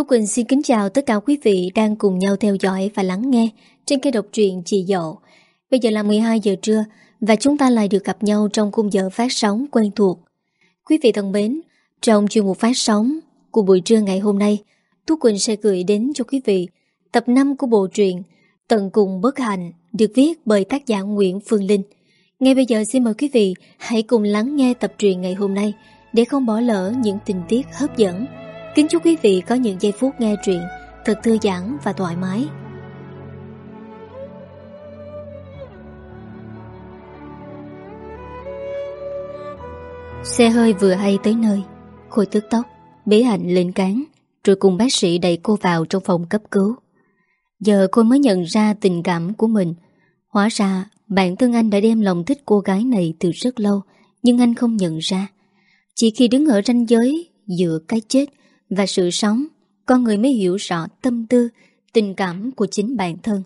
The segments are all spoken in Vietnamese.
Tú Quỳnh xin kính chào tất cả quý vị đang cùng nhau theo dõi và lắng nghe trên kênh độc truyện Chị Dậu. Bây giờ là 12 giờ trưa và chúng ta lại được gặp nhau trong khung giờ phát sóng quen thuộc. Quý vị thân mến, trong chuyên mục phát sóng của buổi trưa ngày hôm nay, Tú Quỳnh sẽ gửi đến cho quý vị tập 5 của bộ truyện Tận cùng bất hạnh được viết bởi tác giả Nguyễn Phương Linh. Ngay bây giờ xin mời quý vị hãy cùng lắng nghe tập truyện ngày hôm nay để không bỏ lỡ những tình tiết hấp dẫn. Kính chúc quý vị có những giây phút nghe truyện thật thư giãn và thoải mái. Xe hơi vừa hay tới nơi, Khôi tức tốc, bế hạnh lên cán, rồi cùng bác sĩ đẩy cô vào trong phòng cấp cứu. Giờ cô mới nhận ra tình cảm của mình. Hóa ra, bản thân anh đã đem lòng thích cô gái này từ rất lâu, nhưng anh không nhận ra. Chỉ khi đứng ở ranh giới giữa cái chết và sự sống, con người mới hiểu rõ tâm tư, tình cảm của chính bản thân.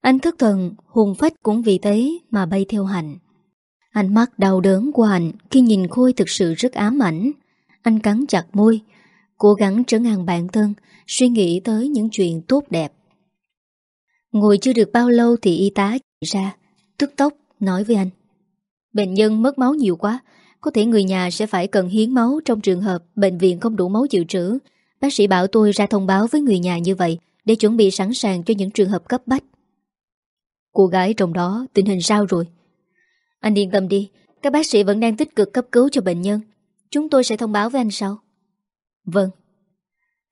Anh thất thần, hùng phách cũng vì thế mà bay theo Hạnh. Ánh mắt đau đớn của Hạnh khi nhìn Khôi thực sự rất ám ảnh. Anh cắn chặt môi, cố gắng trở ngàn bản thân, suy nghĩ tới những chuyện tốt đẹp. Ngồi chưa được bao lâu thì y tá chạy ra, tức tốc nói với anh. Bệnh nhân mất máu nhiều quá, có thể người nhà sẽ phải cần hiến máu trong trường hợp bệnh viện không đủ máu dự trữ. Bác sĩ bảo tôi ra thông báo với người nhà như vậy để chuẩn bị sẵn sàng cho những trường hợp cấp bách. Cô gái trong đó tình hình sao rồi? Anh yên tâm đi, các bác sĩ vẫn đang tích cực cấp cứu cho bệnh nhân. Chúng tôi sẽ thông báo với anh sau. Vâng.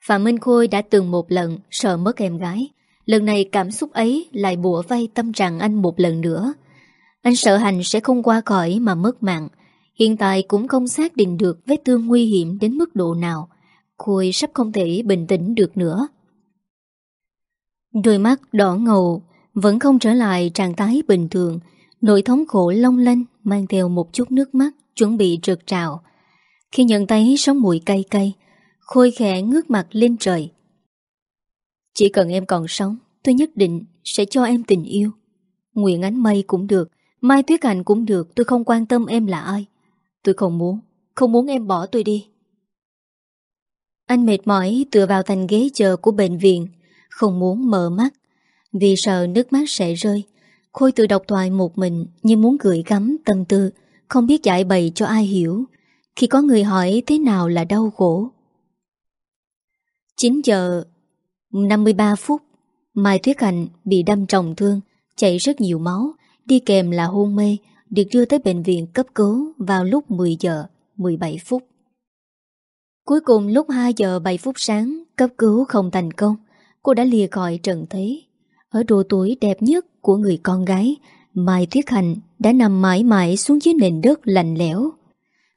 Phạm Minh Khôi đã từng một lần sợ mất em gái. Lần này cảm xúc ấy lại bùa vây tâm trạng anh một lần nữa. Anh sợ hành sẽ không qua khỏi mà mất mạng. Hiện tại cũng không xác định được vết thương nguy hiểm đến mức độ nào. Khôi sắp không thể bình tĩnh được nữa. Đôi mắt đỏ ngầu vẫn không trở lại trạng thái bình thường. Nội thống khổ long lanh mang theo một chút nước mắt chuẩn bị trượt trào. Khi nhận thấy sống mùi cay cay, Khôi khẽ ngước mặt lên trời. Chỉ cần em còn sống, tôi nhất định sẽ cho em tình yêu. Nguyện ánh mây cũng được, Mai Tuyết hành cũng được, tôi không quan tâm em là ai. Tôi không muốn, không muốn em bỏ tôi đi. Anh mệt mỏi tựa vào thành ghế chờ của bệnh viện, không muốn mở mắt, vì sợ nước mắt sẽ rơi. Khôi tự độc thoại một mình nhưng muốn gửi gắm tâm tư, không biết giải bày cho ai hiểu. Khi có người hỏi thế nào là đau khổ. 9 giờ 53 phút, Mai thuyết Hạnh bị đâm trọng thương, chảy rất nhiều máu, đi kèm là hôn mê, được đưa tới bệnh viện cấp cứu vào lúc 10 giờ 17 phút. Cuối cùng lúc 2 giờ 7 phút sáng, cấp cứu không thành công, cô đã lìa khỏi trần thế. Ở độ tuổi đẹp nhất của người con gái, Mai Tuyết Hạnh đã nằm mãi mãi xuống dưới nền đất lạnh lẽo.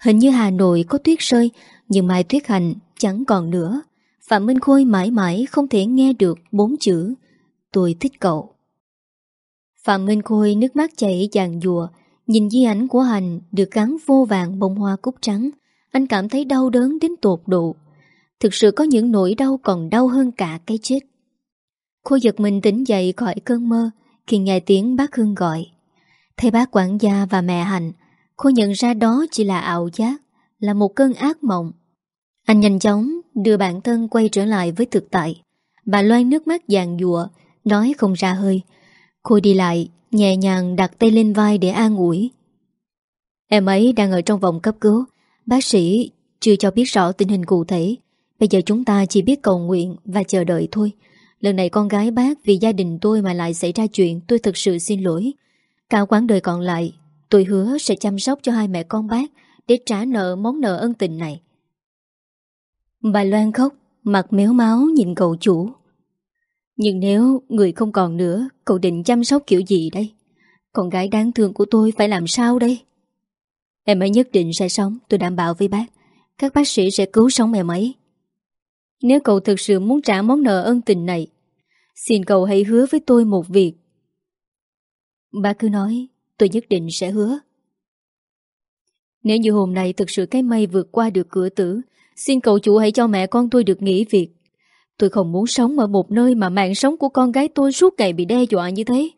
Hình như Hà Nội có tuyết rơi, nhưng Mai Tuyết Hạnh chẳng còn nữa. Phạm Minh Khôi mãi mãi không thể nghe được bốn chữ Tôi thích cậu. Phạm Minh Khôi nước mắt chảy dàn dùa, nhìn di ảnh của Hành được gắn vô vàng bông hoa cúc trắng. Anh cảm thấy đau đớn đến tột độ. Thực sự có những nỗi đau còn đau hơn cả cái chết. cô giật mình tỉnh dậy khỏi cơn mơ khi nghe tiếng bác Hương gọi. Thấy bác quản gia và mẹ Hành, cô nhận ra đó chỉ là ảo giác, là một cơn ác mộng. Anh nhanh chóng đưa bản thân quay trở lại với thực tại. Bà loan nước mắt dàn dụa, nói không ra hơi. Khôi đi lại, nhẹ nhàng đặt tay lên vai để an ủi. Em ấy đang ở trong vòng cấp cứu, bác sĩ chưa cho biết rõ tình hình cụ thể. Bây giờ chúng ta chỉ biết cầu nguyện và chờ đợi thôi. Lần này con gái bác vì gia đình tôi mà lại xảy ra chuyện tôi thực sự xin lỗi. Cả quãng đời còn lại, tôi hứa sẽ chăm sóc cho hai mẹ con bác để trả nợ món nợ ân tình này. Bà Loan khóc, mặt méo máu nhìn cậu chủ. Nhưng nếu người không còn nữa, cậu định chăm sóc kiểu gì đây? Con gái đáng thương của tôi phải làm sao đây? Em ấy nhất định sẽ sống, tôi đảm bảo với bác. Các bác sĩ sẽ cứu sống em ấy. Nếu cậu thực sự muốn trả món nợ ân tình này, xin cậu hãy hứa với tôi một việc. Bà cứ nói, tôi nhất định sẽ hứa. Nếu như hôm nay thực sự cái mây vượt qua được cửa tử, Xin cậu chủ hãy cho mẹ con tôi được nghỉ việc Tôi không muốn sống ở một nơi mà mạng sống của con gái tôi suốt ngày bị đe dọa như thế.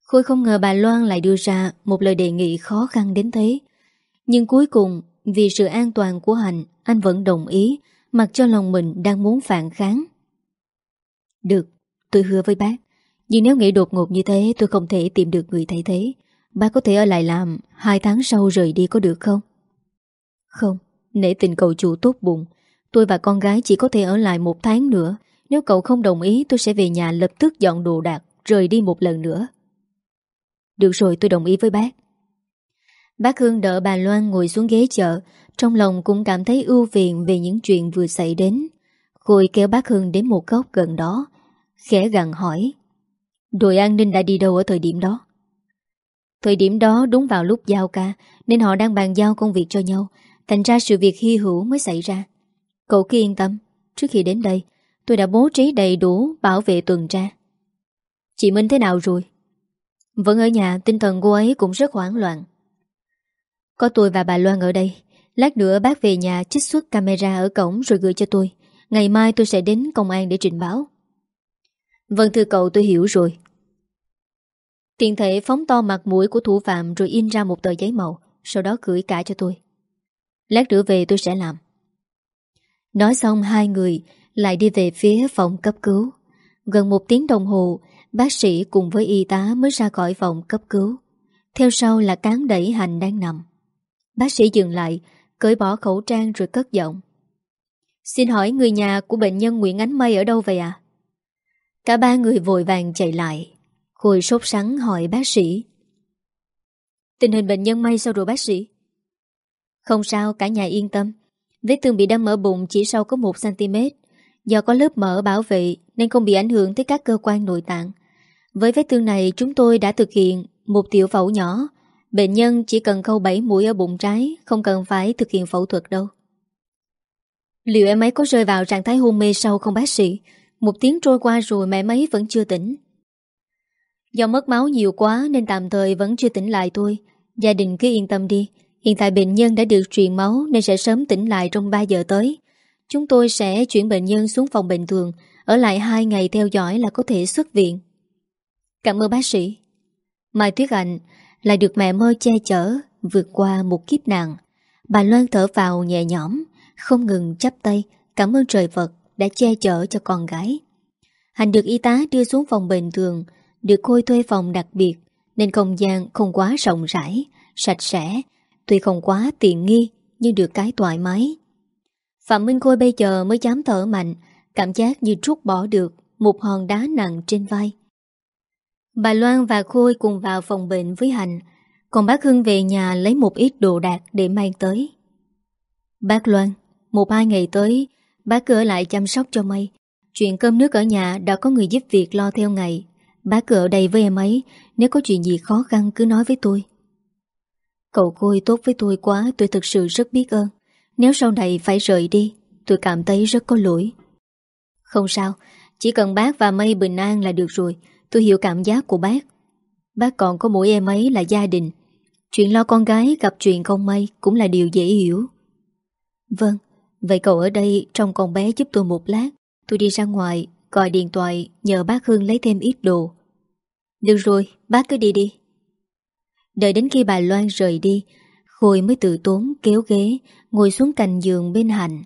Khôi không ngờ bà Loan lại đưa ra một lời đề nghị khó khăn đến thế. Nhưng cuối cùng, vì sự an toàn của Hành, anh vẫn đồng ý Mặc cho lòng mình đang muốn phản kháng. Được Tôi hứa với bác. Nhưng nếu nghĩ đột ngột như thế tôi không thể tìm được người thay thế. Bác có thể ở lại làm Hai tháng sau rời đi có được không? Không Nể tình cầu chủ tốt bụng. Tôi và con gái chỉ có thể ở lại một tháng nữa. Nếu cậu không đồng ý, tôi sẽ về nhà lập tức dọn đồ đạc, Rời đi một lần nữa. Được rồi, tôi đồng ý với bác. Bác Hương đỡ bà Loan ngồi xuống ghế chợ. Trong lòng cũng cảm thấy ưu phiền Về những chuyện vừa xảy đến. Khôi kéo bác Hương đến một góc gần đó, Khẽ gặn hỏi Đội an ninh đã đi đâu ở thời điểm đó? Thời điểm đó đúng vào lúc giao ca, Nên họ đang bàn giao công việc cho nhau. Thành ra sự việc hy hữu mới xảy ra. Cậu cứ yên tâm, Trước khi đến đây, Tôi đã bố trí đầy đủ bảo vệ tuần tra. Chị Minh thế nào rồi? Vẫn ở nhà, tinh thần cô ấy cũng rất hoảng loạn. Có tôi và bà Loan ở đây, Lát nữa bác về nhà trích xuất camera ở cổng rồi gửi cho tôi. Ngày mai tôi sẽ đến công an để trình báo. Vâng thưa cậu, tôi hiểu rồi. Tiện thể phóng to mặt mũi của thủ phạm Rồi in ra một tờ giấy màu, Sau đó gửi cả cho tôi. Lát nữa về tôi sẽ làm. Nói xong hai người Lại đi về phía phòng cấp cứu Gần một tiếng đồng hồ, Bác sĩ cùng với y tá mới ra khỏi phòng cấp cứu Theo sau là cán đẩy hành đang nằm Bác sĩ dừng lại, Cởi bỏ khẩu trang rồi cất giọng Xin hỏi người nhà của bệnh nhân Nguyễn Ánh Mây ở đâu vậy ạ? À? Cả ba người vội vàng chạy lại Khôi sốt sắng hỏi bác sĩ Tình hình bệnh nhân Mây sao rồi bác sĩ? Không sao, cả nhà yên tâm Vết thương bị đâm ở bụng chỉ sau có 1cm Do có lớp mỡ bảo vệ Nên không bị ảnh hưởng tới các cơ quan nội tạng. Với vết thương này, chúng tôi đã thực hiện Một tiểu phẫu nhỏ. Bệnh nhân chỉ cần khâu 7 mũi ở bụng trái, Không cần phải thực hiện phẫu thuật đâu. Liệu em ấy có rơi vào trạng thái hôn mê sâu không, bác sĩ? Một tiếng trôi qua rồi mẹ mấy vẫn chưa tỉnh. Do mất máu nhiều quá Nên tạm thời vẫn chưa tỉnh lại thôi. Gia đình cứ yên tâm đi. Hiện tại bệnh nhân đã được truyền máu Nên sẽ sớm tỉnh lại trong 3 giờ tới. Chúng tôi sẽ chuyển bệnh nhân xuống phòng bệnh thường, Ở lại 2 ngày theo dõi là có thể xuất viện. Cảm ơn bác sĩ. Mai Tuyết hạnh Lại được mẹ mơ che chở Vượt qua một kiếp nạn. Bà Loan thở vào nhẹ nhõm, Không ngừng chắp tay, Cảm ơn trời Phật đã che chở cho con gái. Hành được y tá đưa xuống phòng bệnh thường, Được Khôi thuê phòng đặc biệt, Nên không gian không quá rộng rãi, Sạch sẽ Tuy không quá tiện nghi, Nhưng được cái thoải mái. Phạm Minh Khôi bây giờ mới dám thở mạnh, Cảm giác như trút bỏ được Một hòn đá nặng trên vai. Bà Loan và Khôi cùng vào phòng bệnh với Hành Còn bác Hưng về nhà lấy một ít đồ đạc để mang tới. Bác Loan, Một hai ngày tới, Bác cứ ở lại chăm sóc cho mây Chuyện cơm nước ở nhà đã có người giúp việc lo theo ngày. Bác cứ ở đây với em ấy, Nếu có chuyện gì khó khăn cứ nói với tôi. Cậu Khôi tốt với tôi quá, Tôi thực sự rất biết ơn. Nếu sau này phải rời đi, Tôi cảm thấy rất có lỗi. Không sao, Chỉ cần bác và mây bình an là được rồi. Tôi hiểu cảm giác của bác. Bác còn có mỗi em ấy là gia đình. Chuyện lo con gái gặp chuyện không may Cũng là điều dễ hiểu. Vâng Vậy cậu ở đây trong con bé giúp tôi một lát. Tôi đi ra ngoài, Gọi điện thoại, nhờ bác Hương lấy thêm ít đồ. Được rồi, bác cứ đi đi. Đợi đến khi bà Loan rời đi, Khôi mới tự tốn kéo ghế, Ngồi xuống cạnh giường bên Hạnh.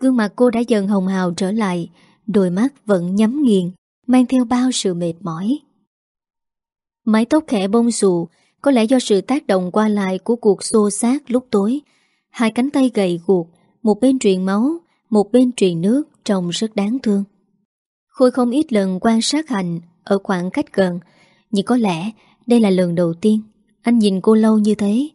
Gương mặt cô đã dần hồng hào trở lại, Đôi mắt vẫn nhắm nghiền, Mang theo bao sự mệt mỏi. Mái tóc khẽ bông xù, Có lẽ do sự tác động qua lại Của cuộc xô xát lúc tối. Hai cánh tay gầy guộc, Một bên truyền máu, Một bên truyền nước Trông rất đáng thương. Khôi không ít lần quan sát Hành Ở khoảng cách gần, Nhưng có lẽ đây là lần đầu tiên Anh nhìn cô lâu như thế.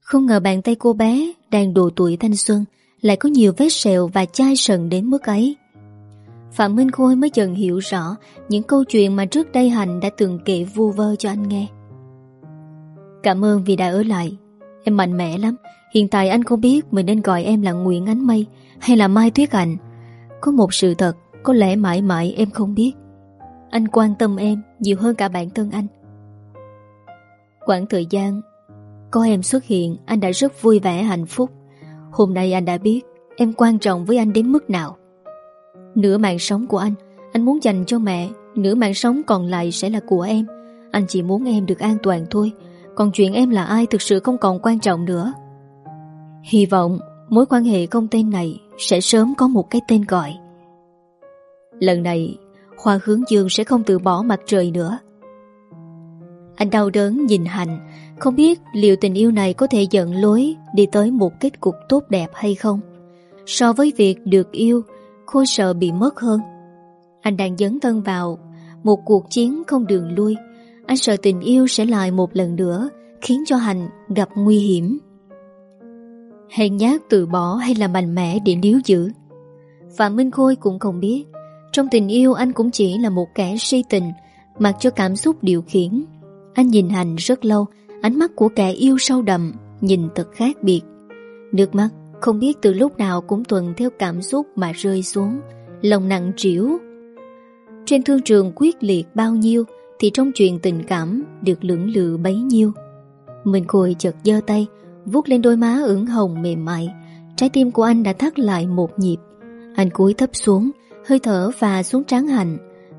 Không ngờ bàn tay cô bé Đang độ tuổi thanh xuân Lại có nhiều vết sẹo và chai sần đến mức ấy. Phạm Minh Khôi mới dần hiểu rõ Những câu chuyện mà trước đây Hành đã từng kể vu vơ cho anh nghe. Cảm ơn vì đã ở lại. Em mạnh mẽ lắm. Hiện tại anh không biết mình nên gọi em là Nguyễn Ánh Mây Hay là Mai Tuyết Hạnh. Có một sự thật, Có lẽ mãi mãi em không biết. Anh quan tâm em nhiều hơn cả bản thân anh. Quãng thời gian Có em xuất hiện, Anh đã rất vui vẻ, hạnh phúc. Hôm nay anh đã biết Em quan trọng với anh đến mức nào. Nửa mạng sống của anh Anh muốn dành cho mẹ, Nửa mạng sống còn lại sẽ là của em. Anh chỉ muốn em được an toàn thôi, Còn chuyện em là ai thực sự không còn quan trọng nữa. Hy vọng Mối quan hệ không tên này Sẽ sớm có một cái tên gọi. Lần này, Hoa hướng dương sẽ không từ bỏ mặt trời nữa. Anh đau đớn nhìn Hạnh. Không biết liệu tình yêu này có thể dẫn lối Đi tới một kết cục tốt đẹp hay không? So với việc được yêu Khôi sợ bị mất hơn. Anh đang dấn thân vào Một cuộc chiến không đường lui. Anh sợ tình yêu sẽ lại một lần nữa Khiến cho Hạnh gặp nguy hiểm. Hèn nhát từ bỏ hay là mạnh mẽ để níu giữ? Phạm Minh Khôi cũng không biết. Trong tình yêu, anh cũng chỉ là một kẻ si tình, Mặc cho cảm xúc điều khiển. Anh nhìn Hành rất lâu, Ánh mắt của kẻ yêu sâu đậm, Nhìn thật khác biệt. Nước mắt không biết từ lúc nào cũng tuần theo cảm xúc mà rơi xuống, Lòng nặng trĩu. Trên thương trường quyết liệt bao nhiêu, Thì trong chuyện tình cảm Được lưỡng lự bấy nhiêu. Mình Khôi chợt giơ tay, vuốt lên đôi má ửng hồng mềm mại. Trái tim của anh đã thắt lại một nhịp. Anh cúi thấp xuống, Hơi thở và xuống trán hành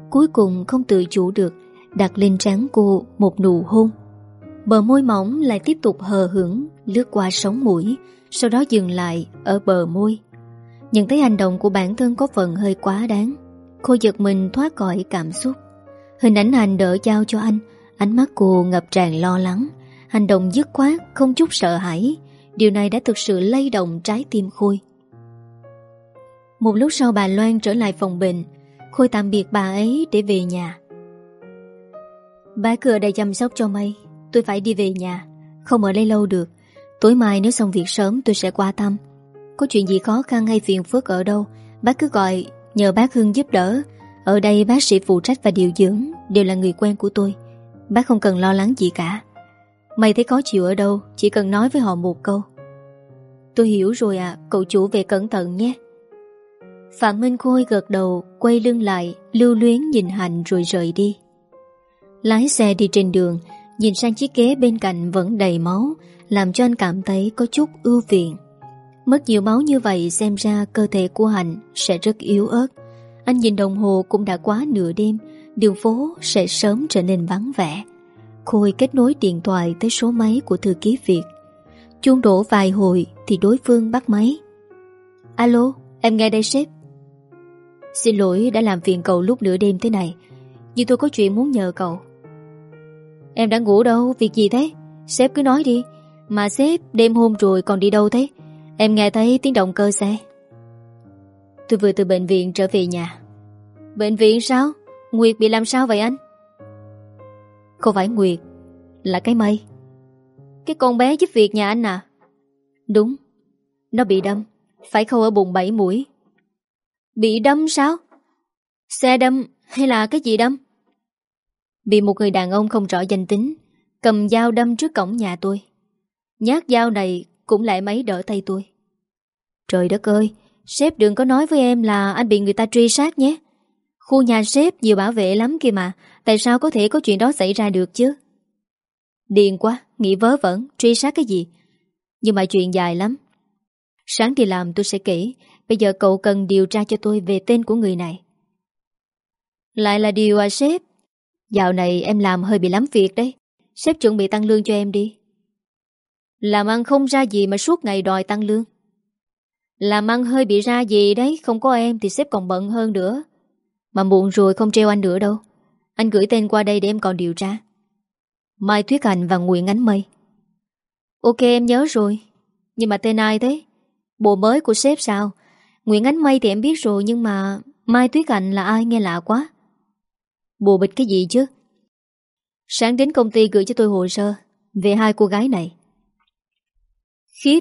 Cuối cùng không tự chủ được Đặt lên trán cô một nụ hôn. Bờ môi mỏng lại tiếp tục hờ hững, Lướt qua sống mũi, Sau đó dừng lại ở bờ môi. Nhận thấy hành động của bản thân có phần hơi quá đáng, Cô giật mình thoát khỏi cảm xúc. Hình ảnh hành đỡ trao cho anh, Ánh mắt cô ngập tràn lo lắng. Hành động dứt khoát, Không chút sợ hãi. Điều này đã thực sự lay động trái tim Khôi. Một lúc sau bà Loan trở lại phòng bệnh, Khôi tạm biệt bà ấy để về nhà. Bà cửa đã chăm sóc cho mây Tôi phải đi về nhà. Không ở đây lâu được. Tối mai nếu xong việc sớm, tôi sẽ qua thăm. Có chuyện gì khó khăn hay phiền phức ở đâu, Bác cứ gọi Nhờ bác hương giúp đỡ. Ở đây bác sĩ phụ trách và điều dưỡng Đều là người quen của tôi. Bác không cần lo lắng gì cả. Mày thấy khó chịu ở đâu, Chỉ cần nói với họ một câu. Tôi hiểu rồi à Cậu chủ về cẩn thận nhé. Phạm Minh Khôi gật đầu, Quay lưng lại, Lưu luyến nhìn Hạnh rồi rời đi. Lái xe đi trên đường Nhìn sang chiếc ghế bên cạnh vẫn đầy máu Làm cho anh cảm thấy có chút ưu viện Mất nhiều máu như vậy Xem ra cơ thể của Hạnh Sẽ rất yếu ớt Anh nhìn đồng hồ cũng đã quá nửa đêm Đường phố sẽ sớm trở nên vắng vẻ Khôi kết nối điện thoại tới số máy của thư ký Việt. Chuông đổ vài hồi thì đối phương bắt máy. Alo, em nghe đây sếp. Xin lỗi đã làm phiền cậu lúc nửa đêm thế này, nhưng tôi có chuyện muốn nhờ cậu. Em đã ngủ đâu, việc gì thế? Sếp cứ nói đi. Mà sếp đêm hôm rồi còn đi đâu thế? Em nghe thấy tiếng động cơ xe. Tôi vừa từ bệnh viện trở về nhà. Bệnh viện sao? Nguyệt bị làm sao vậy anh? Không phải Nguyệt Là cái mây Cái con bé giúp việc nhà anh à Đúng Nó bị đâm Phải khâu ở bụng bảy mũi Bị đâm sao Xe đâm hay là cái gì đâm Bị một người đàn ông không rõ danh tính, Cầm dao đâm trước cổng nhà tôi. Nhát dao này Cũng lại mấy đỡ tay tôi. Trời đất ơi, Sếp đừng có nói với em là anh bị người ta truy sát nhé. Khu nhà sếp nhiều bảo vệ lắm kia mà, Tại sao có thể có chuyện đó xảy ra được chứ? Điên quá, Nghĩ vớ vẩn, Truy sát cái gì? Nhưng mà chuyện dài lắm. Sáng thì làm tôi sẽ kể, Bây giờ cậu cần điều tra cho tôi về tên của người này. Lại là điều à sếp? Dạo này em làm hơi bị lắm việc đấy. Sếp chuẩn bị tăng lương cho em đi. Làm ăn không ra gì mà suốt ngày đòi tăng lương. Làm ăn hơi bị ra gì đấy, Không có em thì sếp còn bận hơn nữa. Mà muộn rồi không treo anh nữa đâu. Anh gửi tên qua đây để em còn điều tra. Mai Thuyết Hành và Nguyễn Ánh Mây. Ok, em nhớ rồi. Nhưng mà tên ai thế? Bộ mới của sếp sao? Nguyễn Ánh Mây thì em biết rồi, Nhưng mà Mai Tuyết Hạnh là ai? Nghe lạ quá. Bộ bịch cái gì chứ? Sáng đến công ty gửi cho tôi hồ sơ Về hai cô gái này. Khiếp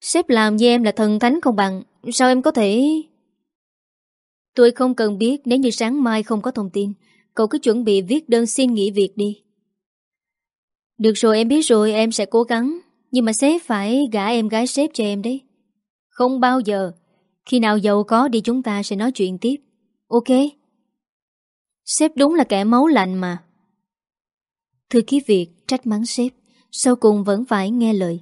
Sếp làm như em là thần thánh không bằng, Sao em có thể? Tôi không cần biết, nếu như sáng mai không có thông tin, Cậu cứ chuẩn bị viết đơn xin nghỉ việc đi. Được rồi, em biết rồi, em sẽ cố gắng, Nhưng mà sếp phải gả em gái sếp cho em đấy. Không bao giờ, Khi nào giàu có đi chúng ta sẽ nói chuyện tiếp. Ok? Sếp đúng là kẻ máu lạnh mà. Thư ký Việt trách mắng sếp, Sau cùng vẫn phải nghe lời.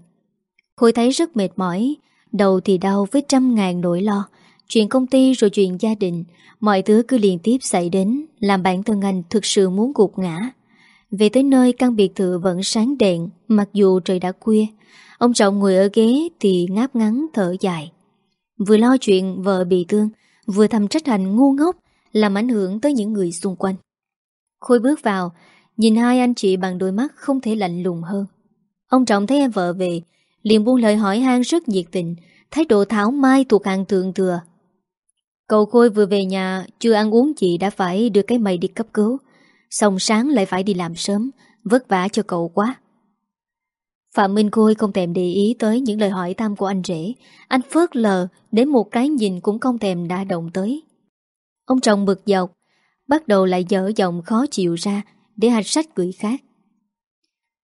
Khôi thấy rất mệt mỏi, Đầu thì đau với trăm ngàn nỗi lo. Chuyện công ty rồi chuyện gia đình, Mọi thứ cứ liên tiếp xảy đến, Làm bản thân anh thực sự muốn gục ngã. Về tới nơi, căn biệt thự vẫn sáng đèn, Mặc dù trời đã khuya. Ông Trọng ngồi ở ghế thì ngáp ngắn thở dài. Vừa lo chuyện vợ bị thương, Vừa thầm trách hành ngu ngốc làm ảnh hưởng tới những người xung quanh. Khôi bước vào, Nhìn hai anh chị bằng đôi mắt không thể lạnh lùng hơn. Ông Trọng thấy em vợ về, liền buông lời hỏi han rất nhiệt tình, Thái độ thảo mai thuộc hàng thượng thừa. Cậu Khôi vừa về nhà, Chưa ăn uống gì đã phải đưa cái mày đi cấp cứu. Xong sáng lại phải đi làm sớm, Vất vả cho cậu quá. Phạm Minh Khôi không thèm để ý tới những lời hỏi thăm của anh rể. Anh phớt lờ Đến một cái nhìn cũng không thèm đã động tới. Ông chồng bực dọc, Bắt đầu lại dở giọng khó chịu ra Để hạch sách gửi khác.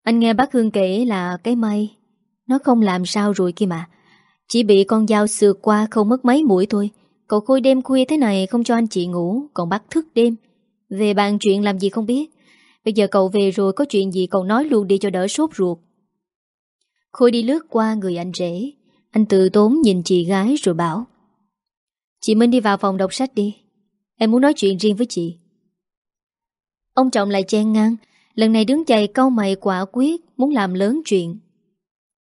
Anh nghe bác Hương kể là cái may, Nó không làm sao rồi kia mà. Chỉ bị con dao sượt qua không mất mấy mũi thôi. Cậu Khôi đêm khuya thế này không cho anh chị ngủ, Còn bắt thức đêm. Về bàn chuyện làm gì không biết. Bây giờ cậu về rồi có chuyện gì cậu nói luôn đi cho đỡ sốt ruột. Khôi đi lướt qua người anh rể. Anh tự tốn nhìn chị gái rồi bảo, Chị Minh đi vào phòng đọc sách đi. Em muốn nói chuyện riêng với chị. Ông Trọng lại chen ngang, Lần này đứng chạy câu mày quả quyết, Muốn làm lớn chuyện.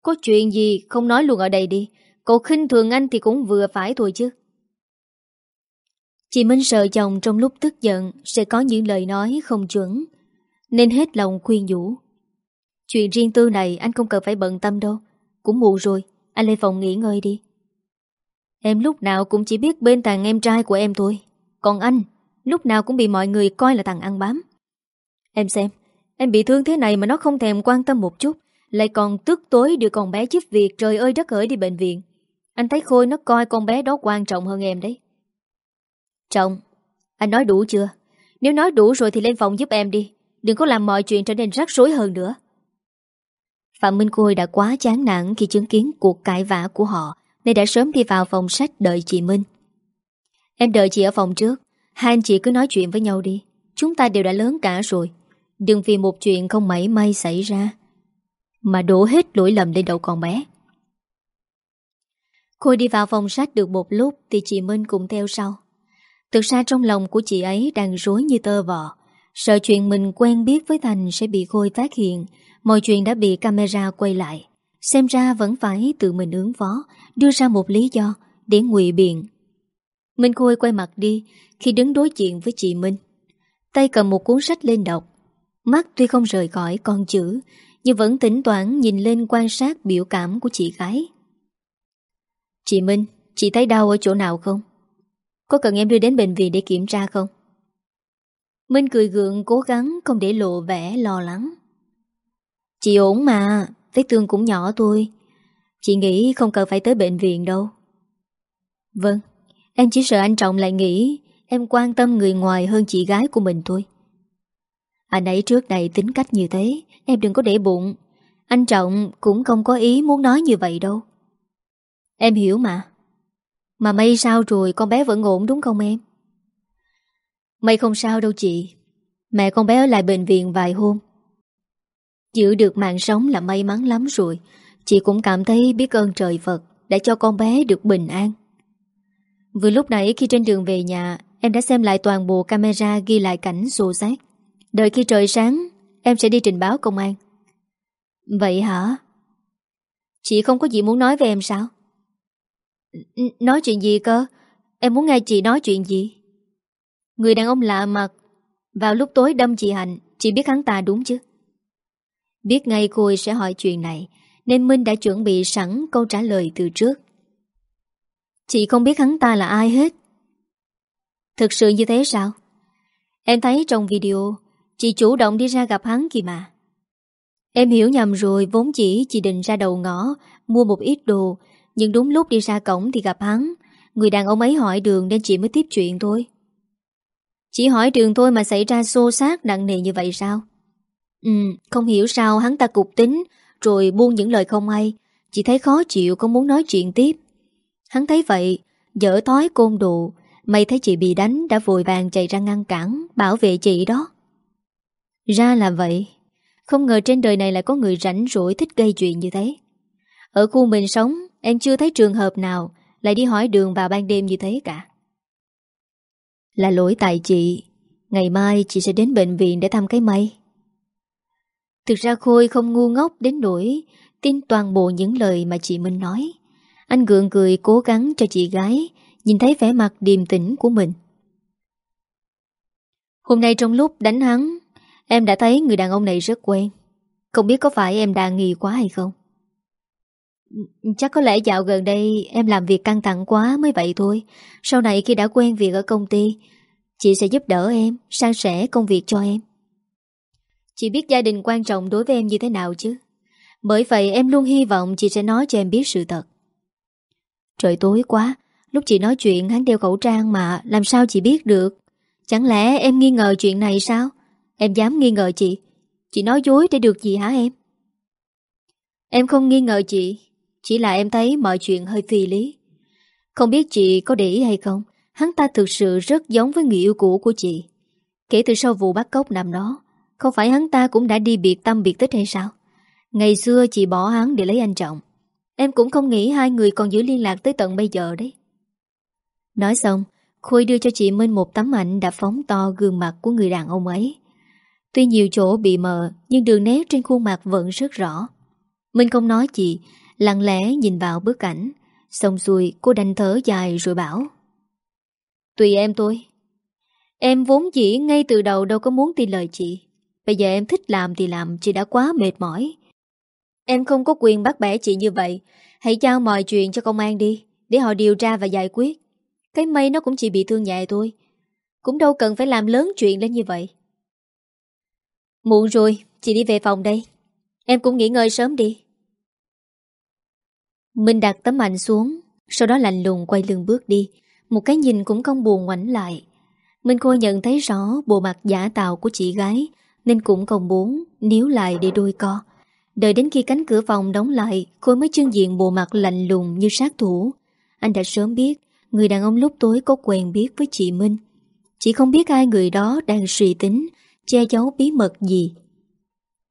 Có chuyện gì không nói luôn ở đây đi, Cậu khinh thường anh thì cũng vừa phải thôi chứ. Chị Minh sợ chồng trong lúc tức giận Sẽ có những lời nói không chuẩn, Nên hết lòng khuyên nhủ. Chuyện riêng tư này anh không cần phải bận tâm đâu, Cũng muộn rồi, Anh lên phòng nghỉ ngơi đi. Em lúc nào cũng chỉ biết bên tàng em trai của em thôi. Còn anh, Lúc nào cũng bị mọi người coi là thằng ăn bám. Em xem, Em bị thương thế này mà nó không thèm quan tâm một chút, Lại còn tức tối đưa con bé giúp việc, Trời ơi, đất hỡi đi bệnh viện. Anh thấy Khôi nó coi con bé đó quan trọng hơn em đấy. Trọng Anh nói đủ chưa? Nếu nói đủ rồi thì lên phòng giúp em đi, Đừng có làm mọi chuyện trở nên rắc rối hơn nữa. Phạm Minh Khôi đã quá chán nản khi chứng kiến cuộc cãi vã của họ, nên đã sớm đi vào phòng sách đợi chị Minh. Em đợi chị ở phòng trước, hai anh chị cứ nói chuyện với nhau đi. Chúng ta đều đã lớn cả rồi. Đừng vì một chuyện không mảy may xảy ra mà đổ hết lỗi lầm lên đầu con bé. Khôi đi vào phòng sách được một lúc thì chị Minh cũng theo sau. Thực ra trong lòng của chị ấy đang rối như tơ vò, sợ chuyện mình quen biết với Thành sẽ bị Khôi phát hiện Mọi chuyện đã bị camera quay lại Xem ra vẫn phải tự mình ứng phó Đưa ra một lý do Để ngụy biện Minh Khôi quay mặt đi Khi đứng đối diện với chị Minh Tay cầm một cuốn sách lên đọc Mắt tuy không rời khỏi con chữ Nhưng vẫn tỉnh toán nhìn lên quan sát biểu cảm của chị gái Chị Minh Chị thấy đau ở chỗ nào không? Có cần em đưa đến bệnh viện để kiểm tra không? Minh cười gượng cố gắng không để lộ vẻ lo lắng Chị ổn mà, vết thương cũng nhỏ thôi. Chị nghĩ không cần phải tới bệnh viện đâu. Vâng, em chỉ sợ anh Trọng lại nghĩ em quan tâm người ngoài hơn chị gái của mình thôi. Anh ấy trước đây tính cách như thế, em đừng có để bụng. Anh Trọng cũng không có ý muốn nói như vậy đâu. Em hiểu mà. Mà may sao rồi con bé vẫn ổn đúng không em? May không sao đâu chị. Mẹ con bé ở lại bệnh viện vài hôm Giữ được mạng sống là may mắn lắm rồi Chị cũng cảm thấy biết ơn trời Phật Đã cho con bé được bình an Vừa lúc nãy khi trên đường về nhà Em đã xem lại toàn bộ camera ghi lại cảnh xô xát Đợi khi trời sáng Em sẽ đi trình báo công an Vậy hả? Chị không có gì muốn nói với em sao? Nói chuyện gì cơ? Em muốn nghe chị nói chuyện gì? Người đàn ông lạ mặt Vào lúc tối đâm chị Hạnh Chị biết hắn ta đúng chứ? Biết ngay Khôi sẽ hỏi chuyện này Nên Minh đã chuẩn bị sẵn câu trả lời từ trước Chị không biết hắn ta là ai hết. Thực sự như thế sao? Em thấy trong video Chị chủ động đi ra gặp hắn kìa mà. Em hiểu nhầm rồi Vốn chỉ chị định ra đầu ngõ Mua một ít đồ. Nhưng đúng lúc đi ra cổng thì gặp hắn. Người đàn ông ấy hỏi đường nên chị mới tiếp chuyện thôi. Chỉ hỏi đường thôi mà xảy ra xô xát nặng nề như vậy sao? Ừ, không hiểu sao hắn ta cục tính Rồi buông những lời không hay. Chị thấy khó chịu không muốn nói chuyện tiếp. Hắn thấy vậy, Dở thói côn đồ. Mày thấy chị bị đánh đã vội vàng chạy ra ngăn cản, Bảo vệ chị đó. Ra là vậy. Không ngờ trên đời này lại có người rảnh rỗi thích gây chuyện như thế. Ở khu mình sống, Em chưa thấy trường hợp nào Lại đi hỏi đường vào ban đêm như thế cả. Là lỗi tại chị. Ngày mai chị sẽ đến bệnh viện để thăm cái mây Thực ra Khôi không ngu ngốc đến nỗi tin toàn bộ những lời mà chị Minh nói. Anh gượng cười cố gắng cho chị gái nhìn thấy vẻ mặt điềm tĩnh của mình. Hôm nay trong lúc đánh hắn, em đã thấy người đàn ông này rất quen. Không biết có phải em đang nghi quá hay không? Chắc có lẽ dạo gần đây em làm việc căng thẳng quá mới vậy thôi. Sau này khi đã quen việc ở công ty, chị sẽ giúp đỡ em, san sẻ công việc cho em. Chị biết gia đình quan trọng đối với em như thế nào chứ? Bởi vậy em luôn hy vọng chị sẽ nói cho em biết sự thật. Trời tối quá, lúc chị nói chuyện hắn đeo khẩu trang mà làm sao chị biết được? Chẳng lẽ em nghi ngờ chuyện này sao? Em dám nghi ngờ chị? Chị nói dối để được gì hả em? Em không nghi ngờ chị, chỉ là em thấy mọi chuyện hơi phi lý. Không biết chị có để ý hay không, hắn ta thực sự rất giống với người yêu cũ của chị. Kể từ sau vụ bắt cóc nằm đó, không phải hắn ta cũng đã đi biệt tâm biệt tích hay sao? Ngày xưa chị bỏ hắn để lấy anh Trọng. Em cũng không nghĩ hai người còn giữ liên lạc tới tận bây giờ đấy. Nói xong, Khôi đưa cho chị Minh một tấm ảnh đã phóng to gương mặt của người đàn ông ấy. Tuy nhiều chỗ bị mờ, nhưng đường nét trên khuôn mặt vẫn rất rõ. Minh không nói gì, lặng lẽ nhìn vào bức ảnh. Xong xuôi, cô đành thở dài rồi bảo. Tùy em tôi. Em vốn dĩ ngay từ đầu đâu có muốn tin lời chị. Bây giờ em thích làm thì làm, chị đã quá mệt mỏi. Em không có quyền bắt bẻ chị như vậy. Hãy giao mọi chuyện cho công an đi, để họ điều tra và giải quyết. Cái mây nó cũng chỉ bị thương nhẹ thôi. Cũng đâu cần phải làm lớn chuyện lên như vậy. Muộn rồi, chị đi về phòng đây. Em cũng nghỉ ngơi sớm đi. Minh đặt tấm ảnh xuống, sau đó lạnh lùng quay lưng bước đi. Một cái nhìn cũng không buồn ngoảnh lại. Minh Khôi nhận thấy rõ bộ mặt giả tạo của chị gái, nên cũng không muốn níu lại để đôi co. Đợi đến khi cánh cửa phòng đóng lại, Khôi mới trưng diện bộ mặt lạnh lùng như sát thủ. Anh đã sớm biết, người đàn ông lúc tối có quen biết với chị Minh. Chỉ không biết ai người đó đang suy tính, che giấu bí mật gì.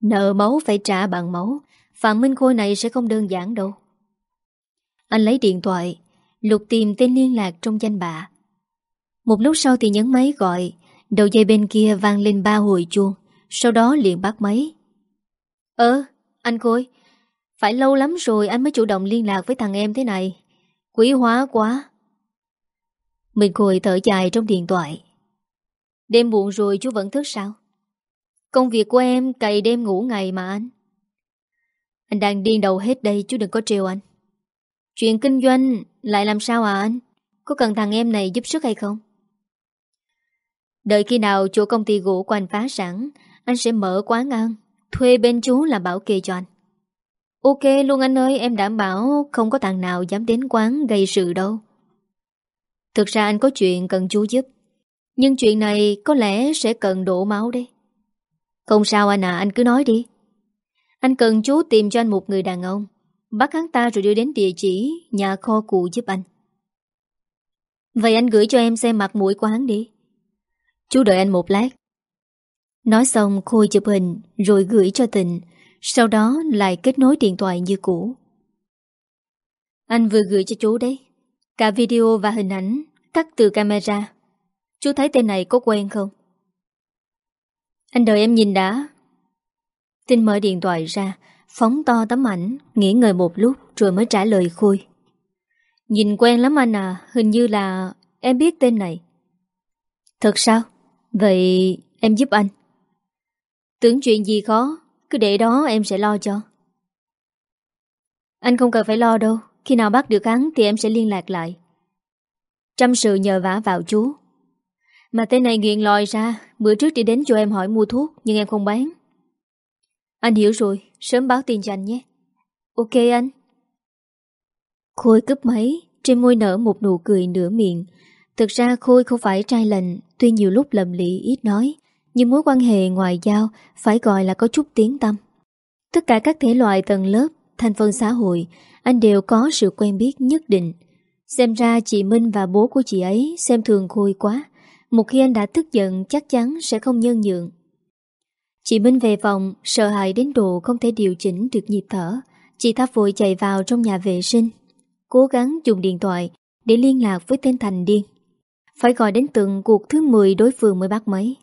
Nợ máu phải trả bằng máu, Phạm Minh Khôi này sẽ không đơn giản đâu. Anh lấy điện thoại, lục tìm tên liên lạc trong danh bạ. Một lúc sau thì nhấn máy gọi, đầu dây bên kia vang lên ba hồi chuông, sau đó liền bắt máy. Ơ, anh Khôi, phải lâu lắm rồi anh mới chủ động liên lạc với thằng em thế này. Quý hóa quá. Mình Khôi thở dài trong điện thoại. Đêm buồn rồi chú vẫn thức sao? Công việc của em cày đêm ngủ ngày mà anh. Anh đang điên đầu hết đây chú đừng có trêu anh. Chuyện kinh doanh lại làm sao à anh? Có cần thằng em này giúp sức hay không? Đợi khi nào chỗ công ty gỗ của anh phá sản, anh sẽ mở quán ăn, thuê bên chú làm bảo kê cho anh. Ok luôn anh ơi, em đảm bảo không có thằng nào dám đến quán gây sự đâu. Thực ra anh có chuyện cần chú giúp. Nhưng chuyện này có lẽ sẽ cần đổ máu đấy. Không sao anh à, anh cứ nói đi. Anh cần chú tìm cho anh một người đàn ông. Bắt hắn ta rồi đưa đến địa chỉ nhà kho cụ giúp anh. Vậy anh gửi cho em xem mặt mũi của hắn đi. Chú đợi anh một lát. Nói xong Khôi chụp hình rồi gửi cho Tịnh, sau đó lại kết nối điện thoại như cũ. Anh vừa gửi cho chú đấy. Cả video và hình ảnh cắt từ camera. Chú thấy tên này có quen không? Anh đợi em nhìn đã. Tinh mở điện thoại ra, phóng to tấm ảnh, nghỉ ngơi một lúc rồi mới trả lời Khôi. Nhìn quen lắm anh à, hình như là em biết tên này. Thật sao? Vậy em giúp anh. Tưởng chuyện gì khó, cứ để đó em sẽ lo cho. Anh không cần phải lo đâu, khi nào bắt được hắn thì em sẽ liên lạc lại. Trăm sự nhờ vả vào chú. Mà tên này nghiện lòi ra, bữa trước đi đến cho em hỏi mua thuốc, nhưng em không bán. Anh hiểu rồi, sớm báo tin cho anh nhé. Ok anh. Khôi cướp máy, trên môi nở một nụ cười nửa miệng. Thực ra Khôi không phải trai lành, tuy nhiều lúc lầm lì ít nói, nhưng mối quan hệ ngoại giao phải gọi là có chút tiếng tâm. Tất cả các thể loại tầng lớp, thành phần xã hội, anh đều có sự quen biết nhất định. Xem ra chị Minh và bố của chị ấy xem thường Khôi quá. Một khi anh đã tức giận chắc chắn sẽ không nhân nhượng. Chị Minh về phòng, sợ hãi đến độ không thể điều chỉnh được nhịp thở. Chị Tháp vội chạy vào trong nhà vệ sinh. Cố gắng dùng điện thoại để liên lạc với tên Thành Điên. Phải gọi đến từng cuộc thứ 10 đối phương mới bắt máy.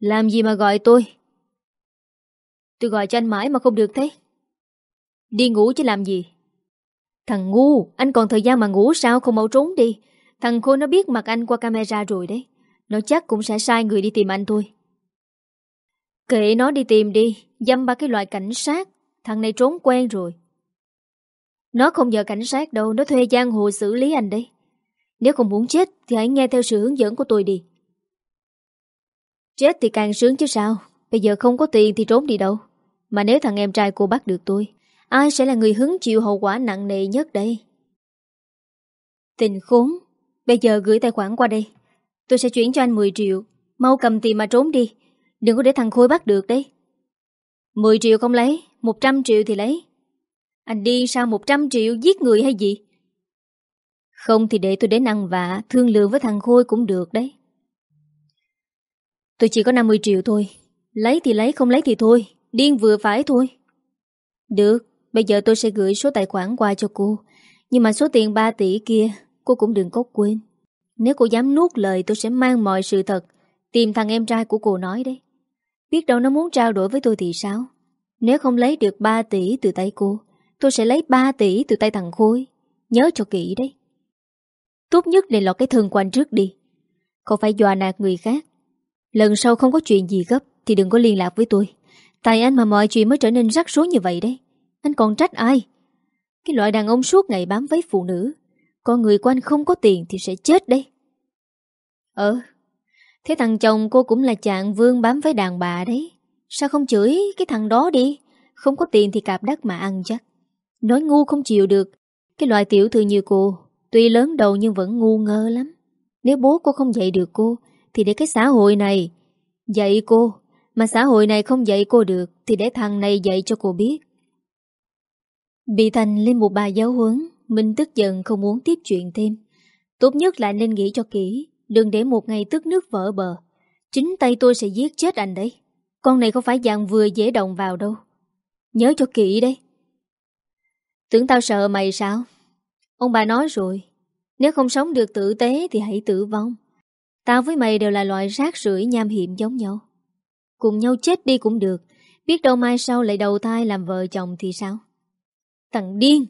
Làm gì mà gọi tôi? Tôi gọi cho anh mãi mà không được thế. Đi ngủ chứ làm gì? Thằng ngu, Anh còn thời gian mà ngủ sao không mau trốn đi. Thằng Khôi nó biết mặt anh qua camera rồi đấy. Nó chắc cũng sẽ sai người đi tìm anh thôi. Kệ nó đi tìm đi, Dâm ba cái loại cảnh sát. Thằng này trốn quen rồi. Nó không nhờ cảnh sát đâu, Nó thuê giang hồ xử lý anh đấy. Nếu không muốn chết Thì hãy nghe theo sự hướng dẫn của tôi đi. Chết thì càng sướng chứ sao? Bây giờ không có tiền thì trốn đi đâu. Mà nếu thằng em trai cô bắt được tôi, Ai sẽ là người hứng chịu hậu quả nặng nề nhất đây? Tình khốn. Bây giờ gửi tài khoản qua đây. Tôi sẽ chuyển cho anh 10 triệu. Mau cầm tiền mà trốn đi. Đừng có để thằng Khôi bắt được đấy. 10 triệu không lấy 100 triệu thì lấy. Anh đi sao 100 triệu giết người hay gì? Không thì để tôi đến ăn vạ Thương lượng với thằng Khôi cũng được đấy. Tôi chỉ có 50 triệu thôi. Lấy thì lấy, không lấy thì thôi. Điên vừa phải thôi. Được, Bây giờ tôi sẽ gửi số tài khoản qua cho cô. Nhưng mà số tiền 3 tỷ kia, Cô cũng đừng có quên. Nếu cô dám nuốt lời, tôi sẽ mang mọi sự thật Tìm thằng em trai của cô nói đấy. Biết đâu nó muốn trao đổi với tôi thì sao? Nếu không lấy được 3 tỷ từ tay cô, Tôi sẽ lấy 3 tỷ từ tay thằng Khôi. Nhớ cho kỹ đấy. Tốt nhất để lọt cái thân quanh trước đi. Không phải dọa nạt người khác. Lần sau không có chuyện gì gấp Thì đừng có liên lạc với tôi. Tại anh mà mọi chuyện mới trở nên rắc rối như vậy đấy. Anh còn trách ai? Cái loại đàn ông suốt ngày bám với phụ nữ. Con người của anh không có tiền thì sẽ chết đấy. Ờ Thế thằng chồng cô cũng là chàng vương bám với đàn bà đấy. Sao không chửi cái thằng đó đi? Không có tiền thì cạp đất mà ăn chắc. Nói ngu không chịu được. Cái loại tiểu thư như cô, Tuy lớn đầu nhưng vẫn ngu ngơ lắm. Nếu bố cô không dạy được cô thì để cái xã hội này Dạy cô. Mà xã hội này không dạy cô được, Thì để thằng này dạy cho cô biết. Bị Thành lên một bài giáo huấn, Minh tức giận không muốn tiếp chuyện thêm. Tốt nhất là nên nghĩ cho kỹ, Đừng để một ngày tức nước vỡ bờ. Chính tay tôi sẽ giết chết anh đấy. Con này không phải dạng vừa dễ động vào đâu. Nhớ cho kỹ đấy. Tưởng tao sợ mày sao? Ông bà nói rồi, Nếu không sống được tử tế thì hãy tử vong. Tao với mày đều là loại rác rưởi nham hiểm giống nhau Cùng nhau chết đi cũng được Biết đâu mai sau lại đầu thai làm vợ chồng thì sao Thằng điên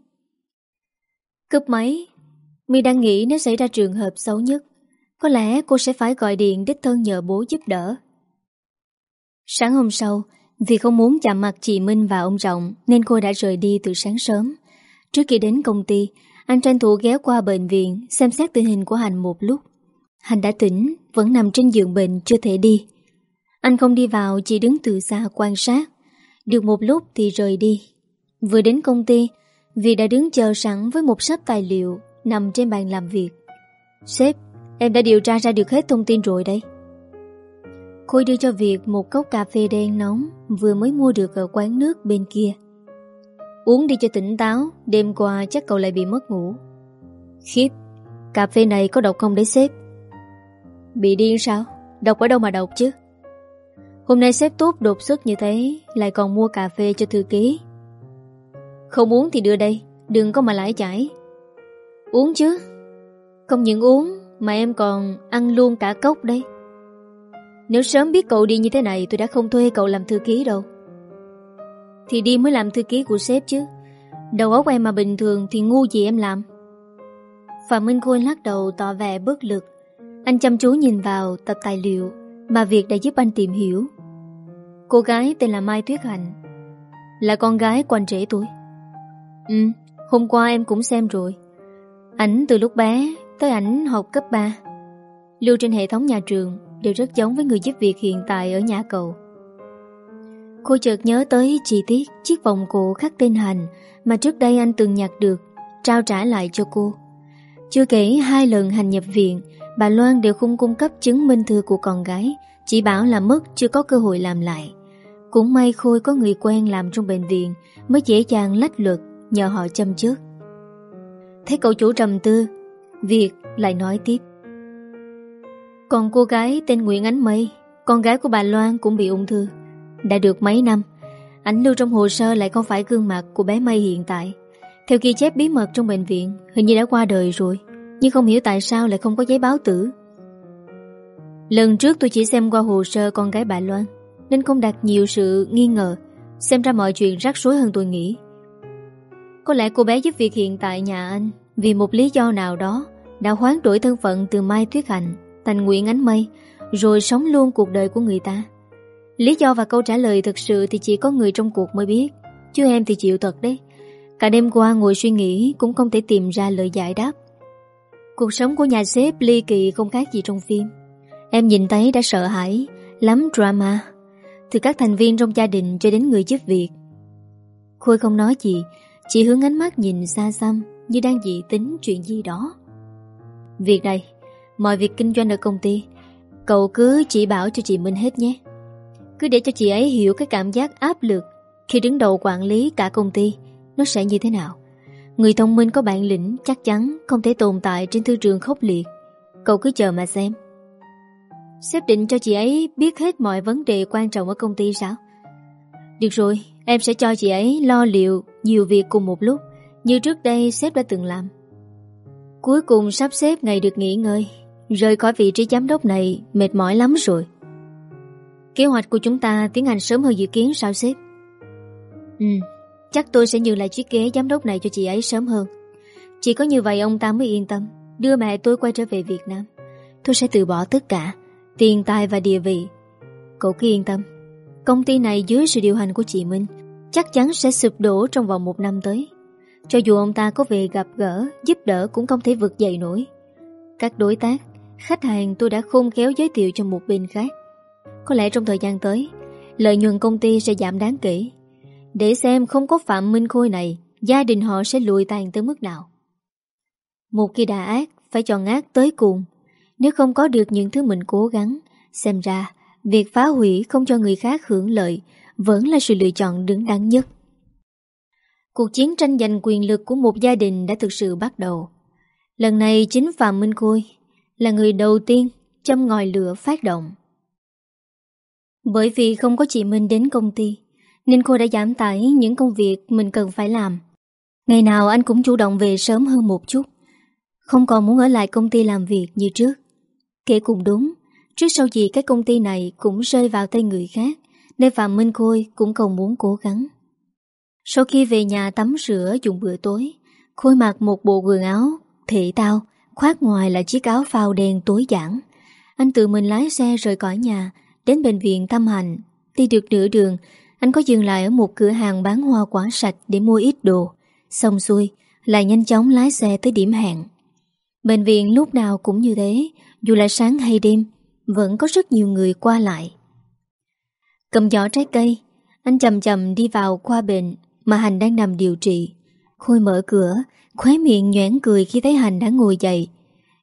Cướp máy Mi đang nghĩ nếu xảy ra trường hợp xấu nhất có lẽ cô sẽ phải gọi điện đích thân nhờ bố giúp đỡ. Sáng hôm sau, vì không muốn chạm mặt chị Minh và ông Trọng nên cô đã rời đi từ sáng sớm. Trước khi đến công ty, anh tranh thủ ghé qua bệnh viện xem xét tình hình của Hành một lúc. Hành đã tỉnh, vẫn nằm trên giường bệnh chưa thể đi. Anh không đi vào, chỉ đứng từ xa quan sát. Được một lúc thì rời đi. Vừa đến công ty, Vì đã đứng chờ sẵn với một sắp tài liệu nằm trên bàn làm việc. Sếp, Em đã điều tra ra được hết thông tin rồi đây Khôi đưa cho Việt một cốc cà phê đen nóng Vừa mới mua được ở quán nước bên kia Uống đi cho tỉnh táo Đêm qua chắc cậu lại bị mất ngủ Khiếp Cà phê này có độc không đấy sếp Bị điên sao? Độc ở đâu mà độc chứ? Hôm nay sếp tốt đột xuất như thế, Lại còn mua cà phê cho thư ký. Không uống thì đưa đây, Đừng có mà lãi chảy Uống chứ? Không những uống, mà em còn ăn luôn cả cốc đây Nếu sớm biết cậu đi như thế này, Tôi đã không thuê cậu làm thư ký đâu. Thì đi mới làm thư ký của sếp chứ. Đầu óc em mà bình thường Thì ngu gì em làm? Phạm Minh Khôi lắc đầu tỏ vẻ bất lực. Anh chăm chú nhìn vào tập tài liệu Mà Việt đã giúp anh tìm hiểu. Cô gái tên là Mai Tuyết Hạnh. Là con gái của anh trẻ tuổi. Ừ, hôm qua em cũng xem rồi. Ảnh từ lúc bé tới ảnh học cấp 3 Lưu trên hệ thống nhà trường Đều rất giống với người giúp việc hiện tại ở nhà cậu. Cô chợt nhớ tới chi tiết chiếc vòng cổ khắc tên hành mà trước đây anh từng nhặt được, trao trả lại cho cô. Chưa kể hai lần hành nhập viện, bà Loan đều không cung cấp chứng minh thư của con gái, chỉ bảo là mất chưa có cơ hội làm lại. Cũng may Khôi có người quen làm trong bệnh viện mới dễ dàng lách luật nhờ họ chăm trước. Thấy cậu chủ trầm tư, Việt lại nói tiếp Còn cô gái tên Nguyễn Ánh Mây Con gái của bà Loan cũng bị ung thư Đã được mấy năm Ảnh lưu trong hồ sơ lại không phải gương mặt của bé Mây hiện tại Theo ghi chép bí mật trong bệnh viện Hình như đã qua đời rồi nhưng không hiểu tại sao lại không có giấy báo tử. Lần trước tôi chỉ xem qua hồ sơ con gái bà Loan, Nên không đặt nhiều sự nghi ngờ, Xem ra mọi chuyện rắc rối hơn tôi nghĩ. Có lẽ cô bé giúp việc hiện tại nhà anh Vì một lý do nào đó Đã hoán đổi thân phận từ Mai Tuyết Hạnh Thành Nguyễn Ánh Mây, Rồi sống luôn cuộc đời của người ta. Lý do và câu trả lời thực sự Thì chỉ có người trong cuộc mới biết, Chứ em thì chịu thật đấy. Cả đêm qua ngồi suy nghĩ Cũng không thể tìm ra lời giải đáp. Cuộc sống của nhà xếp ly kỳ không khác gì trong phim. Em nhìn thấy đã sợ hãi Lắm drama. Từ các thành viên trong gia đình cho đến người giúp việc. Khôi không nói gì, Chỉ hướng ánh mắt nhìn xa xăm Như đang dị tính chuyện gì đó. Việc này, Mọi việc kinh doanh ở công ty, Cậu cứ chỉ bảo cho chị Minh hết nhé. Cứ để cho chị ấy hiểu cái cảm giác áp lực Khi đứng đầu quản lý cả công ty, Nó sẽ như thế nào. Người thông minh có bản lĩnh chắc chắn Không thể tồn tại trên thư trường khốc liệt Cậu cứ chờ mà xem Sếp định cho chị ấy biết hết mọi vấn đề quan trọng ở công ty sao? Được rồi, em sẽ cho chị ấy lo liệu nhiều việc cùng một lúc, như trước đây sếp đã từng làm. Cuối cùng sắp xếp ngày được nghỉ ngơi, rời khỏi vị trí giám đốc này mệt mỏi lắm rồi. Kế hoạch của chúng ta tiến hành sớm hơn dự kiến sao sếp? Ừ, chắc tôi sẽ nhường lại chiếc ghế giám đốc này cho chị ấy sớm hơn. Chỉ có như vậy ông ta mới yên tâm, đưa mẹ tôi quay trở về Việt Nam. Tôi sẽ từ bỏ tất cả tiền tài và địa vị. Cậu cứ yên tâm, công ty này dưới sự điều hành của chị Minh chắc chắn sẽ sụp đổ trong vòng một năm tới. Cho dù ông ta có về gặp gỡ, giúp đỡ cũng không thể vượt dậy nổi. Các đối tác, khách hàng tôi đã khôn khéo giới thiệu cho một bên khác. Có lẽ trong thời gian tới, lợi nhuận công ty sẽ giảm đáng kể. Để xem không có Phạm Minh Khôi này, gia đình họ sẽ lùi tàn tới mức nào. Một khi đã ác, phải chọn ác tới cùng nếu không có được những thứ mình cố gắng, xem ra việc phá hủy không cho người khác hưởng lợi vẫn là sự lựa chọn đứng đắn nhất. Cuộc chiến tranh giành quyền lực của một gia đình đã thực sự bắt đầu. Lần này chính Phạm Minh Khôi là người đầu tiên châm ngòi lửa phát động. Bởi vì không có chị Minh đến công ty, nên cô đã giảm tải những công việc mình cần phải làm. Ngày nào anh cũng chủ động về sớm hơn một chút, không còn muốn ở lại công ty làm việc như trước. Kể cũng đúng, trước sau gì cái công ty này cũng rơi vào tay người khác, nên Phạm Minh Khôi cũng không muốn cố gắng. Sau khi về nhà tắm rửa dùng bữa tối, Khôi mặc một bộ quần áo, thể tao, khoác ngoài là chiếc áo phao đen tối giản. Anh tự mình lái xe rời khỏi nhà, đến bệnh viện thăm hành. Đi được nửa đường, anh có dừng lại ở một cửa hàng bán hoa quả sạch để mua ít đồ. Xong xuôi, lại nhanh chóng lái xe tới điểm hẹn. Bệnh viện lúc nào cũng như thế, dù là sáng hay đêm, vẫn có rất nhiều người qua lại. Cầm giỏ trái cây, anh chậm chậm đi vào qua bệnh mà Hành đang nằm điều trị. Khôi mở cửa, khóe miệng nhoảng cười khi thấy Hành đã ngồi dậy,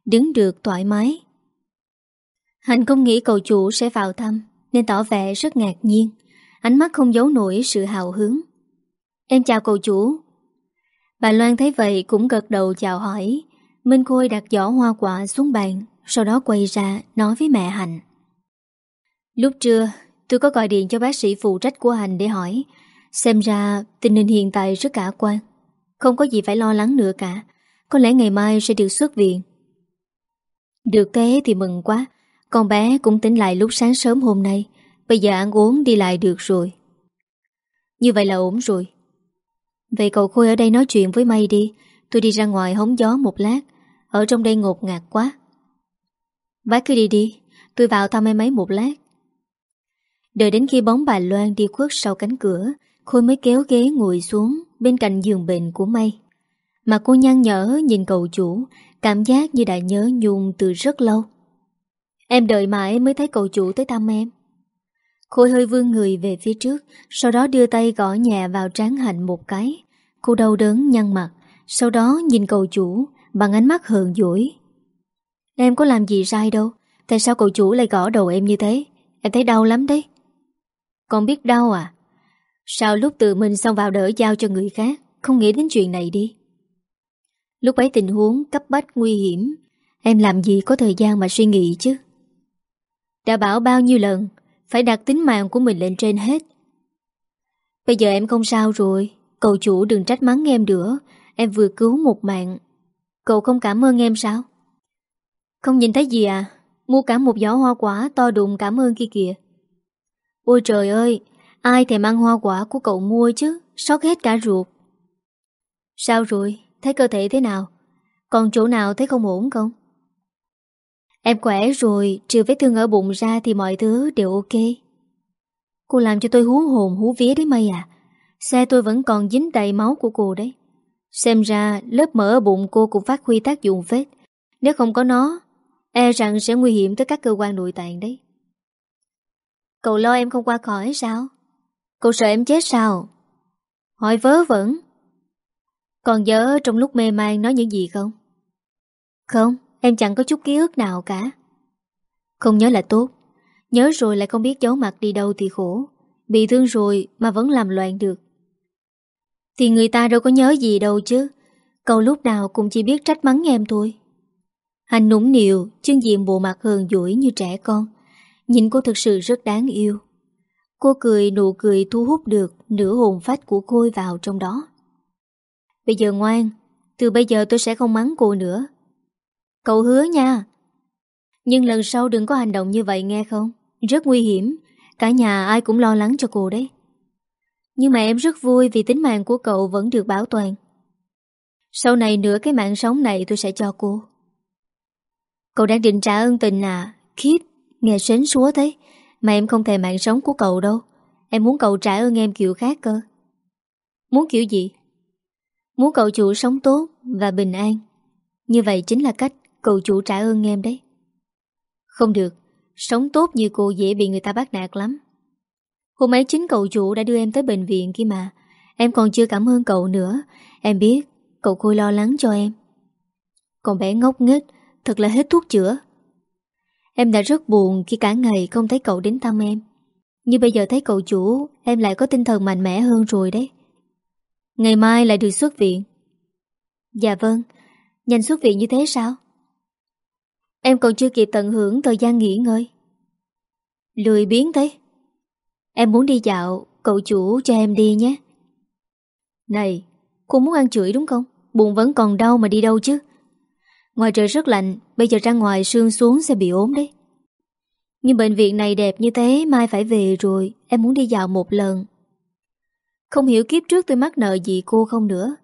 đứng được thoải mái. Hành không nghĩ cậu chủ sẽ vào thăm, nên tỏ vẻ rất ngạc nhiên. Ánh mắt không giấu nổi sự hào hứng. Em chào cậu chủ. Bà Loan thấy vậy cũng gật đầu chào hỏi. Minh Khôi đặt giỏ hoa quả xuống bàn, sau đó quay ra nói với mẹ Hạnh. Lúc trưa, Tôi có gọi điện cho bác sĩ phụ trách của Hành để hỏi. Xem ra tình hình hiện tại rất cả quan. Không có gì phải lo lắng nữa cả. Có lẽ ngày mai sẽ được xuất viện. Được thế thì mừng quá. Con bé cũng tỉnh lại lúc sáng sớm hôm nay. Bây giờ ăn uống đi lại được rồi. Như vậy là ổn rồi. Vậy cậu Khôi ở đây nói chuyện với May đi. Tôi đi ra ngoài hóng gió một lát. Ở trong đây ngột ngạt quá. Bác cứ đi đi. Tôi vào thăm em ấy một lát. Đợi đến khi bóng bà Loan đi khuất sau cánh cửa, Khôi mới kéo ghế ngồi xuống Bên cạnh giường bệnh của May. Mà cô nhăn nhở nhìn cậu chủ, Cảm giác như đã nhớ nhung từ rất lâu. Em đợi mãi mới thấy cậu chủ tới thăm em. Khôi hơi vươn người về phía trước, Sau đó đưa tay gõ nhẹ vào trán hạnh một cái. Cô đau đớn nhăn mặt, Sau đó nhìn cậu chủ, Bằng ánh mắt hờn dỗi. Em có làm gì sai đâu, Tại sao cậu chủ lại gõ đầu em như thế? Em thấy đau lắm đấy. Con biết đau à? Sao lúc tự mình xong vào đỡ giao cho người khác, Không nghĩ đến chuyện này đi? Lúc ấy tình huống cấp bách nguy hiểm, Em làm gì có thời gian mà suy nghĩ chứ? Đã bảo bao nhiêu lần phải đặt tính mạng của mình lên trên hết. Bây giờ em không sao rồi. Cậu chủ đừng trách mắng em nữa. Em vừa cứu một mạng. Cậu không cảm ơn em sao? Không nhìn thấy gì à? Mua cả một giỏ hoa quả to đùng cảm ơn kia kìa. Ôi trời ơi, Ai thèm ăn hoa quả của cậu mua chứ? Sót hết cả ruột. Sao rồi? Thấy cơ thể thế nào? Còn chỗ nào thấy không ổn không? Em khỏe rồi, Trừ vết thương ở bụng ra thì mọi thứ đều ok. Cô làm cho tôi hú hồn, hú vía đấy mây à. Xe tôi vẫn còn dính đầy máu của cô đấy. Xem ra lớp mỡ ở bụng cô cũng phát huy tác dụng phết. Nếu không có nó E rằng sẽ nguy hiểm tới các cơ quan nội tạng đấy. Cậu lo em không qua khỏi sao? Cậu sợ em chết sao? Hỏi vớ vẩn. Còn nhớ trong lúc mê man nói những gì không? Không. Em chẳng có chút ký ức nào cả. Không nhớ là tốt. Nhớ rồi lại không biết giấu mặt đi đâu thì khổ. Bị thương rồi mà vẫn làm loạn được. Thì người ta đâu có nhớ gì đâu chứ. Cậu lúc nào cũng chỉ biết trách mắng em thôi. Hành nũng niệu Chương diện bộ mặt hờn dỗi như trẻ con. Nhìn cô thực sự rất đáng yêu. Cô cười, nụ cười thu hút được Nửa hồn phách của Khôi vào trong đó. Bây giờ ngoan, Từ bây giờ tôi sẽ không mắng cô nữa. Cậu hứa nha. Nhưng lần sau đừng có hành động như vậy nghe không? Rất nguy hiểm. Cả nhà ai cũng lo lắng cho cô đấy. Nhưng mà em rất vui Vì tính mạng của cậu vẫn được bảo toàn. Sau này nửa cái mạng sống này tôi sẽ cho cô. Cậu đang định trả ơn tình à? Khiếp, Nghe sến súa thế. Mà em không thề mạng sống của cậu đâu. Em muốn cậu trả ơn em kiểu khác cơ. Muốn kiểu gì? Muốn cậu chủ sống tốt Và bình an. Như vậy chính là cách cậu chủ trả ơn em đấy. Không được Sống tốt như cô dễ bị người ta bắt nạt lắm. Hôm ấy chính cậu chủ đã đưa em tới bệnh viện kia mà. Em còn chưa cảm ơn cậu nữa. Em biết cậu Khôi lo lắng cho em. Còn bé ngốc nghếch Thật là hết thuốc chữa. Em đã rất buồn khi cả ngày không thấy cậu đến thăm em. Nhưng bây giờ thấy cậu chủ Em lại có tinh thần mạnh mẽ hơn rồi đấy. Ngày mai lại được xuất viện. Dạ vâng. Nhanh xuất viện như thế sao Em còn chưa kịp tận hưởng thời gian nghỉ ngơi. Lười biến thế Em muốn đi dạo, Cậu chủ cho em đi nhé. Này, Cô muốn ăn chửi đúng không? Bụng vẫn còn đau mà đi đâu chứ? Ngoài trời rất lạnh, Bây giờ ra ngoài sương xuống sẽ bị ốm đấy. Nhưng bệnh viện này đẹp như thế, Mai phải về rồi, Em muốn đi dạo một lần. Không hiểu kiếp trước tôi mắc nợ gì cô không nữa.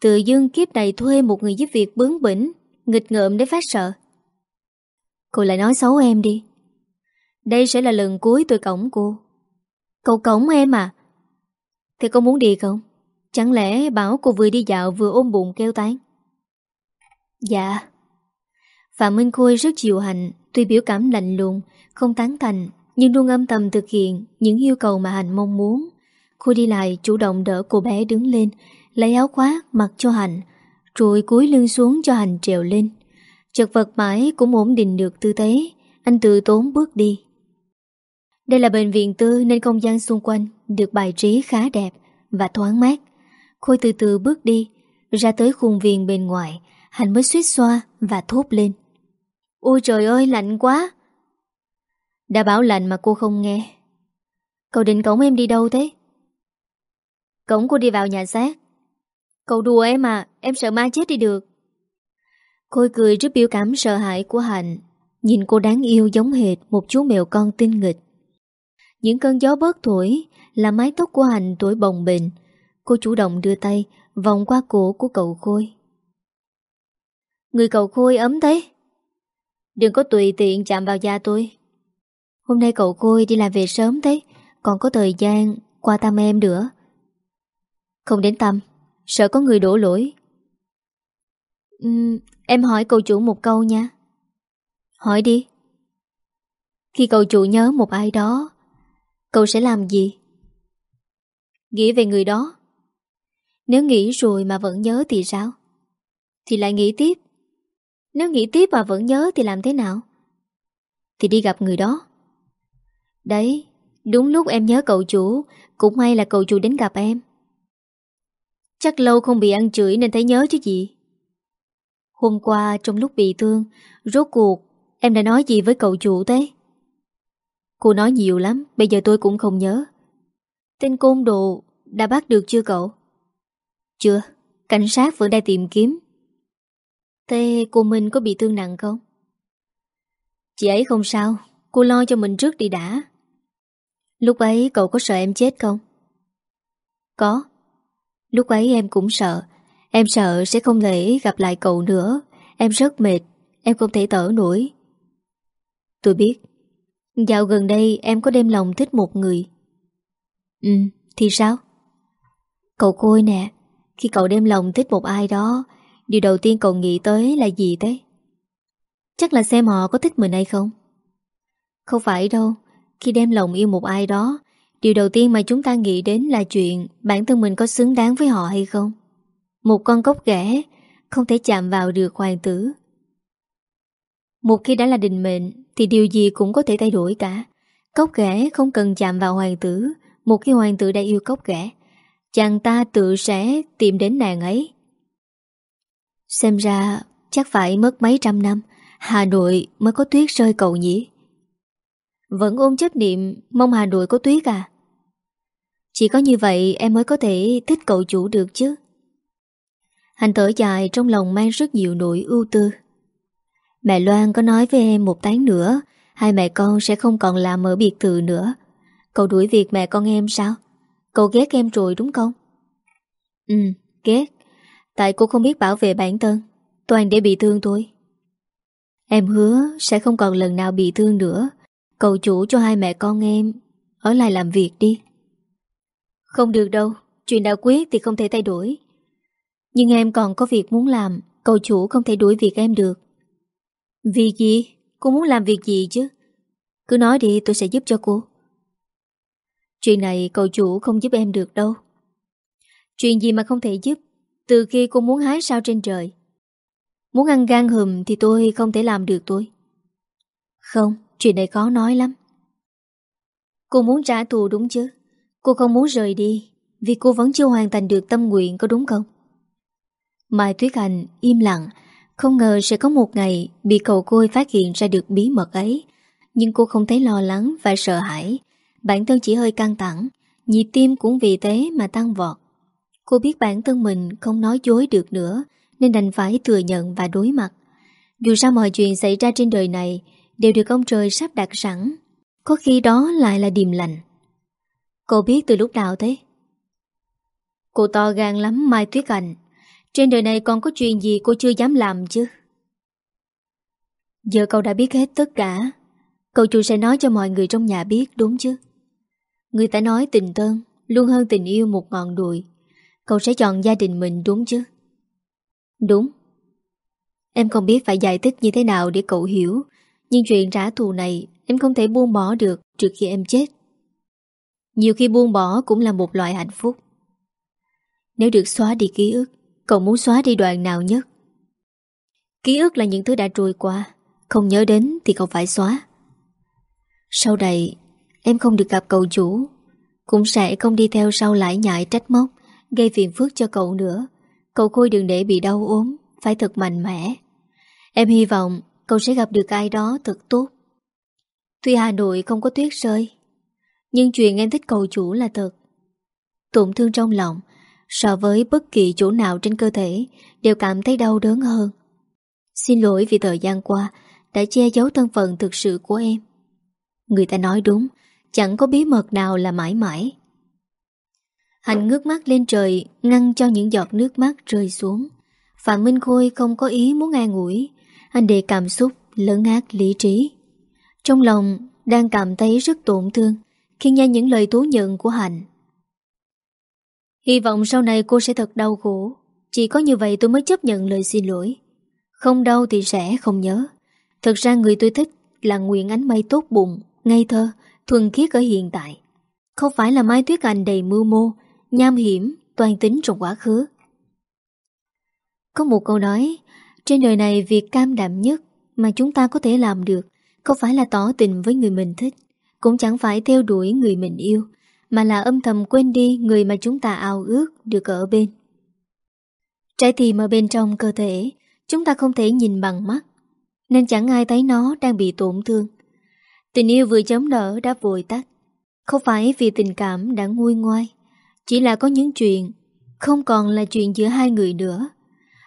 Tự dưng kiếp này thuê một người giúp việc bướng bỉnh, Nghịch ngợm để phát sợ. Cô lại nói xấu em đi. Đây sẽ là lần cuối tôi cổng cô. Cậu cổng em à? Thì cô muốn đi không? Chẳng lẽ bảo cô vừa đi dạo vừa ôm bụng kêu tán? Dạ. Phạm Minh Khôi rất chịu hành Tuy biểu cảm lạnh lùng, Không tán thành, Nhưng luôn âm thầm thực hiện Những yêu cầu mà Hành mong muốn. Khôi đi lại chủ động đỡ cô bé đứng lên, Lấy áo khoác mặc cho Hành Rồi cúi lưng xuống cho Hành trèo lên. Chật vật mãi cũng ổn định được tư thế. Anh tự tốn bước đi. Đây là bệnh viện tư Nên không gian xung quanh Được bài trí khá đẹp Và thoáng mát. Khôi từ từ bước đi, Ra tới khuôn viên bên ngoài Hành mới suýt xoa và thốt lên. Ôi trời ơi, lạnh quá! Đã bảo lạnh mà cô không nghe. Cậu định cổng em đi đâu thế? Cổng cô đi vào nhà xác. Cậu đùa em à Em sợ ma chết đi được. Khôi cười trước biểu cảm sợ hãi của Hạnh Nhìn cô đáng yêu giống hệt Một chú mèo con tinh nghịch. Những cơn gió bớt thổi Là mái tóc của Hạnh tuổi bồng bềnh. Cô chủ động đưa tay Vòng qua cổ của cậu Khôi. Người cậu Khôi ấm thế. Đừng có tùy tiện chạm vào da tôi. Hôm nay cậu Khôi đi làm về sớm thế Còn có thời gian qua thăm em nữa. Không đến tâm Sợ có người đổ lỗi. Uhm, Em hỏi cậu chủ một câu nha Hỏi đi Khi cậu chủ nhớ một ai đó Cậu sẽ làm gì? Nghĩ về người đó Nếu nghĩ rồi mà vẫn nhớ thì sao? Thì lại nghĩ tiếp nếu nghĩ tiếp mà vẫn nhớ thì làm thế nào? Thì đi gặp người đó. Đấy, đúng lúc em nhớ cậu chủ, cũng may là cậu chủ đến gặp em. Chắc lâu không bị ăn chửi nên thấy nhớ chứ gì. Hôm qua trong lúc bị thương, rốt cuộc em đã nói gì với cậu chủ thế? Cô nói nhiều lắm, bây giờ tôi cũng không nhớ. Tên côn đồ đã bắt được chưa cậu? Chưa, cảnh sát vẫn đang tìm kiếm. Thế cô Minh có bị thương nặng không? Chị ấy không sao Cô lo cho mình trước đi đã Lúc ấy cậu có sợ em chết không? Có Lúc ấy em cũng sợ Em sợ sẽ không thể gặp lại cậu nữa. Em rất mệt. Em không thể thở nổi. Tôi biết. Dạo gần đây em có đem lòng thích một người. Ừ thì sao? Cậu Khôi nè. Khi cậu đem lòng thích một ai đó, Điều đầu tiên cậu nghĩ tới là gì thế? Chắc là xem họ có thích mình hay không? Không phải đâu. Khi đem lòng yêu một ai đó, Điều đầu tiên mà chúng ta nghĩ đến là chuyện Bản thân mình có xứng đáng với họ hay không? Một con cốc ghẻ, Không thể chạm vào được hoàng tử. Một khi đã là định mệnh, Thì điều gì cũng có thể thay đổi cả. Cốc ghẻ không cần chạm vào hoàng tử. Một khi hoàng tử đã yêu cốc ghẻ, Chàng ta tự sẽ tìm đến nàng ấy. Xem ra chắc phải mất mấy trăm năm, Hà Nội mới có tuyết rơi cậu nhỉ? Vẫn ôm chấp niệm, Mong Hà Nội có tuyết à? Chỉ có như vậy em mới có thể thích cậu chủ được chứ. Hành thở dài, trong lòng mang rất nhiều nỗi ưu tư. Mẹ Loan có nói với em một tháng nữa, Hai mẹ con sẽ không còn làm ở biệt thự nữa. Cậu đuổi việc mẹ con em sao? Cậu ghét em rồi đúng không? Ừ ghét. Tại cô không biết bảo vệ bản thân. Toàn để bị thương thôi. Em hứa sẽ không còn lần nào bị thương nữa. Cầu chủ cho hai mẹ con em Ở lại làm việc đi. Không được đâu, Chuyện đã quyết thì không thể thay đổi. Nhưng em còn có việc muốn làm Cầu chủ không thể đuổi việc em được. Việc gì? Cô muốn làm việc gì chứ? Cứ nói đi tôi sẽ giúp cho cô. Chuyện này cầu chủ không giúp em được đâu. Chuyện gì mà không thể giúp? Từ khi cô muốn hái sao trên trời. Muốn ăn gan hùm thì tôi không thể làm được tôi. Không, chuyện này khó nói lắm. Cô muốn trả thù đúng chứ? Cô không muốn rời đi Vì cô vẫn chưa hoàn thành được tâm nguyện có đúng không Mai Tuyết Anh im lặng. Không ngờ sẽ có một ngày Bị cậu côi phát hiện ra được bí mật ấy. Nhưng cô không thấy lo lắng và sợ hãi. Bản thân chỉ hơi căng thẳng, Nhịp tim cũng vì thế mà tăng vọt. Cô biết bản thân mình không nói dối được nữa, Nên đành phải thừa nhận và đối mặt. Dù sao mọi chuyện xảy ra trên đời này Đều được ông trời sắp đặt sẵn. Có khi đó lại là điềm lành. Cô biết từ lúc nào thế? Cô to gan lắm, Mai Tuyết Anh. Trên đời này còn có chuyện gì cô chưa dám làm chứ? Giờ cậu đã biết hết tất cả. Cậu chủ sẽ nói cho mọi người trong nhà biết, đúng chứ? Người ta nói tình thân Luôn hơn tình yêu một ngọn đùi. Cậu sẽ chọn gia đình mình, đúng chứ? Đúng. Em không biết phải giải thích như thế nào để cậu hiểu, Nhưng chuyện trả thù này Em không thể buông bỏ được trước khi em chết. Nhiều khi buông bỏ cũng là một loại hạnh phúc. Nếu được xóa đi ký ức Cậu muốn xóa đi đoạn nào nhất? Ký ức là những thứ đã trôi qua. Không nhớ đến thì cậu phải xóa. Sau đây Em không được gặp cậu chủ. Cũng sẽ không đi theo sau lại nhại trách móc, Gây phiền phức cho cậu nữa. Cậu Khôi đừng để bị đau ốm, Phải thật mạnh mẽ. Em hy vọng cậu sẽ gặp được ai đó thật tốt. Tuy Hà Nội không có tuyết rơi, Nhưng chuyện em thích cậu chủ là thật. Tổn thương trong lòng So với bất kỳ chỗ nào trên cơ thể, Đều cảm thấy đau đớn hơn. Xin lỗi vì thời gian qua Đã che giấu thân phận thực sự của em. Người ta nói đúng, Chẳng có bí mật nào là mãi mãi. Hành ngước mắt lên trời, Ngăn cho những giọt nước mắt rơi xuống. Phạm Minh Khôi không có ý muốn an ủi, Anh để cảm xúc lớn ác lý trí. Trong lòng đang cảm thấy rất tổn thương Khi nghe những lời thú nhận của Hạnh. Hy vọng sau này cô sẽ thật đau khổ Chỉ có như vậy tôi mới chấp nhận lời xin lỗi Không đau thì sẽ không nhớ Thật ra người tôi thích là Nguyễn Ánh Mây tốt bụng, ngây thơ thuần khiết ở hiện tại. Không phải là Mai Tuyết Anh đầy mưu mô, nham hiểm, toàn tính trong quá khứ. Có một câu nói, trên đời này việc cam đảm nhất mà chúng ta có thể làm được không phải là tỏ tình với người mình thích, cũng chẳng phải theo đuổi người mình yêu, mà là âm thầm quên đi người mà chúng ta ao ước được ở bên. Trái tim ở bên trong cơ thể, chúng ta không thể nhìn bằng mắt, nên chẳng ai thấy nó đang bị tổn thương. Tình yêu vừa chấm nở đã vội tắt Không phải vì tình cảm đã nguôi ngoai Chỉ là có những chuyện Không còn là chuyện giữa hai người nữa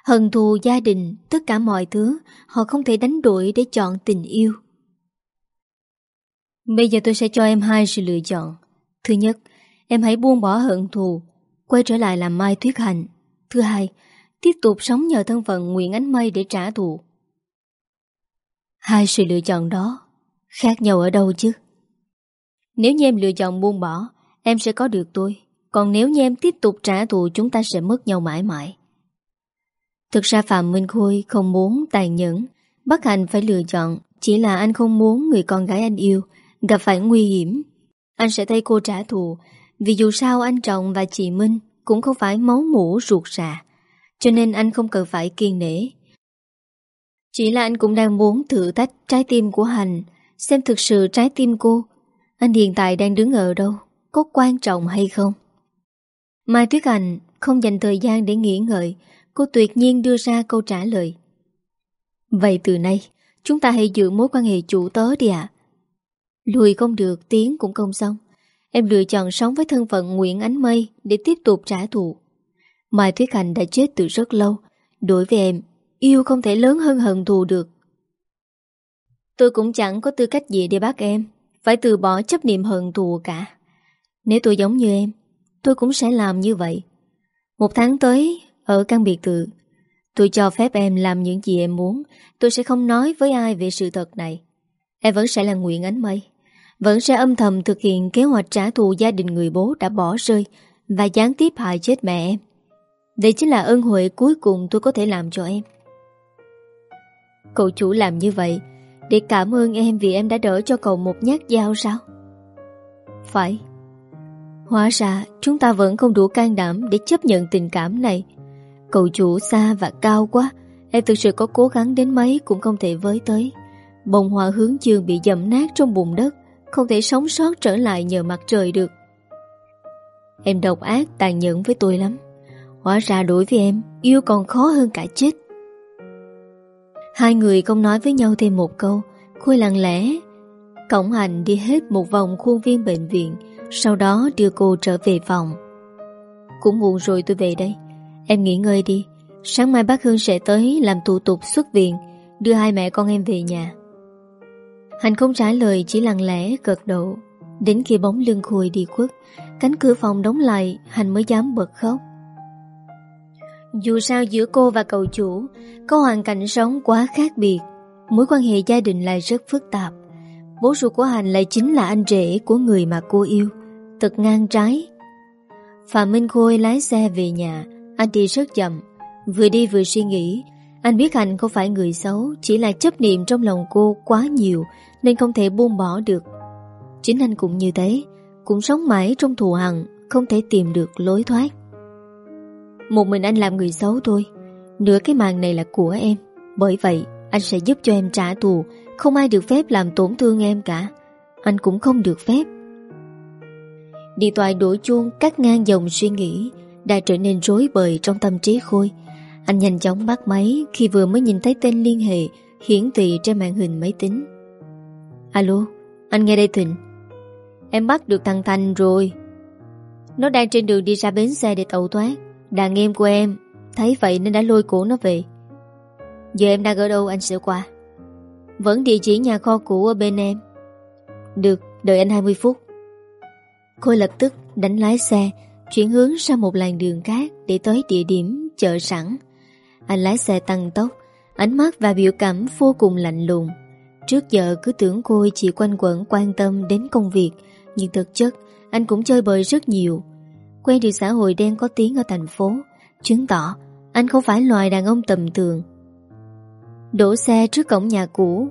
Hận thù gia đình Tất cả mọi thứ Họ không thể đánh đổi để chọn tình yêu Bây giờ tôi sẽ cho em hai sự lựa chọn Thứ nhất, em hãy buông bỏ hận thù, quay trở lại làm Mai Tuyết Hành. Thứ hai, tiếp tục sống nhờ thân phận Nguyễn Ánh Mây để trả thù. Hai sự lựa chọn đó khác nhau ở đâu chứ? Nếu như em lựa chọn buông bỏ, em sẽ có được tôi. Còn nếu như em tiếp tục trả thù chúng ta sẽ mất nhau mãi mãi. Thực ra Phạm Minh Khôi không muốn tàn nhẫn, bất hạnh phải lựa chọn, chỉ là anh không muốn người con gái anh yêu gặp phải nguy hiểm. Anh sẽ thay cô trả thù, vì dù sao anh Trọng và chị Minh cũng không phải máu mũ ruột rà, cho nên anh không cần phải kiên nể. Chỉ là anh cũng đang muốn thử tách trái tim của Hành, xem thực sự trái tim cô, anh hiện tại đang đứng ở đâu, có quan trọng hay không? Mai Tuyết Hành không dành thời gian để nghỉ ngợi, cô tuyệt nhiên đưa ra câu trả lời. Vậy từ nay, chúng ta hãy giữ mối quan hệ chủ tớ đi ạ. Lùi không được, tiếng cũng không xong. Em lựa chọn sống với thân phận Nguyễn Ánh Mây để tiếp tục trả thù. Mai Thuyết Hành đã chết từ rất lâu. Đối với em, yêu không thể lớn hơn hận thù được. Tôi cũng chẳng có tư cách gì để bắt em, phải từ bỏ chấp niệm hận thù cả. Nếu tôi giống như em, tôi cũng sẽ làm như vậy. Một tháng tới, ở căn biệt thự, tôi cho phép em làm những gì em muốn, tôi sẽ không nói với ai về sự thật này. Em vẫn sẽ là Nguyễn Ánh Mây, vẫn sẽ âm thầm thực hiện kế hoạch trả thù gia đình người bố đã bỏ rơi và gián tiếp hại chết mẹ em. Đây chính là ân huệ cuối cùng tôi có thể làm cho em. Cậu chủ làm như vậy để cảm ơn em vì em đã đỡ cho cậu một nhát dao sao? Phải. Hóa ra chúng ta vẫn không đủ can đảm để chấp nhận tình cảm này. Cậu chủ xa và cao quá, em thực sự có cố gắng đến mấy cũng không thể với tới. Bông hoa hướng dương bị dầm nát trong bùn đất, không thể sống sót trở lại nhờ mặt trời được. Em độc ác tàn nhẫn với tôi lắm. Hóa ra đối với em, yêu còn khó hơn cả chết. Hai người không nói với nhau thêm một câu Khôi lặng lẽ Cổng hành đi hết một vòng khuôn viên bệnh viện Sau đó đưa cô trở về phòng Cũng muộn rồi tôi về đây Em nghỉ ngơi đi Sáng mai bác Hương sẽ tới làm thủ tục xuất viện Đưa hai mẹ con em về nhà Hành không trả lời, Chỉ lặng lẽ gật đầu. Đến khi bóng lưng khùi đi khuất, Cánh cửa phòng đóng lại Hành mới dám bật khóc. Dù sao giữa cô và cậu chủ, Có hoàn cảnh sống quá khác biệt, Mối quan hệ gia đình lại rất phức tạp. Bố ruột của Hành lại chính là anh rể Của người mà cô yêu, Thật ngang trái. Phạm Minh Khôi lái xe về nhà, Anh đi rất chậm, Vừa đi vừa suy nghĩ anh biết hạnh không phải người xấu, Chỉ là chấp niệm trong lòng cô quá nhiều, Nên không thể buông bỏ được. Chính anh cũng như thế, Cũng sống mãi trong thù hằn, Không thể tìm được lối thoát. Một mình anh làm người xấu thôi, Nửa cái màn này là của em, Bởi vậy anh sẽ giúp cho em trả thù, Không ai được phép làm tổn thương em cả, Anh cũng không được phép. Điện thoại đổ chuông cắt ngang dòng suy nghĩ, Đã trở nên rối bời trong tâm trí Khôi. Anh nhanh chóng bắt máy Khi vừa mới nhìn thấy tên liên hệ Hiển thị trên màn hình máy tính. Alo, anh nghe đây Thịnh. Em bắt được thằng Thành rồi. Nó đang trên đường đi ra bến xe để tẩu thoát. Đàn em của em Thấy vậy nên đã lôi cổ nó về. Giờ em đang ở đâu anh sẽ qua Vẫn địa chỉ nhà kho cũ ở bên em. Được, đợi anh 20 phút. Khôi lập tức đánh lái xe Chuyển hướng sang một làn đường khác Để tới địa điểm chợ sẵn. Anh lái xe tăng tốc, Ánh mắt và biểu cảm vô cùng lạnh lùng. Trước giờ cứ tưởng Khôi chỉ quanh quẩn quan tâm đến công việc, Nhưng thực chất anh cũng chơi bời rất nhiều. Quen được xã hội đen có tiếng ở thành phố, Chứng tỏ anh không phải loài đàn ông tầm thường. Đổ xe trước cổng nhà cũ.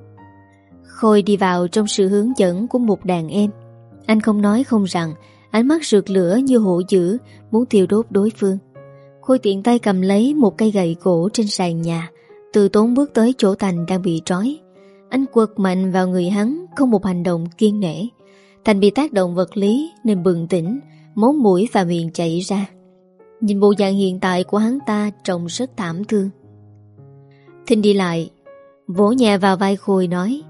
Khôi đi vào trong sự hướng dẫn của một đàn em. Anh không nói không rằng, Ánh mắt rượt lửa như hổ dữ, Muốn thiêu đốt đối phương. Khôi tiện tay cầm lấy một cây gậy gỗ trên sàn nhà. Từ tốn bước tới chỗ Thành đang bị trói. Anh quật mạnh vào người hắn, Không một hành động kiên nể. Thành bị tác động vật lý nên bừng tỉnh, Máu mũi và miệng chảy ra. Nhìn bộ dạng hiện tại của hắn ta Trông rất thảm thương. Thinh đi lại, Vỗ nhẹ vào vai Khôi nói,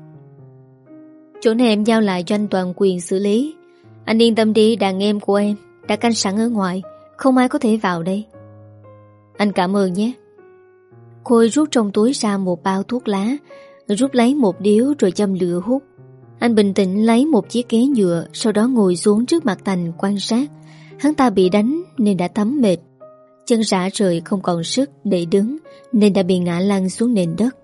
Chỗ này em giao lại cho anh toàn quyền xử lý. Anh yên tâm đi, đàn em của em Đã canh sẵn ở ngoài, Không ai có thể vào đây. Anh cảm ơn nhé. Khôi rút trong túi ra một bao thuốc lá, Rút lấy một điếu rồi châm lửa hút. Anh bình tĩnh lấy một chiếc ghế nhựa, Sau đó ngồi xuống trước mặt Thành quan sát. Hắn ta bị đánh nên đã tắm mệt. Chân rã rời không còn sức để đứng, Nên đã bị ngã lăn xuống nền đất.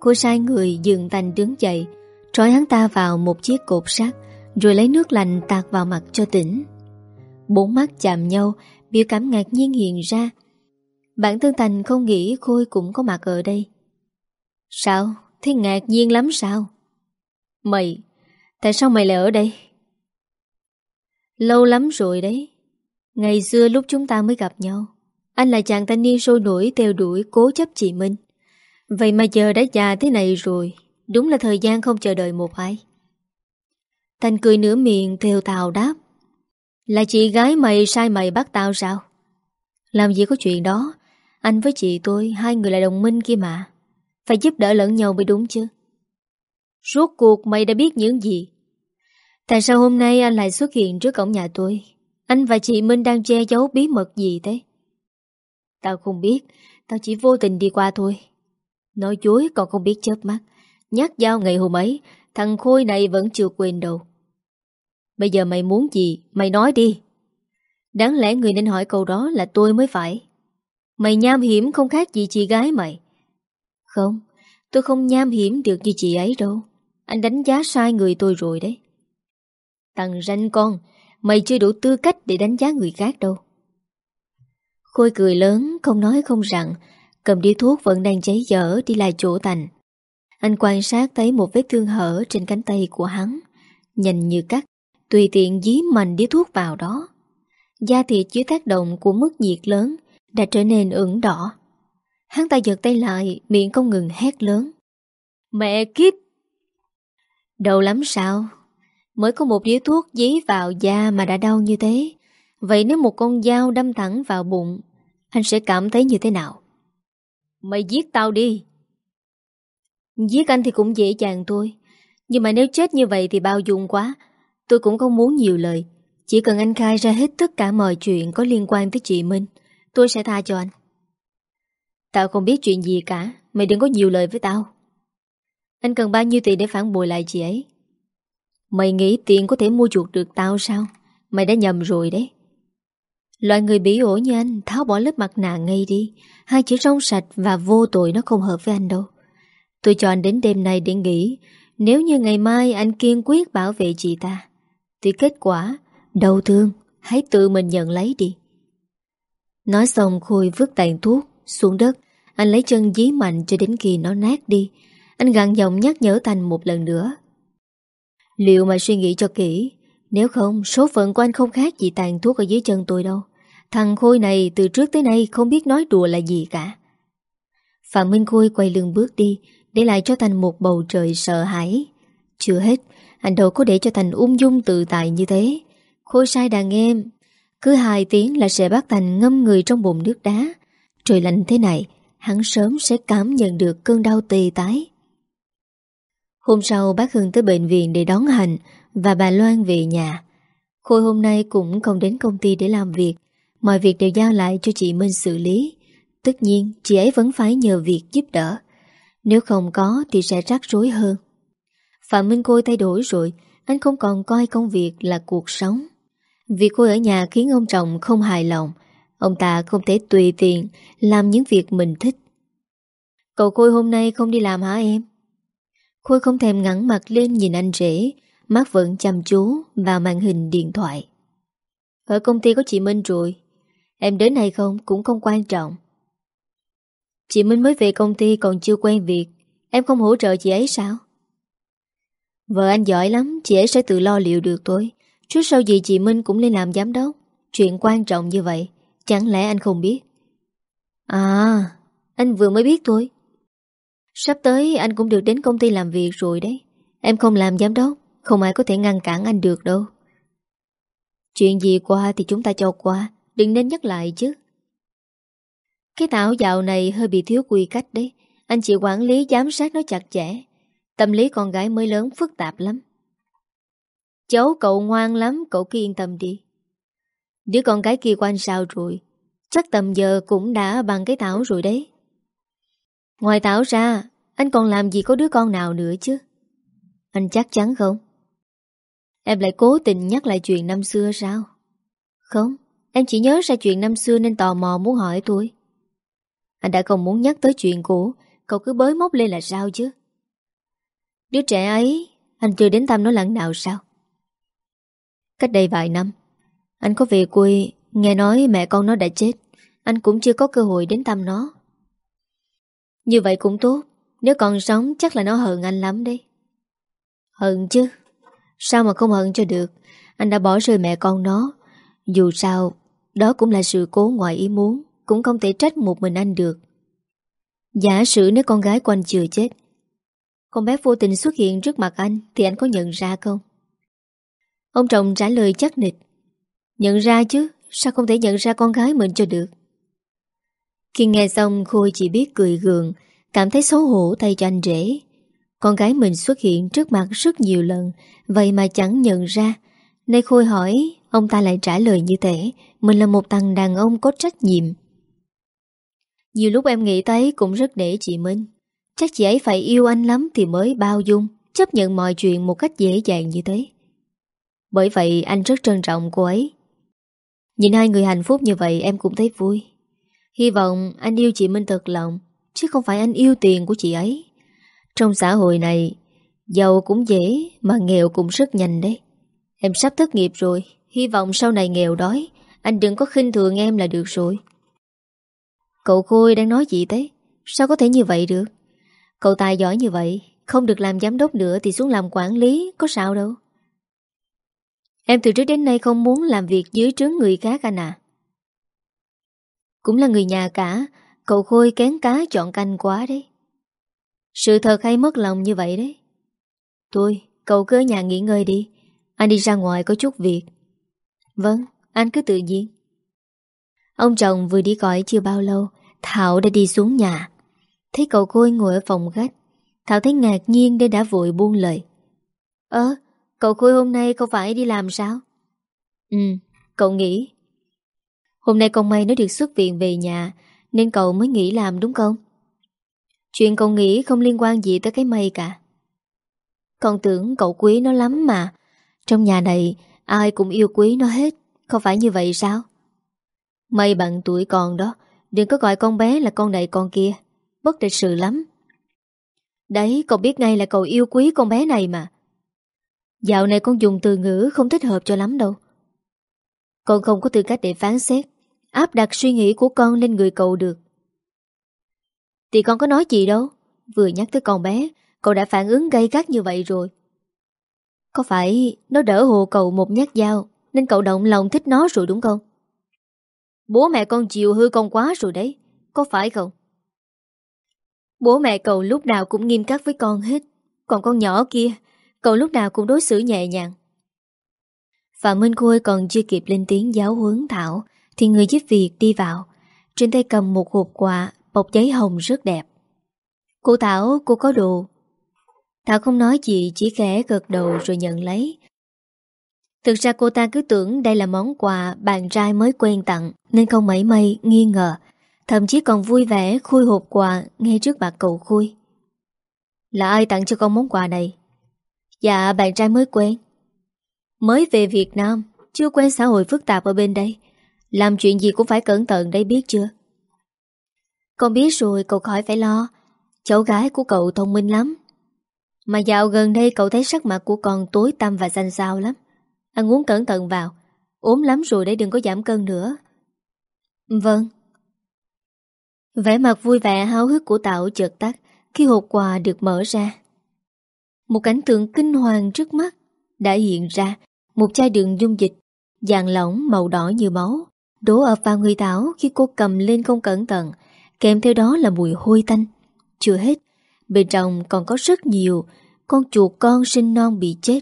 Cô sai người dừng Thành đứng dậy, Trói hắn ta vào một chiếc cột sắt, Rồi lấy nước lạnh tạt vào mặt cho tỉnh. Bốn mắt chạm nhau, Biểu cảm ngạc nhiên hiện ra Bản thân Thành không nghĩ Khôi cũng có mặt ở đây. Sao? Thế ngạc nhiên lắm sao? Mày, Tại sao mày lại ở đây? Lâu lắm rồi đấy. Ngày xưa lúc chúng ta mới gặp nhau, Anh là chàng thanh niên sôi nổi Theo đuổi cố chấp chị Minh. Vậy mà giờ đã già thế này rồi, Đúng là thời gian không chờ đợi một ai. Thành cười nửa miệng theo tào đáp. Là chị gái mày, sai mày bắt tao sao? Làm gì có chuyện đó? Anh với chị tôi, Hai người là đồng minh kia mà. Phải giúp đỡ lẫn nhau mới đúng chứ. Rốt cuộc mày đã biết những gì? Tại sao hôm nay anh lại xuất hiện trước cổng nhà tôi? Anh và chị Minh đang che giấu bí mật gì thế? Tao không biết. Tao chỉ vô tình đi qua thôi. Nói dối còn không biết chớp mắt. Nhắc giao ngày hôm ấy, Thằng Khôi này vẫn chưa quên đâu. Bây giờ mày muốn gì, Mày nói đi. Đáng lẽ người nên hỏi câu đó là tôi mới phải. Mày nham hiểm không khác gì chị gái mày. Không, Tôi không nham hiểm được như chị ấy đâu. Anh đánh giá sai người tôi rồi đấy. Tằng ranh con, Mày chưa đủ tư cách để đánh giá người khác đâu. Khôi cười lớn, Không nói không rằng, Cầm điếu thuốc vẫn đang cháy dở Đi lại chỗ Thành Anh quan sát thấy một vết thương hở Trên cánh tay của hắn. Nhanh như cắt, Tùy tiện dí mạnh điếu thuốc vào đó. Da thịt dưới tác động của mức nhiệt lớn đã trở nên ửng đỏ. Hắn ta giật tay lại, Miệng không ngừng hét lớn. Mẹ kiếp! Đau lắm sao? Mới có một điếu thuốc dí vào da mà đã đau như thế. Vậy nếu một con dao đâm thẳng vào bụng, Anh sẽ cảm thấy như thế nào? Mày giết tao đi! Giết anh thì cũng dễ dàng thôi. Nhưng mà nếu chết như vậy thì bao dung quá. Tôi cũng không muốn nhiều lời. Chỉ cần anh khai ra hết tất cả mọi chuyện Có liên quan tới chị Minh. Tôi sẽ tha cho anh. Tao không biết chuyện gì cả, Mày đừng có nhiều lời với tao. Anh cần bao nhiêu tiền để phản bội lại chị ấy? Mày nghĩ tiền có thể mua chuộc được tao sao? Mày đã nhầm rồi đấy. Loại người bị ổ như anh, Tháo bỏ lớp mặt nạ ngay đi. Hai chữ trong sạch và vô tội nó không hợp với anh đâu. Tôi cho anh đến đêm nay để nghĩ Nếu như ngày mai anh kiên quyết bảo vệ chị ta, Thì kết quả, Đau thương, Hãy tự mình nhận lấy đi. Nói xong Khôi vứt tàn thuốc Xuống đất. Anh lấy chân dí mạnh cho đến khi nó nát đi. Anh gặn giọng nhắc nhở Thành một lần nữa. Liệu mà suy nghĩ cho kỹ, Nếu không, số phận của anh không khác gì tàn thuốc ở dưới chân tôi đâu. Thằng Khôi này từ trước tới nay không biết nói đùa là gì cả. Phạm Minh Khôi quay lưng bước đi, Để lại cho Thành một bầu trời sợ hãi. Chưa hết, Anh đâu có để cho Thành ung dung tự tại như thế. Khôi sai đàn em cứ hai tiếng là sẽ bác Thành ngâm người trong bồn nước đá. Trời lạnh thế này, Hắn sớm sẽ cảm nhận được cơn đau tê tái. Hôm sau, bác Hưng tới bệnh viện để đón hành Và bà Loan về nhà. Khôi hôm nay cũng không đến công ty để làm việc. Mọi việc đều giao lại cho chị Minh xử lý. Tất nhiên, chị ấy vẫn phải nhờ việc giúp đỡ. Nếu không có thì sẽ rắc rối hơn. Phạm Minh Khôi thay đổi rồi. Anh không còn coi công việc là cuộc sống. Việc cô ở nhà khiến ông chồng không hài lòng. Ông ta không thể tùy tiện Làm những việc mình thích. Cậu Khôi hôm nay không đi làm hả em? Khôi không thèm ngắn mặt lên nhìn anh rể. Mắt vẫn chăm chú vào màn hình điện thoại. Ở công ty có chị Minh rồi. Em đến hay không cũng không quan trọng. Chị Minh mới về công ty còn chưa quen việc. Em không hỗ trợ chị ấy sao? Vợ anh giỏi lắm, Chị ấy sẽ tự lo liệu được tôi Trước sau gì chị Minh cũng lên làm giám đốc? Chuyện quan trọng như vậy, Chẳng lẽ anh không biết? À Anh vừa mới biết thôi. Sắp tới anh cũng được đến công ty làm việc rồi đấy. Em không làm giám đốc, Không ai có thể ngăn cản anh được đâu. Chuyện gì qua thì chúng ta cho qua, Đừng nên nhắc lại chứ. Cái tảo dạo này hơi bị thiếu quy cách đấy. Anh chị quản lý giám sát nó chặt chẽ. Tâm lý con gái mới lớn phức tạp lắm. Cháu cậu ngoan lắm Cậu cứ yên tâm đi Đứa con gái kia quan sao rồi Chắc tầm giờ cũng đã bằng cái tảo rồi đấy Ngoài tảo ra Anh còn làm gì có đứa con nào nữa chứ Anh chắc chắn không Em lại cố tình nhắc lại chuyện năm xưa sao? Không, em chỉ nhớ ra chuyện năm xưa nên tò mò muốn hỏi tôi. Anh đã không muốn nhắc tới chuyện cũ, cậu cứ bới móc lên là sao chứ? Đứa trẻ ấy, anh chưa đến thăm nó lần nào sao? Cách đây vài năm, anh có về quê, nghe nói mẹ con nó đã chết. Anh cũng chưa có cơ hội đến thăm nó. Như vậy cũng tốt, nếu còn sống chắc là nó hận anh lắm đấy. Hận chứ, sao mà không hận cho được, anh đã bỏ rơi mẹ con nó. Dù sao, đó cũng là sự cố ngoài ý muốn, cũng không thể trách một mình anh được. Giả sử nếu con gái của anh chưa chết, con bé vô tình xuất hiện trước mặt anh thì anh có nhận ra không? Ông chồng trả lời chắc nịch. Nhận ra chứ, sao không thể nhận ra con gái mình cho được? Khi nghe xong Khôi chỉ biết cười gượng, cảm thấy xấu hổ thay cho anh rể. Con gái mình xuất hiện trước mặt rất nhiều lần, vậy mà chẳng nhận ra. nay Khôi hỏi, ông ta lại trả lời như thế, mình là một thằng đàn ông có trách nhiệm. Nhiều lúc em nghĩ thấy cũng rất để chị Minh. Chắc chị ấy phải yêu anh lắm thì mới bao dung, chấp nhận mọi chuyện một cách dễ dàng như thế. Bởi vậy anh rất trân trọng cô ấy. Nhìn hai người hạnh phúc như vậy em cũng thấy vui. Hy vọng anh yêu chị Minh thật lòng, chứ không phải anh yêu tiền của chị ấy. Trong xã hội này, giàu cũng dễ mà nghèo cũng rất nhanh đấy. Em sắp thất nghiệp rồi, hy vọng sau này nghèo đói, anh đừng có khinh thường em là được rồi. Cậu Khôi đang nói gì thế? Sao có thể như vậy được? Cậu tài giỏi như vậy, không được làm giám đốc nữa thì xuống làm quản lý, có sao đâu. Em từ trước đến nay không muốn làm việc dưới trướng người khác anh à. Cũng là người nhà cả, cậu Khôi kén cá chọn canh quá đấy. Sự thật hay mất lòng như vậy đấy. Tôi, cậu cứ ở nhà nghỉ ngơi đi, anh đi ra ngoài có chút việc. Vâng, anh cứ tự nhiên. Ông chồng vừa đi gọi chưa bao lâu, Thảo đã đi xuống nhà. Thấy cậu Khôi ngồi ở phòng khách, Thảo thấy ngạc nhiên nên đã vội buông lời. Ơ, cậu Khôi hôm nay không phải đi làm sao? Ừ, cậu nghĩ. Hôm nay con may nó được xuất viện về nhà, nên cậu mới nghỉ làm đúng không? Chuyện cậu nghĩ không liên quan gì tới cái mây cả. Con tưởng cậu quý nó lắm mà. Trong nhà này, ai cũng yêu quý nó hết. Không phải như vậy sao? Mây bằng tuổi con đó, đừng có gọi con bé là con này con kia. Bất lịch sự lắm. Đấy, cậu biết ngay là cậu yêu quý con bé này mà. Dạo này con dùng từ ngữ không thích hợp cho lắm đâu. Con không có tư cách để phán xét, áp đặt suy nghĩ của con lên người cậu được. Thì con có nói gì đâu, vừa nhắc tới con bé, cậu đã phản ứng gay gắt như vậy rồi. Có phải nó đỡ hồ cậu một nhát dao, nên cậu động lòng thích nó rồi đúng không? Bố mẹ con chịu hư con quá rồi đấy, có phải không? Bố mẹ cậu lúc nào cũng nghiêm khắc với con hết, còn con nhỏ kia Cậu lúc nào cũng đối xử nhẹ nhàng. Phạm Minh Khôi còn chưa kịp lên tiếng giáo huấn Thảo, Thì người giúp việc đi vào. Trên tay cầm một hộp quà, Bọc giấy hồng rất đẹp. Cô Thảo, cô có đồ. Thảo không nói gì, chỉ khẽ gật đầu rồi nhận lấy. Thực ra cô ta cứ tưởng đây là món quà bạn trai mới quen tặng, Nên không mấy may nghi ngờ, Thậm chí còn vui vẻ khui hộp quà ngay trước mặt cậu khui Là ai tặng cho con món quà này? Dạ bạn trai mới quen Mới về Việt Nam, Chưa quen xã hội phức tạp ở bên đây. Làm chuyện gì cũng phải cẩn thận đấy, biết chưa? Con biết rồi, cậu khỏi phải lo. Cháu gái của cậu thông minh lắm. Mà dạo gần đây cậu thấy sắc mặt của con tối tăm và xanh xao lắm. Ăn uống cẩn thận vào. Ốm lắm rồi đấy, đừng có giảm cân nữa. Vâng. Vẻ mặt vui vẻ, háo hức của Tạo chợt tắt Khi hộp quà được mở ra một cảnh tượng kinh hoàng trước mắt đã hiện ra. Một chai đường dung dịch dạng lỏng màu đỏ như máu, đổ ập vào người Thảo khi cô cầm lên không cẩn thận, kèm theo đó là mùi hôi tanh. Chưa hết, bên trong còn có rất nhiều con chuột con sinh non bị chết.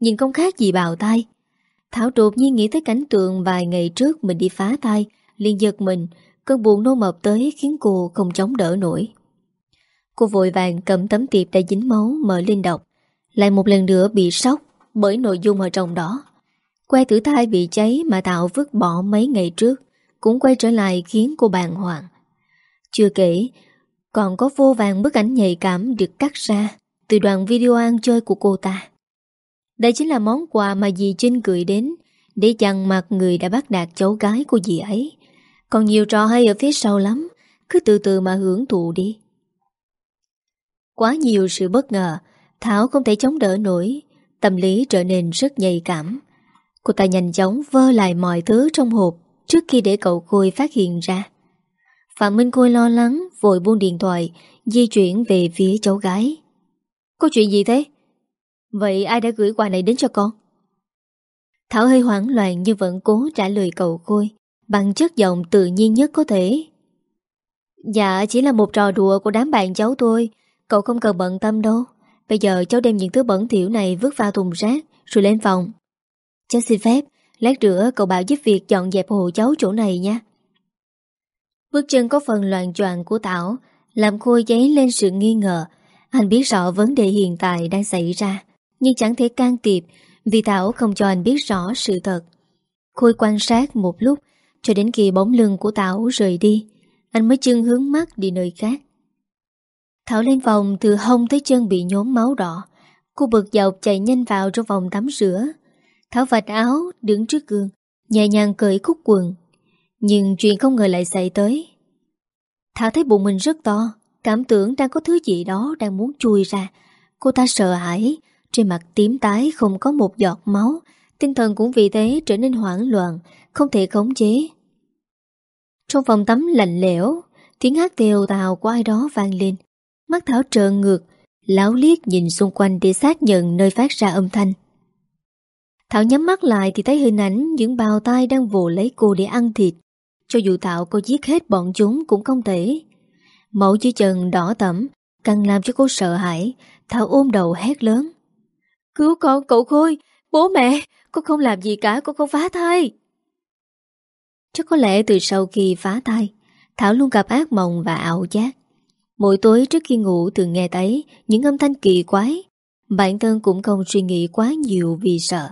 Nhìn không khác gì bào tai. Thảo đột nhiên nghĩ tới cảnh tượng vài ngày trước mình đi phá thai, liền giật mình, cơn buồn nôn mập tới khiến cô không chống đỡ nổi. Cô vội vàng cầm tấm tiệp đã dính máu mở lên đọc lại một lần nữa bị sốc bởi nội dung ở trong đó. Que tử thai bị cháy mà Tạo vứt bỏ mấy ngày trước cũng quay trở lại khiến cô bàng hoàng. Chưa kể, còn có vô vàng bức ảnh nhạy cảm được cắt ra từ đoạn video ăn chơi của cô ta. Đây chính là món quà mà dì Trinh gửi đến để chặn mặt người đã bắt đạt cháu gái của dì ấy. Còn nhiều trò hay ở phía sau lắm, cứ từ từ mà hưởng thụ đi. Quá nhiều sự bất ngờ, Thảo không thể chống đỡ nổi, tâm lý trở nên rất nhạy cảm. Cô ta nhanh chóng vơ lại mọi thứ trong hộp trước khi để cậu Khôi phát hiện ra. Phạm Minh Khôi lo lắng, vội buông điện thoại, di chuyển về phía cháu gái. Có chuyện gì thế? Vậy ai đã gửi quà này đến cho con? Thảo hơi hoảng loạn nhưng vẫn cố trả lời cậu Khôi, bằng chất giọng tự nhiên nhất có thể. Dạ, chỉ là một trò đùa của đám bạn cháu thôi, cậu không cần bận tâm đâu. Bây giờ cháu đem những thứ bẩn thiểu này vứt vào thùng rác rồi lên phòng. Cháu xin phép, lát rửa cậu bảo giúp việc dọn dẹp hồ cháu chỗ này nha. Bước chân có phần loạn choạng của Tảo làm Khôi giấy lên sự nghi ngờ. Anh biết rõ vấn đề hiện tại đang xảy ra, nhưng chẳng thể can thiệp vì Tảo không cho anh biết rõ sự thật. Khôi quan sát một lúc cho đến khi bóng lưng của Tảo rời đi, anh mới chân hướng mắt đi nơi khác. Thảo lên phòng từ hông tới chân bị nhốm máu đỏ. Cô bực dọc chạy nhanh vào trong phòng tắm rửa. Thảo vạch áo, đứng trước gương, nhẹ nhàng cởi khúc quần. Nhưng chuyện không ngờ lại xảy tới. Thảo thấy bụng mình rất to, cảm tưởng đang có thứ gì đó đang muốn chui ra. Cô ta sợ hãi, trên mặt tím tái không có một giọt máu, tinh thần cũng vì thế trở nên hoảng loạn, không thể khống chế. Trong phòng tắm lạnh lẽo, tiếng hát kêu tào của ai đó vang lên. Mắt Thảo trợn ngược, láo liếc nhìn xung quanh để xác nhận nơi phát ra âm thanh. Thảo nhắm mắt lại thì thấy hình ảnh những bào tai đang vồ lấy cô để ăn thịt. Cho dù Thảo có giết hết bọn chúng cũng không thể. Mẫu dưới chân đỏ tẩm, càng làm cho cô sợ hãi, Thảo ôm đầu hét lớn. Cứu con cậu Khôi, bố mẹ, con không làm gì cả, con không phá thai. Chắc có lẽ từ sau khi phá thai, Thảo luôn gặp ác mộng và ảo giác. Mỗi tối trước khi ngủ thường nghe thấy những âm thanh kỳ quái. Bản thân cũng không suy nghĩ quá nhiều vì sợ.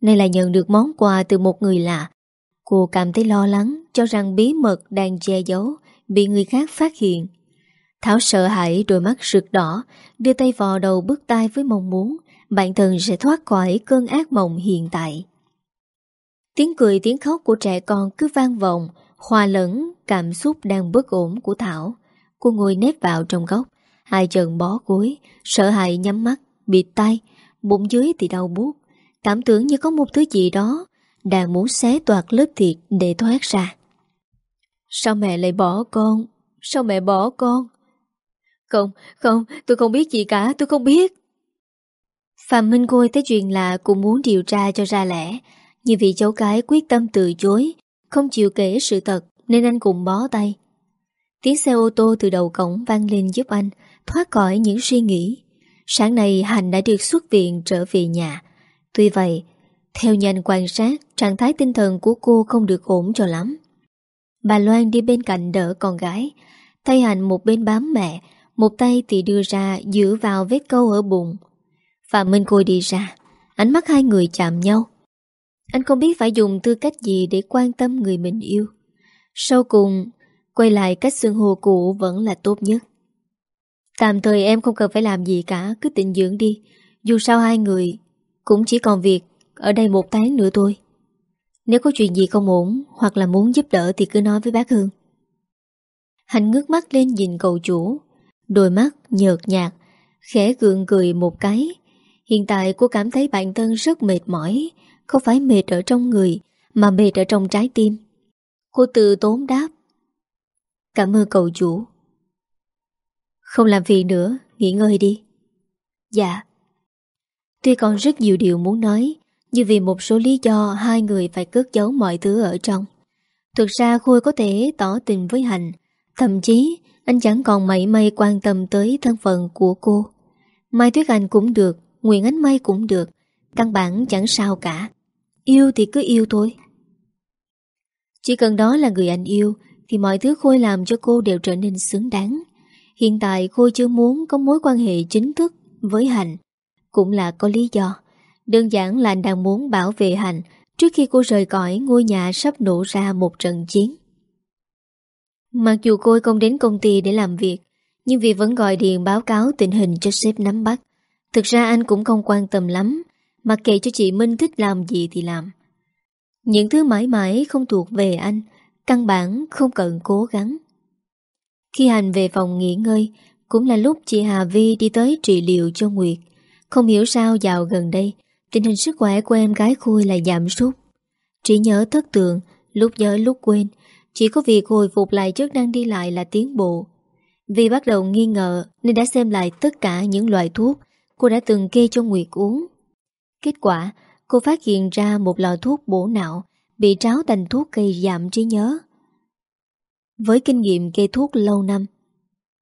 Nay là nhận được món quà từ một người lạ. Cô cảm thấy lo lắng cho rằng bí mật đang che giấu bị người khác phát hiện. Thảo sợ hãi đôi mắt rực đỏ, đưa tay vò đầu bước tay với mong muốn bản thân sẽ thoát khỏi cơn ác mộng hiện tại. Tiếng cười tiếng khóc của trẻ con cứ vang vọng, hòa lẫn cảm xúc đang bất ổn của Thảo. Cô ngồi nếp vào trong góc Hai chân bó gối Sợ hãi nhắm mắt, bịt tay Bụng dưới thì đau buốt. Cảm tưởng như có một thứ gì đó Đang muốn xé toạt lớp thịt để thoát ra. Sao mẹ lại bỏ con? Sao mẹ bỏ con? Không, không, tôi không biết gì cả Tôi không biết. Phạm Minh Khôi thấy chuyện lạ cũng muốn điều tra cho ra lẽ. Nhưng vì cháu cái quyết tâm từ chối Không chịu kể sự thật Nên anh cũng bó tay Tiếng xe ô tô từ đầu cổng vang lên giúp anh thoát khỏi những suy nghĩ. Sáng nay Hành đã được xuất viện trở về nhà. Tuy vậy, theo nhanh quan sát, trạng thái tinh thần của cô không được ổn cho lắm. Bà Loan đi bên cạnh đỡ con gái, tay Hành một bên bám mẹ, một tay thì đưa ra giữ vào vết câu ở bụng. Phạm Minh Khôi đi ra, ánh mắt hai người chạm nhau. Anh không biết phải dùng tư cách gì để quan tâm người mình yêu. Sau cùng, Quay lại cách xương hồ cũ vẫn là tốt nhất. Tạm thời em không cần phải làm gì cả, Cứ tịnh dưỡng đi. Dù sao hai người Cũng chỉ còn việc Ở đây một tháng nữa thôi. Nếu có chuyện gì không ổn Hoặc là muốn giúp đỡ thì cứ nói với bác Hương. Hạnh ngước mắt lên nhìn cậu chủ, Đôi mắt nhợt nhạt, Khẽ gượng cười một cái. Hiện tại cô cảm thấy bản thân rất mệt mỏi, Không phải mệt ở trong người Mà mệt ở trong trái tim. Cô tự tốn đáp Cảm ơn cậu chủ. Không làm phiền nữa, Nghỉ ngơi đi. Dạ. Tuy còn rất nhiều điều muốn nói, Nhưng vì một số lý do Hai người phải cất giấu mọi thứ ở trong. Thực ra Khôi có thể tỏ tình với Hành Thậm chí Anh chẳng còn mảy may quan tâm tới thân phận của cô. Mai Tuyết Anh cũng được, Nguyễn Ánh Mai cũng được, Căn bản chẳng sao cả. Yêu thì cứ yêu thôi. Chỉ cần đó là người anh yêu thì mọi thứ Khôi làm cho cô đều trở nên xứng đáng. Hiện tại Khôi chưa muốn có mối quan hệ chính thức với Hạnh. Cũng là có lý do. Đơn giản là anh đang muốn bảo vệ Hạnh trước khi cô rời cõi ngôi nhà sắp nổ ra một trận chiến. Mặc dù cô không đến công ty để làm việc, nhưng vì vẫn gọi điện báo cáo tình hình cho sếp nắm bắt. Thực ra anh cũng không quan tâm lắm, Mặc kệ cho chị Minh thích làm gì thì làm Những thứ mãi mãi không thuộc về anh Căn bản không cần cố gắng. Khi Hành về phòng nghỉ ngơi, Cũng là lúc chị Hà Vi đi tới trị liệu cho Nguyệt. Không hiểu sao dạo gần đây, Tình hình sức khỏe của em gái Khôi là giảm sút. Chỉ nhớ thất tượng Lúc nhớ lúc quên, Chỉ có việc hồi phục lại chức năng đi lại là tiến bộ. Vì bắt đầu nghi ngờ Nên đã xem lại tất cả những loại thuốc Cô đã từng kê cho Nguyệt uống. Kết quả, cô phát hiện ra một lọ thuốc bổ não Bị tráo thành thuốc gây giảm trí nhớ Với kinh nghiệm kê thuốc lâu năm,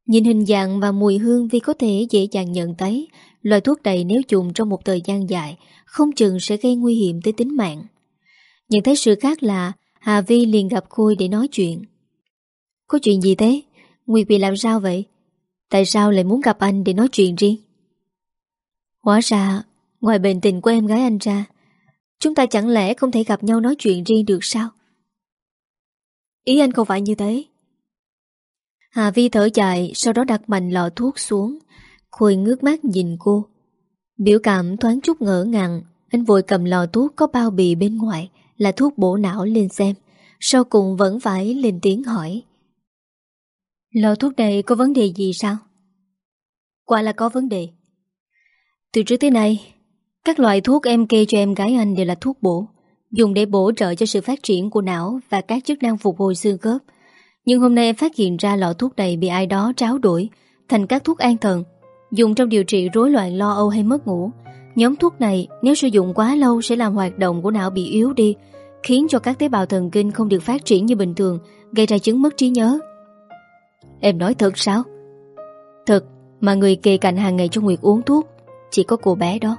Nhìn hình dạng và mùi hương Vi có thể dễ dàng nhận thấy, Loại thuốc này nếu dùng trong một thời gian dài, Không chừng sẽ gây nguy hiểm tới tính mạng Nhận thấy sự khác lạ, Hà Vi liền gặp Khôi để nói chuyện Có chuyện gì thế? Nguyệt bị làm sao vậy? Tại sao lại muốn gặp anh để nói chuyện riêng? Hóa ra, Ngoài bệnh tình của em gái anh ra Chúng ta chẳng lẽ không thể gặp nhau nói chuyện riêng được sao? Ý anh không phải như thế. Hà Vi thở dài, Sau đó đặt mạnh lọ thuốc xuống, Khôi ngước mắt nhìn cô. Biểu cảm thoáng chút ngỡ ngàng, Anh vội cầm lọ thuốc có bao bì bên ngoài, Là thuốc bổ não lên xem. Sau cùng vẫn phải lên tiếng hỏi. Lọ thuốc này có vấn đề gì sao? Quả là có vấn đề. Từ trước tới nay các loại thuốc em kê cho em gái anh đều là thuốc bổ, Dùng để bổ trợ cho sự phát triển của não Và các chức năng phục hồi xương khớp. Nhưng hôm nay em phát hiện ra lọ thuốc này Bị ai đó tráo đổi Thành các thuốc an thần, Dùng trong điều trị rối loạn lo âu hay mất ngủ. Nhóm thuốc này, nếu sử dụng quá lâu Sẽ làm hoạt động của não bị yếu đi, Khiến cho các tế bào thần kinh không được phát triển như bình thường, Gây ra chứng mất trí nhớ. Em nói thật sao? Thật, Mà người kề cạnh hàng ngày cho Nguyệt uống thuốc, Chỉ có cô bé đó.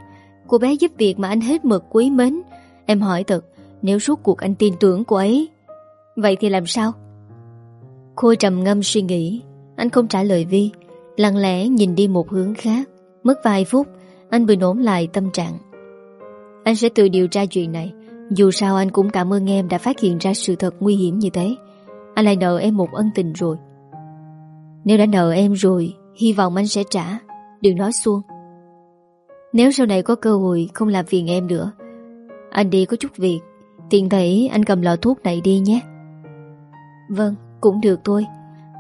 Cô bé giúp việc mà anh hết mực quý mến. Em hỏi thật, Nếu suốt cuộc anh tin tưởng cô ấy, Vậy thì làm sao? Khôi trầm ngâm suy nghĩ. Anh không trả lời Vi, Lặng lẽ nhìn đi một hướng khác. Mất vài phút, Anh bình ổn lại tâm trạng. Anh sẽ tự điều tra chuyện này. Dù sao anh cũng cảm ơn em đã phát hiện ra sự thật nguy hiểm như thế. Anh lại nợ em một ân tình rồi. Nếu đã nợ em rồi, Hy vọng anh sẽ trả. Đừng nói xuông. Nếu sau này có cơ hội không làm phiền em nữa. Anh đi có chút việc Tiện thể anh cầm lọ thuốc này đi nhé. Vâng, cũng được thôi.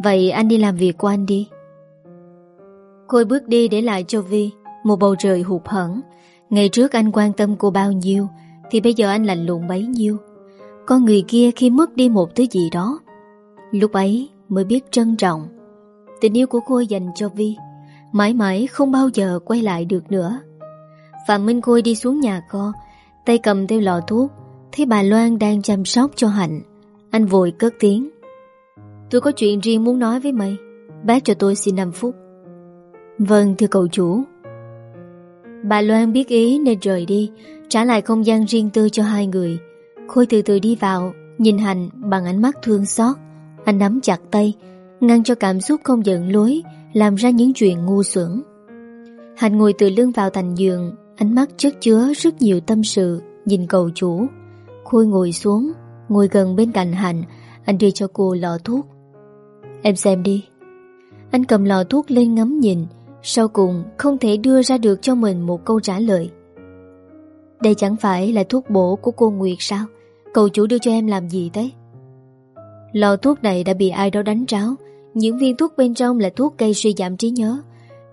Vậy anh đi làm việc của anh đi. Khôi bước đi để lại cho Vi Một bầu trời hụt hẳn Ngày trước anh quan tâm cô bao nhiêu Thì bây giờ anh lạnh lùng bấy nhiêu. Con người kia khi mất đi một thứ gì đó Lúc ấy mới biết trân trọng. Tình yêu của Khôi dành cho Vi Mãi mãi không bao giờ quay lại được nữa. Phạm Minh Khôi đi xuống nhà kho. Tay cầm theo lọ thuốc, Thấy bà Loan đang chăm sóc cho Hạnh. Anh vội cất tiếng. Tôi có chuyện riêng muốn nói với mày. Bác cho tôi xin 5 phút. Vâng thưa cậu chủ. Bà Loan biết ý nên rời đi, Trả lại không gian riêng tư cho hai người. Khôi từ từ đi vào, Nhìn hạnh bằng ánh mắt thương xót. Anh nắm chặt tay, Ngăn cho cảm xúc không giận lối, Làm ra những chuyện ngu xuẩn. Hạnh ngồi từ lưng vào thành giường Ánh mắt chất chứa rất nhiều tâm sự, Nhìn cầu chủ. Khôi ngồi xuống, Ngồi gần bên cạnh hạnh. Anh đưa cho cô lọ thuốc. Em xem đi. Anh cầm lọ thuốc lên ngắm nhìn, sau cùng không thể đưa ra được cho mình một câu trả lời. Đây chẳng phải là thuốc bổ của cô Nguyệt sao? Cậu chủ đưa cho em làm gì thế Lọ thuốc này đã bị ai đó đánh tráo. Những viên thuốc bên trong là thuốc gây suy giảm trí nhớ.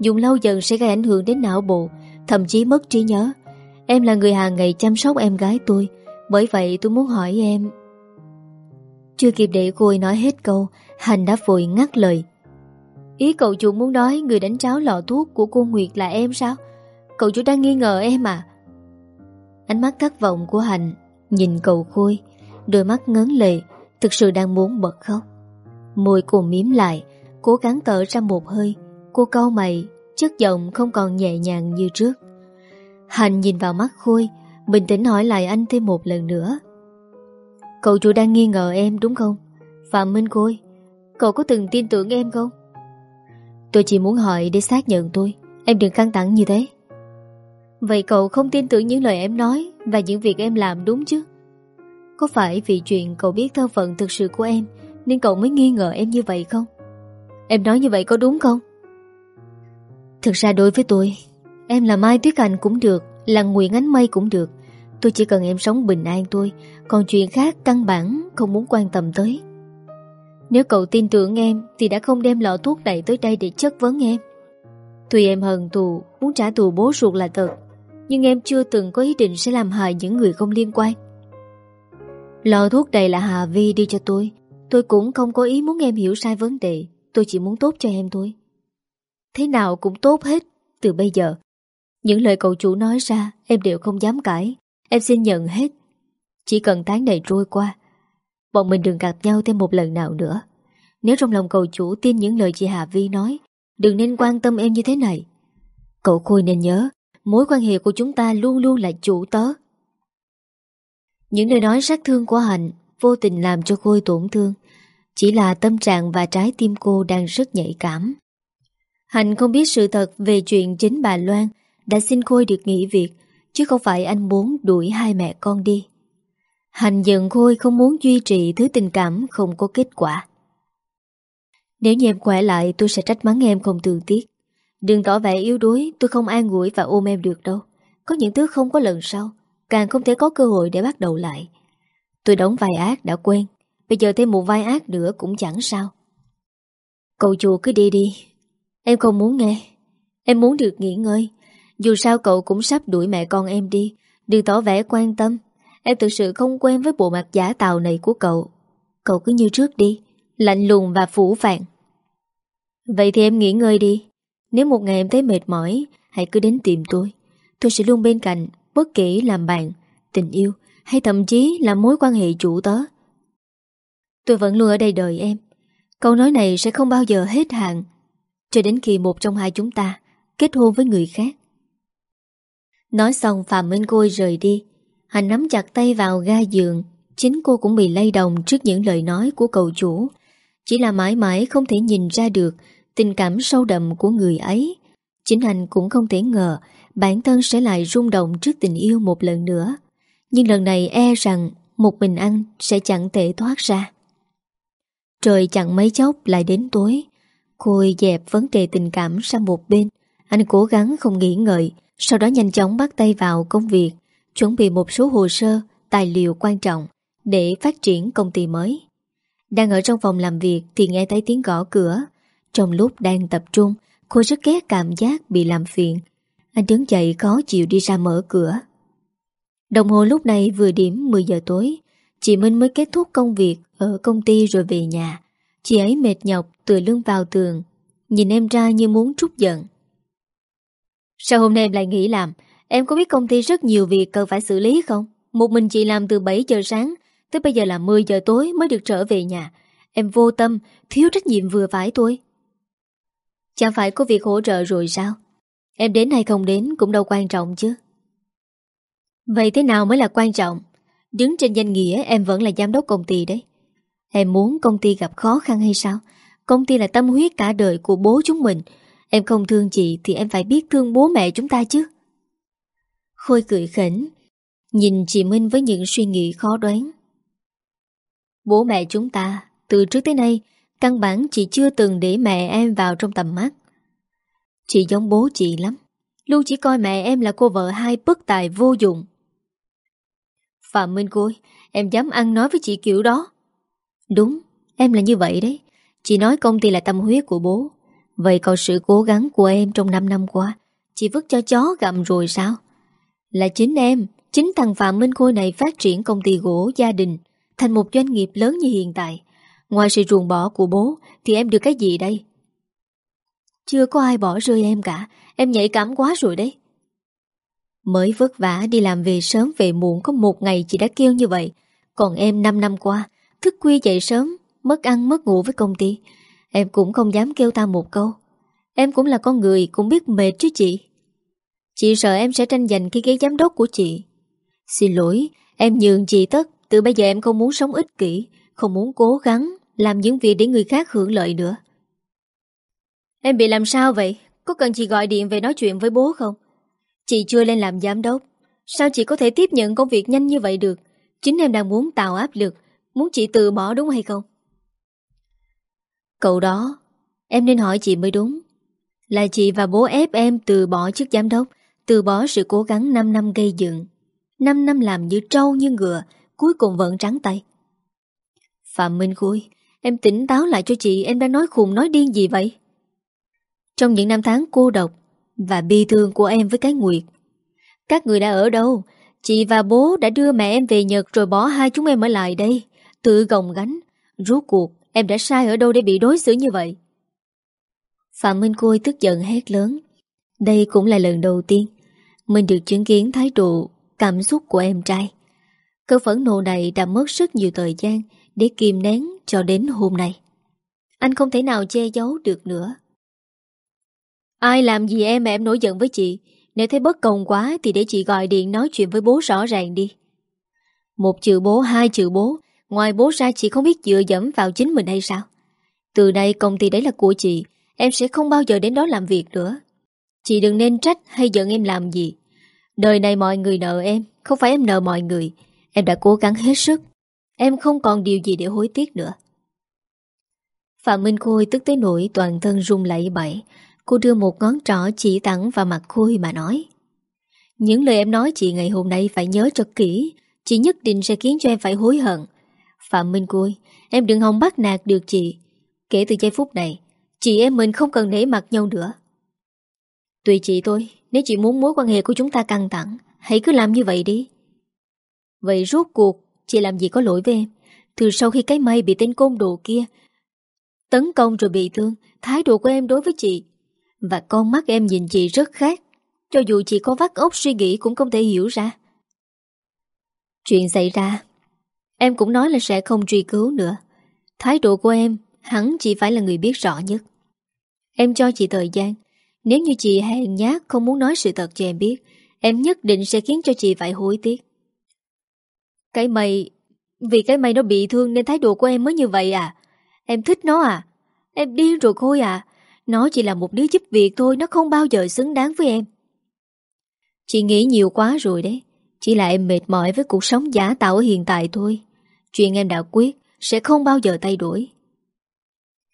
Dùng lâu dần sẽ gây ảnh hưởng đến não bộ. Thậm chí mất trí nhớ. Em là người hàng ngày chăm sóc em gái tôi, Bởi vậy tôi muốn hỏi em. Chưa kịp để cô ấy nói hết câu Hành đã vội ngắt lời. Ý cậu chủ muốn nói người đánh cháo lọ thuốc của cô Nguyệt là em sao? Cậu chủ đang nghi ngờ em à? Ánh mắt thất vọng của Hành Nhìn cậu Khôi, Đôi mắt ngấn lệ, Thực sự đang muốn bật khóc. Môi cô miếm lại, Cố gắng tở ra một hơi. Cô câu mày Chất giọng không còn nhẹ nhàng như trước. Hành nhìn vào mắt Khôi, Bình tĩnh hỏi lại anh thêm một lần nữa. Cậu chủ đang nghi ngờ em, đúng không? Phạm Minh Khôi, Cậu có từng tin tưởng em không? Tôi chỉ muốn hỏi để xác nhận tôi Em đừng căng thẳng như thế. Vậy cậu không tin tưởng những lời em nói Và những việc em làm đúng chứ? Có phải vì chuyện cậu biết thân phận thực sự của em Nên cậu mới nghi ngờ em như vậy không? Em nói như vậy có đúng không? Thực ra đối với tôi, Em là Mai Tuyết Anh cũng được Là Nguyễn Ánh Mây cũng được. Tôi chỉ cần em sống bình an thôi, Còn chuyện khác căn bản không muốn quan tâm tới. Nếu cậu tin tưởng em Thì đã không đem lọ thuốc này tới đây để chất vấn em. Tuy em hận thù, Muốn trả thù bố ruột là thật, Nhưng em chưa từng có ý định sẽ làm hại những người không liên quan. Lọ thuốc này là Hà Vi đi cho tôi Tôi cũng không có ý muốn em hiểu sai vấn đề, Tôi chỉ muốn tốt cho em thôi. Thế nào cũng tốt hết Từ bây giờ. Những lời cậu chủ nói ra, Em đều không dám cãi. Em xin nhận hết. Chỉ cần tháng này trôi qua, Bọn mình đừng gặp nhau thêm một lần nào nữa. Nếu trong lòng cậu chủ tin những lời chị Hà Vi nói, Đừng nên quan tâm em như thế này. Cậu Khôi nên nhớ, Mối quan hệ của chúng ta luôn luôn là chủ tớ. Những lời nói sát thương của Hạnh Vô tình làm cho Khôi tổn thương. Chỉ là tâm trạng và trái tim cô đang rất nhạy cảm. Hạnh không biết sự thật về chuyện chính bà Loan Đã xin Khôi được nghỉ việc, Chứ không phải anh muốn đuổi hai mẹ con đi. Hành giận Khôi không muốn duy trì thứ tình cảm không có kết quả. Nếu như em khỏe lại, tôi sẽ trách mắng em không thường tiếc. Đừng tỏ vẻ yếu đuối, Tôi không an ủi và ôm em được đâu. Có những thứ không có lần sau, Càng không thể có cơ hội để bắt đầu lại. Tôi đóng vai ác đã quen, Bây giờ thêm một vai ác nữa cũng chẳng sao. Cậu chùa cứ đi đi. Em không muốn nghe. Em muốn được nghỉ ngơi. Dù sao cậu cũng sắp đuổi mẹ con em đi. Đừng tỏ vẻ quan tâm. Em thực sự không quen với bộ mặt giả tạo này của cậu. Cậu cứ như trước đi. Lạnh lùng và phủ phạn Vậy thì em nghỉ ngơi đi. Nếu một ngày em thấy mệt mỏi Hãy cứ đến tìm tôi. Tôi sẽ luôn bên cạnh Bất kể làm bạn, tình yêu Hay thậm chí là mối quan hệ chủ tớ. Tôi vẫn luôn ở đây đợi em. Câu nói này sẽ không bao giờ hết hạn. Cho đến khi một trong hai chúng ta Kết hôn với người khác. Nói xong, Phạm Minh Khôi rời đi. Hành nắm chặt tay vào ga giường. Chính cô cũng bị lay động trước những lời nói của cậu chủ. Chỉ là mãi mãi không thể nhìn ra được Tình cảm sâu đậm của người ấy. Chính hành cũng không thể ngờ Bản thân sẽ lại rung động trước tình yêu một lần nữa. Nhưng lần này e rằng Một mình anh sẽ chẳng thể thoát ra. Trời chẳng mấy chốc lại đến tối. Khôi dẹp vấn đề tình cảm sang một bên Anh cố gắng không nghĩ ngợi sau đó nhanh chóng bắt tay vào công việc, chuẩn bị một số hồ sơ, tài liệu quan trọng để phát triển công ty mới. Đang ở trong phòng làm việc thì nghe thấy tiếng gõ cửa. Trong lúc đang tập trung, cô rất ghét cảm giác bị làm phiền. Anh đứng dậy khó chịu đi ra mở cửa. Đồng hồ lúc này vừa điểm 10 giờ tối. Chị Minh mới kết thúc công việc ở công ty rồi về nhà. Chị ấy mệt nhọc, tựa lưng vào tường. Nhìn em ra như muốn trút giận. Sao hôm nay em lại nghỉ làm? Em có biết công ty rất nhiều việc cần phải xử lý không? Một mình chị làm từ 7 giờ sáng, Tới bây giờ là 10 giờ tối mới được trở về nhà. Em vô tâm, Thiếu trách nhiệm vừa phải tôi Chẳng phải có việc hỗ trợ rồi sao? Em đến hay không đến cũng đâu quan trọng chứ. Vậy thế nào mới là quan trọng? Đứng trên danh nghĩa, em vẫn là giám đốc công ty đấy. Em muốn công ty gặp khó khăn hay sao Công ty là tâm huyết cả đời của bố chúng mình Em không thương chị thì em phải biết thương bố mẹ chúng ta chứ. Khôi cười khỉnh, nhìn chị Minh với những suy nghĩ khó đoán. Bố mẹ chúng ta, từ trước tới nay, căn bản chị chưa từng để mẹ em vào trong tầm mắt. Chị giống bố chị lắm, luôn chỉ coi mẹ em là cô vợ hai bất tài vô dụng. Phạm Minh Côi, em dám ăn nói với chị kiểu đó. Đúng, em là như vậy đấy. Chị nói công ty là tâm huyết của bố. Vậy còn sự cố gắng của em trong 5 năm qua Chị vứt cho chó gặm rồi sao? Là chính em Chính thằng Phạm Minh Khôi này phát triển công ty gỗ gia đình Thành một doanh nghiệp lớn như hiện tại. Ngoài sự ruồng bỏ của bố Thì em được cái gì đây? Chưa có ai bỏ rơi em cả Em nhạy cảm quá rồi đấy. Mới vất vả đi làm về sớm về muộn Có một ngày chị đã kêu như vậy. Còn em 5 năm qua Thức khuya dậy sớm, Mất ăn, mất ngủ với công ty. Em cũng không dám kêu ta một câu. Em cũng là con người cũng biết mệt chứ chị. Chị sợ em sẽ tranh giành cái ghế giám đốc của chị. Xin lỗi, Em nhường chị tất. Từ bây giờ em không muốn sống ích kỷ, Không muốn cố gắng Làm những việc để người khác hưởng lợi nữa. Em bị làm sao vậy? Có cần chị gọi điện về nói chuyện với bố không? Chị chưa lên làm giám đốc. Sao chị có thể tiếp nhận công việc nhanh như vậy được? Chính em đang muốn tạo áp lực. Muốn chị từ bỏ đúng hay không? Cậu đó, Em nên hỏi chị mới đúng. Là chị và bố ép em từ bỏ chức giám đốc, Từ bỏ sự cố gắng 5 năm gây dựng. 5 năm làm như trâu như ngựa, Cuối cùng vẫn trắng tay. Phạm Minh Khôi, Em tỉnh táo lại cho chị, Em đang nói khùng, nói điên gì vậy? Trong những năm tháng cô độc Và bi thương của em với cái Nguyệt, Các người đã ở đâu? Chị và bố đã đưa mẹ em về Nhật Rồi bỏ hai chúng em ở lại đây. Tự gồng gánh. Rốt cuộc em đã sai ở đâu để bị đối xử như vậy? Phạm Minh Khôi tức giận hét lớn. Đây cũng là lần đầu tiên Mình được chứng kiến thái độ Cảm xúc của em trai. Cơn phẫn nộ này đã mất rất nhiều thời gian Để kìm nén cho đến hôm nay. Anh không thể nào che giấu được nữa. Ai làm gì em mà em nổi giận với chị? Nếu thấy bất công quá Thì để chị gọi điện nói chuyện với bố rõ ràng đi. Một chữ bố, hai chữ bố Ngoài bố ra chị không biết dựa dẫm vào chính mình hay sao? Từ đây công ty đấy là của chị, Em sẽ không bao giờ đến đó làm việc nữa. Chị đừng nên trách hay giận em làm gì. Đời này mọi người nợ em, Không phải em nợ mọi người. Em đã cố gắng hết sức. Em không còn điều gì để hối tiếc nữa. Phạm Minh Khôi tức tới nỗi toàn thân run lẩy bẩy. Cô đưa một ngón trỏ chỉ thẳng vào mặt Khôi mà nói. Những lời em nói chị ngày hôm nay phải nhớ cho kỹ. Chị nhất định sẽ khiến cho em phải hối hận. Phạm Minh Côi, Em đừng hòng bắt nạt được chị. Kể từ giây phút này, Chị em mình không cần nể mặt nhau nữa. Tùy chị tôi Nếu chị muốn mối quan hệ của chúng ta căng thẳng, Hãy cứ làm như vậy đi. Vậy rốt cuộc, Chị làm gì có lỗi với em? Từ sau khi cái mây bị tên côn đồ kia Tấn công rồi bị thương, Thái độ của em đối với chị Và con mắt em nhìn chị rất khác. Cho dù chị có vắt ốc suy nghĩ Cũng không thể hiểu ra. Chuyện xảy ra Em cũng nói là sẽ không truy cứu nữa. Thái độ của em, Hắn chỉ phải là người biết rõ nhất. Em cho chị thời gian. Nếu như chị hèn nhát không muốn nói sự thật cho em biết, Em nhất định sẽ khiến cho chị phải hối tiếc. Cái mày, Vì cái mày nó bị thương nên thái độ của em mới như vậy à? Em thích nó à? Em điên rồi Khôi à? Nó chỉ là một đứa giúp việc thôi, Nó không bao giờ xứng đáng với em. Chị nghĩ nhiều quá rồi đấy. Chỉ là em mệt mỏi với cuộc sống giả tạo ở hiện tại thôi. Chuyện em đã quyết Sẽ không bao giờ thay đổi.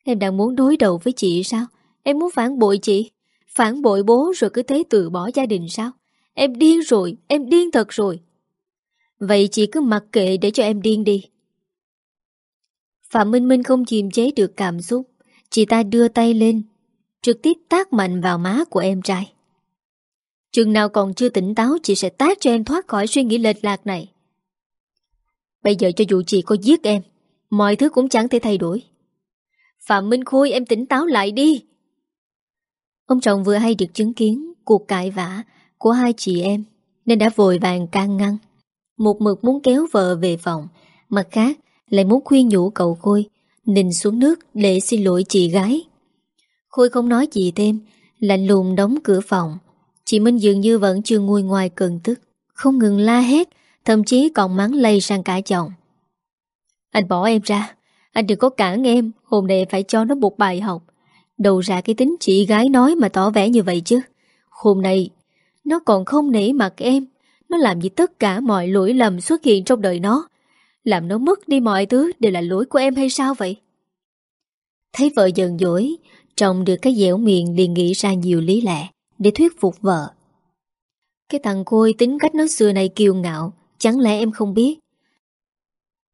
Em đang muốn đối đầu với chị sao? Em muốn phản bội chị? Phản bội bố rồi cứ thế từ bỏ gia đình sao? Em điên rồi, Em điên thật rồi. Vậy chị cứ mặc kệ để cho em điên đi. Phạm Minh Minh không kiềm chế được cảm xúc. Chị ta đưa tay lên, Trực tiếp tác mạnh vào má của em trai. Chừng nào còn chưa tỉnh táo, Chị sẽ tác cho em thoát khỏi suy nghĩ lệch lạc này. Bây giờ cho dù chị có giết em, Mọi thứ cũng chẳng thể thay đổi. Phạm Minh Khôi, em tỉnh táo lại đi. Ông chồng vừa hay được chứng kiến Cuộc cãi vã của hai chị em, Nên đã vội vàng can ngăn. Một mực muốn kéo vợ về phòng, Mặt khác lại muốn khuyên nhủ cậu Khôi Nình xuống nước để xin lỗi chị gái. Khôi không nói gì thêm, Lạnh lùng đóng cửa phòng. Chị Minh dường như vẫn chưa nguôi ngoài cơn tức, Không ngừng la hét Thậm chí còn mắng lây sang cả chồng. Anh bỏ em ra. Anh đừng có cản em. Hôm nay phải cho nó một bài học. Đầu ra cái tính chị gái nói mà tỏ vẻ như vậy chứ. Hôm nay, Nó còn không nể mặt em. Nó làm gì tất cả mọi lỗi lầm xuất hiện trong đời nó. Làm nó mất đi mọi thứ Đều là lỗi của em hay sao vậy? Thấy vợ giận dỗi, Chồng được cái dẻo miệng liền nghĩ ra nhiều lý lẽ Để thuyết phục vợ. Cái thằng Khôi tính cách nó xưa này kiêu ngạo Chẳng lẽ em không biết?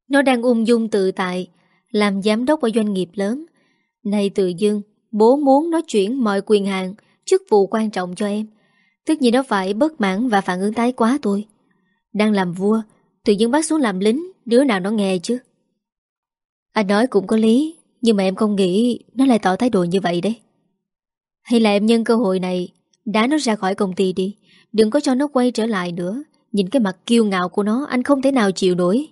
Nó đang ung dung tự tại, Làm giám đốc ở doanh nghiệp lớn. Này tự dưng, Bố muốn nó chuyển mọi quyền hạn, Chức vụ quan trọng cho em. Tất nhiên nó phải bất mãn và phản ứng tái quá tôi Đang làm vua, Tự dưng bắt xuống làm lính, Đứa nào nó nghe chứ? Anh nói cũng có lý, Nhưng mà em không nghĩ Nó lại tỏ thái độ như vậy đấy. Hay là em nhân cơ hội này, Đá nó ra khỏi công ty đi, Đừng có cho nó quay trở lại nữa. Nhìn cái mặt kiêu ngạo của nó, Anh không thể nào chịu nổi.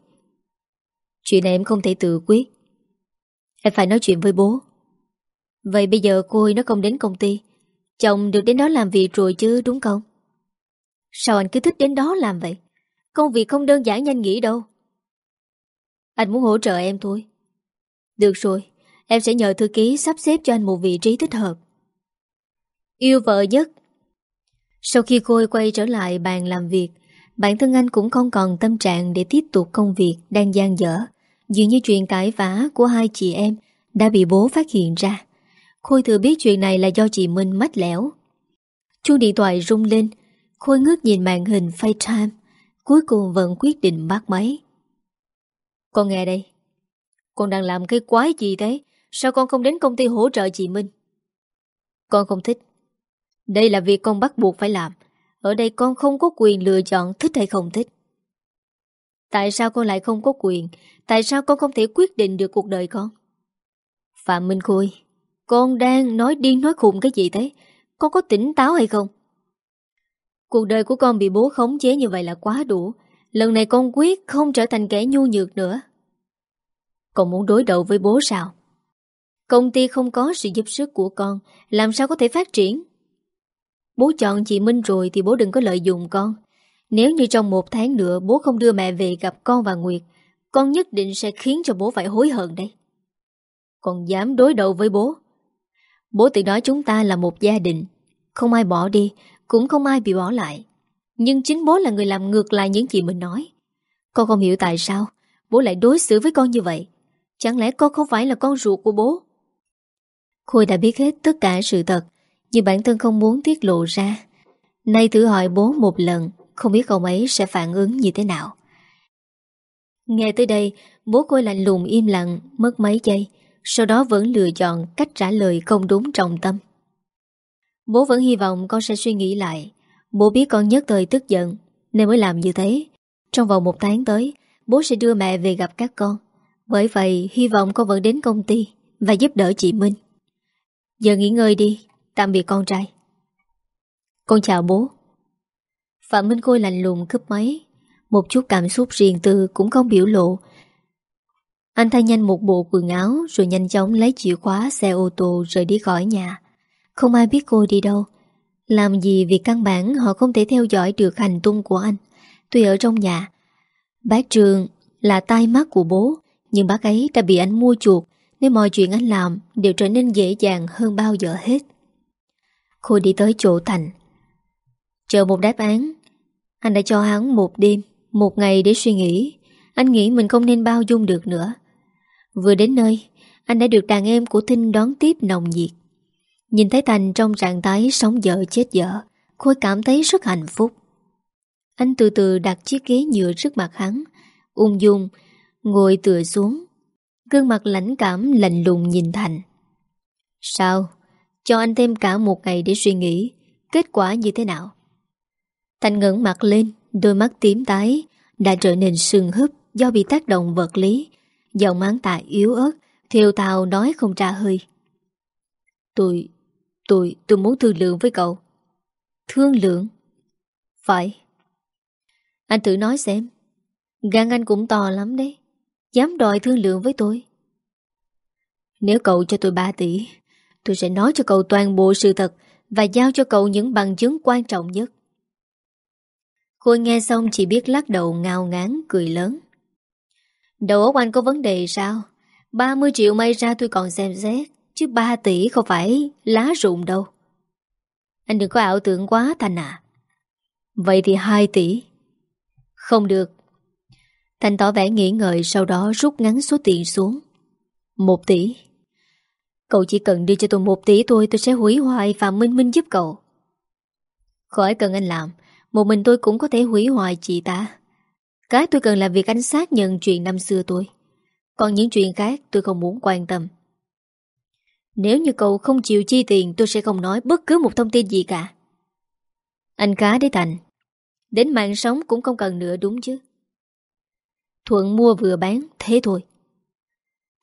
Chuyện này em không thể tự quyết. Em phải nói chuyện với bố. Vậy bây giờ cô ấy nó không đến công ty. Chồng được đến đó làm việc rồi chứ, đúng không? Sao anh cứ thích đến đó làm vậy? Công việc không đơn giản nhanh nghĩ đâu. Anh muốn hỗ trợ em thôi. Được rồi, Em sẽ nhờ thư ký sắp xếp cho anh một vị trí thích hợp. Yêu vợ nhất. Sau khi Khôi quay trở lại bàn làm việc Bản thân anh cũng không còn tâm trạng Để tiếp tục công việc đang gian dở. Dường như chuyện cãi vã của hai chị em Đã bị bố phát hiện ra. Khôi thừa biết chuyện này là do chị Minh mách lẻo. Chuông điện thoại rung lên. Khôi ngước nhìn màn hình FaceTime Cuối cùng vẫn quyết định bắt máy. Con nghe đây. Con đang làm cái quái gì thế? Sao con không đến công ty hỗ trợ chị Minh? Con không thích. Đây là việc con bắt buộc phải làm. Ở đây con không có quyền lựa chọn thích hay không thích. Tại sao con lại không có quyền? Tại sao con không thể quyết định được cuộc đời con? Phạm Minh Khôi, Con đang nói điên nói khùng cái gì thế? Con có tỉnh táo hay không? Cuộc đời của con bị bố khống chế như vậy là quá đủ. Lần này con quyết không trở thành kẻ nhu nhược nữa. Con muốn đối đầu với bố sao? Công ty không có sự giúp sức của con, Làm sao có thể phát triển? Bố chọn chị Minh rồi Thì bố đừng có lợi dụng con. Nếu như trong một tháng nữa Bố không đưa mẹ về gặp con và Nguyệt, Con nhất định sẽ khiến cho bố phải hối hận đấy. Con dám đối đầu với bố? Bố tự nói chúng ta là một gia đình. Không ai bỏ đi, Cũng không ai bị bỏ lại. Nhưng chính bố là người làm ngược lại những gì mình nói. Con không hiểu tại sao Bố lại đối xử với con như vậy. Chẳng lẽ con không phải là con ruột của bố? Khôi đã biết hết tất cả sự thật. Nhưng bản thân không muốn tiết lộ ra. Nay thử hỏi bố một lần, Không biết ông ấy sẽ phản ứng như thế nào. Nghe tới đây, Bố cô lạnh lùng im lặng, Mất mấy giây. Sau đó vẫn lựa chọn cách trả lời không đúng trọng tâm. Bố vẫn hy vọng con sẽ suy nghĩ lại. Bố biết con nhất thời tức giận, Nên mới làm như thế. Trong vòng một tháng tới, Bố sẽ đưa mẹ về gặp các con. Bởi vậy, hy vọng con vẫn đến công ty Và giúp đỡ chị Minh. Giờ nghỉ ngơi đi. Tạm biệt con trai. Con chào bố. Phạm Minh Khôi lạnh lùng cướp máy. Một chút cảm xúc riêng tư cũng không biểu lộ. Anh thay nhanh một bộ quần áo Rồi nhanh chóng lấy chìa khóa xe ô tô rời đi khỏi nhà. Không ai biết cô đi đâu. Làm gì vì căn bản họ không thể theo dõi được hành tung của anh. Tuy ở trong nhà Bác Trường là tai mắt của bố, Nhưng bác ấy đã bị anh mua chuột nên mọi chuyện anh làm đều trở nên dễ dàng hơn bao giờ hết. Khôi đi tới chỗ Thành. Chờ một đáp án, anh đã cho hắn một đêm, một ngày để suy nghĩ. Anh nghĩ mình không nên bao dung được nữa. Vừa đến nơi, anh đã được đàn em của Thinh đón tiếp nồng nhiệt. Nhìn thấy Thành trong trạng thái sống vợ chết vợ, Khôi cảm thấy rất hạnh phúc. Anh từ từ đặt chiếc ghế nhựa trước mặt hắn, ung dung, ngồi tựa xuống, Gương mặt lãnh cảm lạnh lùng nhìn Thành Sao? Cho anh thêm cả một ngày để suy nghĩ, Kết quả như thế nào? Thành ngẩng mặt lên, Đôi mắt tím tái, Đã trở nên sưng húp Do bị tác động vật lý. Giọng máng tạ yếu ớt, Thiều tào nói không ra hơi. Tôi Tôi Tôi muốn thương lượng với cậu. Thương lượng? Phải. Anh thử nói xem. Gan anh cũng to lắm đấy. Dám đòi thương lượng với tôi? Nếu cậu cho tôi 3 tỷ Tôi sẽ nói cho cậu toàn bộ sự thật Và giao cho cậu những bằng chứng quan trọng nhất. Khôi nghe xong chỉ biết lắc đầu ngao ngán, cười lớn. Đầu óc anh có vấn đề sao? 30 triệu may ra tôi còn xem xét, Chứ 3 tỷ không phải lá rụng đâu. Anh đừng có ảo tưởng quá, Thành à Vậy thì 2 tỷ? Không được. Thành tỏ vẻ nghĩ ngợi, sau đó rút ngắn số tiền xuống. Một tỷ. Cậu chỉ cần đưa cho tôi một tỷ tôi tôi sẽ hủy hoại Phạm Minh Minh giúp cậu. Khỏi cần anh làm, một mình tôi cũng có thể hủy hoại chị ta. Cái tôi cần là việc anh xác nhận chuyện năm xưa tôi. Còn những chuyện khác tôi không muốn quan tâm. Nếu như cậu không chịu chi tiền tôi sẽ không nói bất cứ một thông tin gì cả. Anh cá đấy Thành. Đến mạng sống cũng không cần nữa đúng chứ. Thuận mua vừa bán, thế thôi.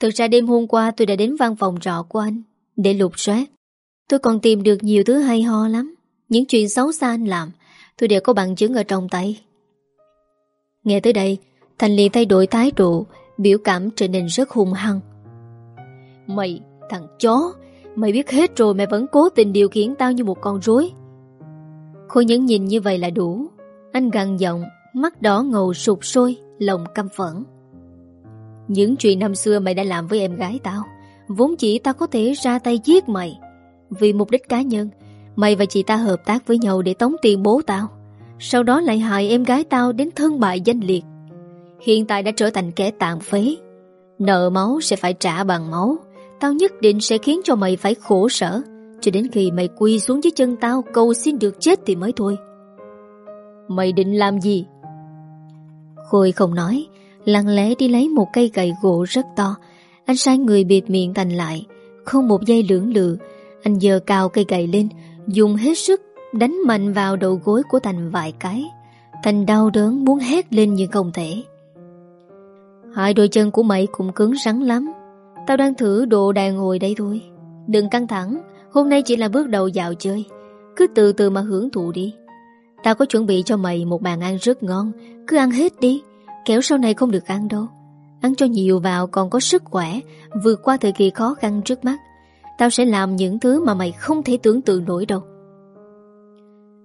Thực ra đêm hôm qua tôi đã đến văn phòng trọ của anh để lục soát. Tôi còn tìm được nhiều thứ hay ho lắm. Những chuyện xấu xa anh làm, tôi đều có bằng chứng ở trong tay. Nghe tới đây, Thành liền thay đổi thái độ, biểu cảm trở nên rất hung hăng. Mày, thằng chó, mày biết hết rồi mày vẫn cố tình điều khiển tao như một con rối. Khôi nhẫn nhìn như vậy là đủ. Anh gằn giọng, mắt đỏ ngầu sụp sôi lòng căm phẫn. Những chuyện năm xưa mày đã làm với em gái tao, vốn chỉ tao có thể ra tay giết mày. Vì mục đích cá nhân, mày và chị ta hợp tác với nhau để tống tiền bố tao. Sau đó lại hại em gái tao đến thân bại danh liệt. Hiện tại đã trở thành kẻ tàn phế. Nợ máu sẽ phải trả bằng máu. Tao nhất định sẽ khiến cho mày phải khổ sở. Cho đến khi mày quy xuống dưới chân tao cầu xin được chết thì mới thôi. Mày định làm gì? Khôi không nói Lặng lẽ đi lấy một cây gậy gỗ rất to. Anh sai người bịt miệng Thành lại, Không một giây lưỡng lự. Anh dơ cao cây gậy lên, Dùng hết sức đánh mạnh vào đầu gối của Thành vài cái. Thành đau đớn muốn hét lên nhưng không thể. Hai đôi chân của mày cũng cứng rắn lắm. Tao đang thử độ đàn hồi đây thôi. Đừng căng thẳng, Hôm nay chỉ là bước đầu dạo chơi. Cứ từ từ mà hưởng thụ đi. Tao có chuẩn bị cho mày một bàn ăn rất ngon. Cứ ăn hết đi. Kéo sau này không được ăn đâu. Ăn cho nhiều vào còn có sức khỏe, Vượt qua thời kỳ khó khăn trước mắt. Tao sẽ làm những thứ mà mày không thể tưởng tượng nổi đâu.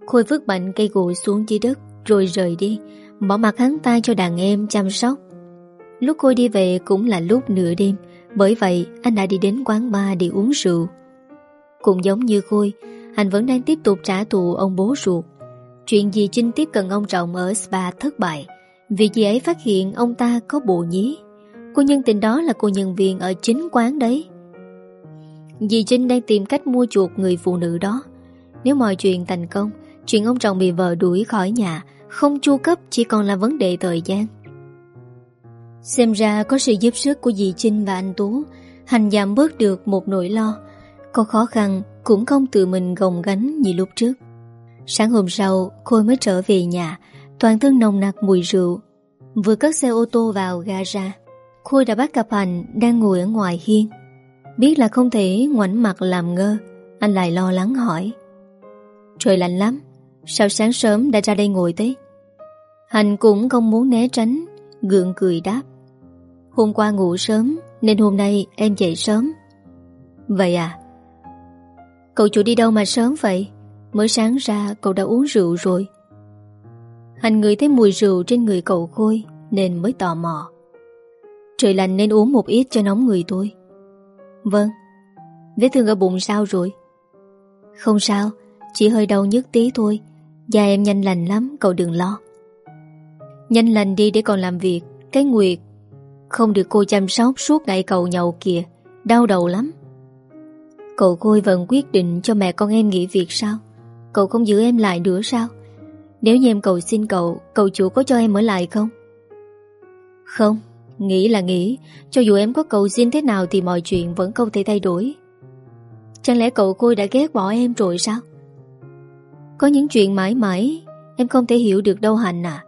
Khôi vứt mạnh cây gội xuống dưới đất, Rồi rời đi, Bỏ mặt hắn tay cho đàn em chăm sóc. Lúc Khôi đi về cũng là lúc nửa đêm, Bởi vậy anh đã đi đến quán bar để uống rượu. Cũng giống như Khôi, Anh vẫn đang tiếp tục trả thù ông bố ruột. Chuyện gì Trinh tiếp cận ông Trọng ở spa thất bại? Vì chị ấy phát hiện ông ta có bộ nhí. Cô nhân tình đó là cô nhân viên ở chính quán đấy. Dì Trinh đang tìm cách mua chuộc người phụ nữ đó. Nếu mọi chuyện thành công, Chuyện ông chồng bị vợ đuổi khỏi nhà Không chu cấp chỉ còn là vấn đề thời gian. Xem ra có sự giúp sức của dì Trinh và anh Tú, Hành giảm bớt được một nỗi lo. Có khó khăn cũng không tự mình gồng gánh như lúc trước. Sáng hôm sau, Khôi mới trở về nhà Toàn thân nồng nặc mùi rượu. Vừa cất xe ô tô vào gara Khôi đã bắt gặp Hành đang ngồi ở ngoài hiên. Biết là không thể ngoảnh mặt làm ngơ, Anh lại lo lắng hỏi. Trời lạnh lắm, Sao sáng sớm đã ra đây ngồi thế? Hành cũng không muốn né tránh, Gượng cười đáp. Hôm qua ngủ sớm, Nên hôm nay em dậy sớm. Vậy à? Cậu chủ đi đâu mà sớm vậy? Mới sáng ra cậu đã uống rượu rồi. Hành ngửi thấy mùi rượu trên người cậu Khôi, Nên mới tò mò. Trời lạnh nên uống một ít cho nóng người tôi Vâng Vết thương ở bụng sao rồi? Không sao, Chỉ hơi đau nhức tí thôi. Da em nhanh lành lắm, cậu đừng lo. Nhanh lành đi để còn làm việc. Cái Nguyệt, Không được cô chăm sóc suốt ngày cậu nhậu kìa, Đau đầu lắm. Cậu Khôi vẫn quyết định cho mẹ con em nghỉ việc sao? Cậu không giữ em lại nữa sao? Nếu như em cầu xin cậu Cậu chủ có cho em ở lại không? Không, Nghĩ là nghĩ. Cho dù em có cầu xin thế nào Thì mọi chuyện vẫn không thể thay đổi. Chẳng lẽ cậu Khôi đã ghét bỏ em rồi sao? Có những chuyện mãi mãi, Em không thể hiểu được đâu Hành à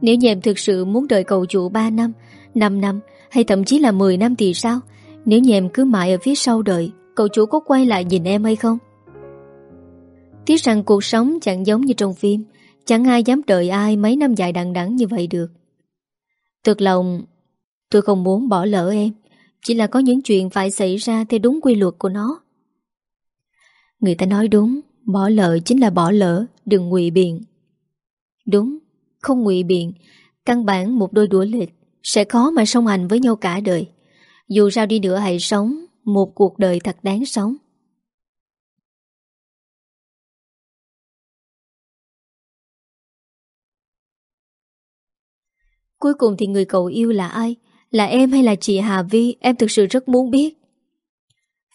Nếu như em thực sự muốn đợi cậu chủ 3 năm 5 năm, Hay thậm chí là 10 năm thì sao? Nếu như em cứ mãi ở phía sau đợi, Cậu chủ có quay lại nhìn em hay không? Tiếc rằng cuộc sống chẳng giống như trong phim Chẳng ai dám đợi ai mấy năm dài đằng đẵng như vậy được. Thực lòng Tôi không muốn bỏ lỡ em Chỉ là có những chuyện phải xảy ra Theo đúng quy luật của nó. Người ta nói đúng Bỏ lỡ chính là bỏ lỡ Đừng ngụy biện. Đúng, không ngụy biện Căn bản một đôi đũa lịch Sẽ khó mà song hành với nhau cả đời. Dù sao đi nữa hãy sống Một cuộc đời thật đáng sống. Cuối cùng thì người cậu yêu là ai? Là em hay là chị Hà Vi? Em thực sự rất muốn biết.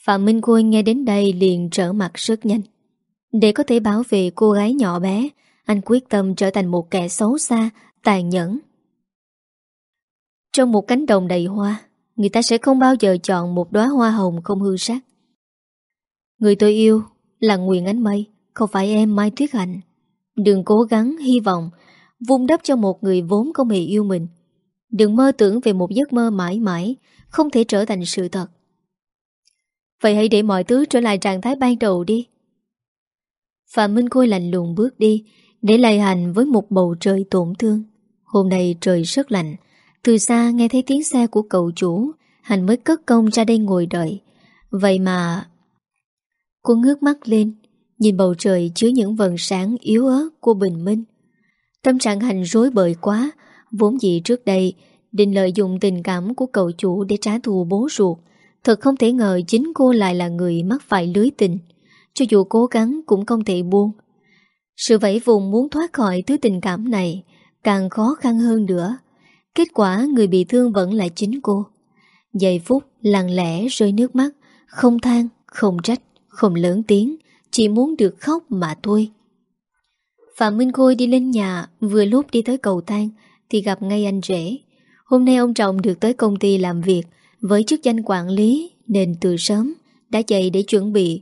Phạm Minh Khôi nghe đến đây liền trở mặt rất nhanh. Để có thể bảo vệ cô gái nhỏ bé, anh quyết tâm trở thành một kẻ xấu xa, tàn nhẫn. Trong một cánh đồng đầy hoa, người ta sẽ không bao giờ chọn một đóa hoa hồng không hư sắc. Người tôi yêu là Nguyễn Ánh Mây, không phải em Mai Tuyết Hạnh. Đừng cố gắng, hy vọng vung đắp cho một người vốn không hề yêu mình. Đừng mơ tưởng về một giấc mơ mãi mãi, không thể trở thành sự thật. Vậy hãy để mọi thứ trở lại trạng thái ban đầu đi. Phạm Minh Khôi lạnh lùng bước đi, để lại hành với một bầu trời tổn thương. Hôm nay trời rất lạnh, từ xa nghe thấy tiếng xe của cậu chủ, hành mới cất công ra đây ngồi đợi. Vậy mà... Cô ngước mắt lên, nhìn bầu trời chứa những vần sáng yếu ớt của bình minh. Tâm trạng hành rối bời quá. Vốn dĩ trước đây Định lợi dụng tình cảm của cậu chủ Để trả thù bố ruột. Thật không thể ngờ chính cô lại là người mắc phải lưới tình. Cho dù cố gắng cũng không thể buông. Sự vẫy vùng muốn thoát khỏi thứ tình cảm này Càng khó khăn hơn nữa. Kết quả người bị thương vẫn là chính cô. Giây phút lặng lẽ rơi nước mắt Không than, không trách, không lớn tiếng Chỉ muốn được khóc mà thôi. Phạm Minh Khôi đi lên nhà, Vừa lúc đi tới cầu thang, Thì gặp ngay anh rể. Hôm nay ông Trọng được tới công ty làm việc, Với chức danh quản lý, Nên từ sớm đã dậy để chuẩn bị.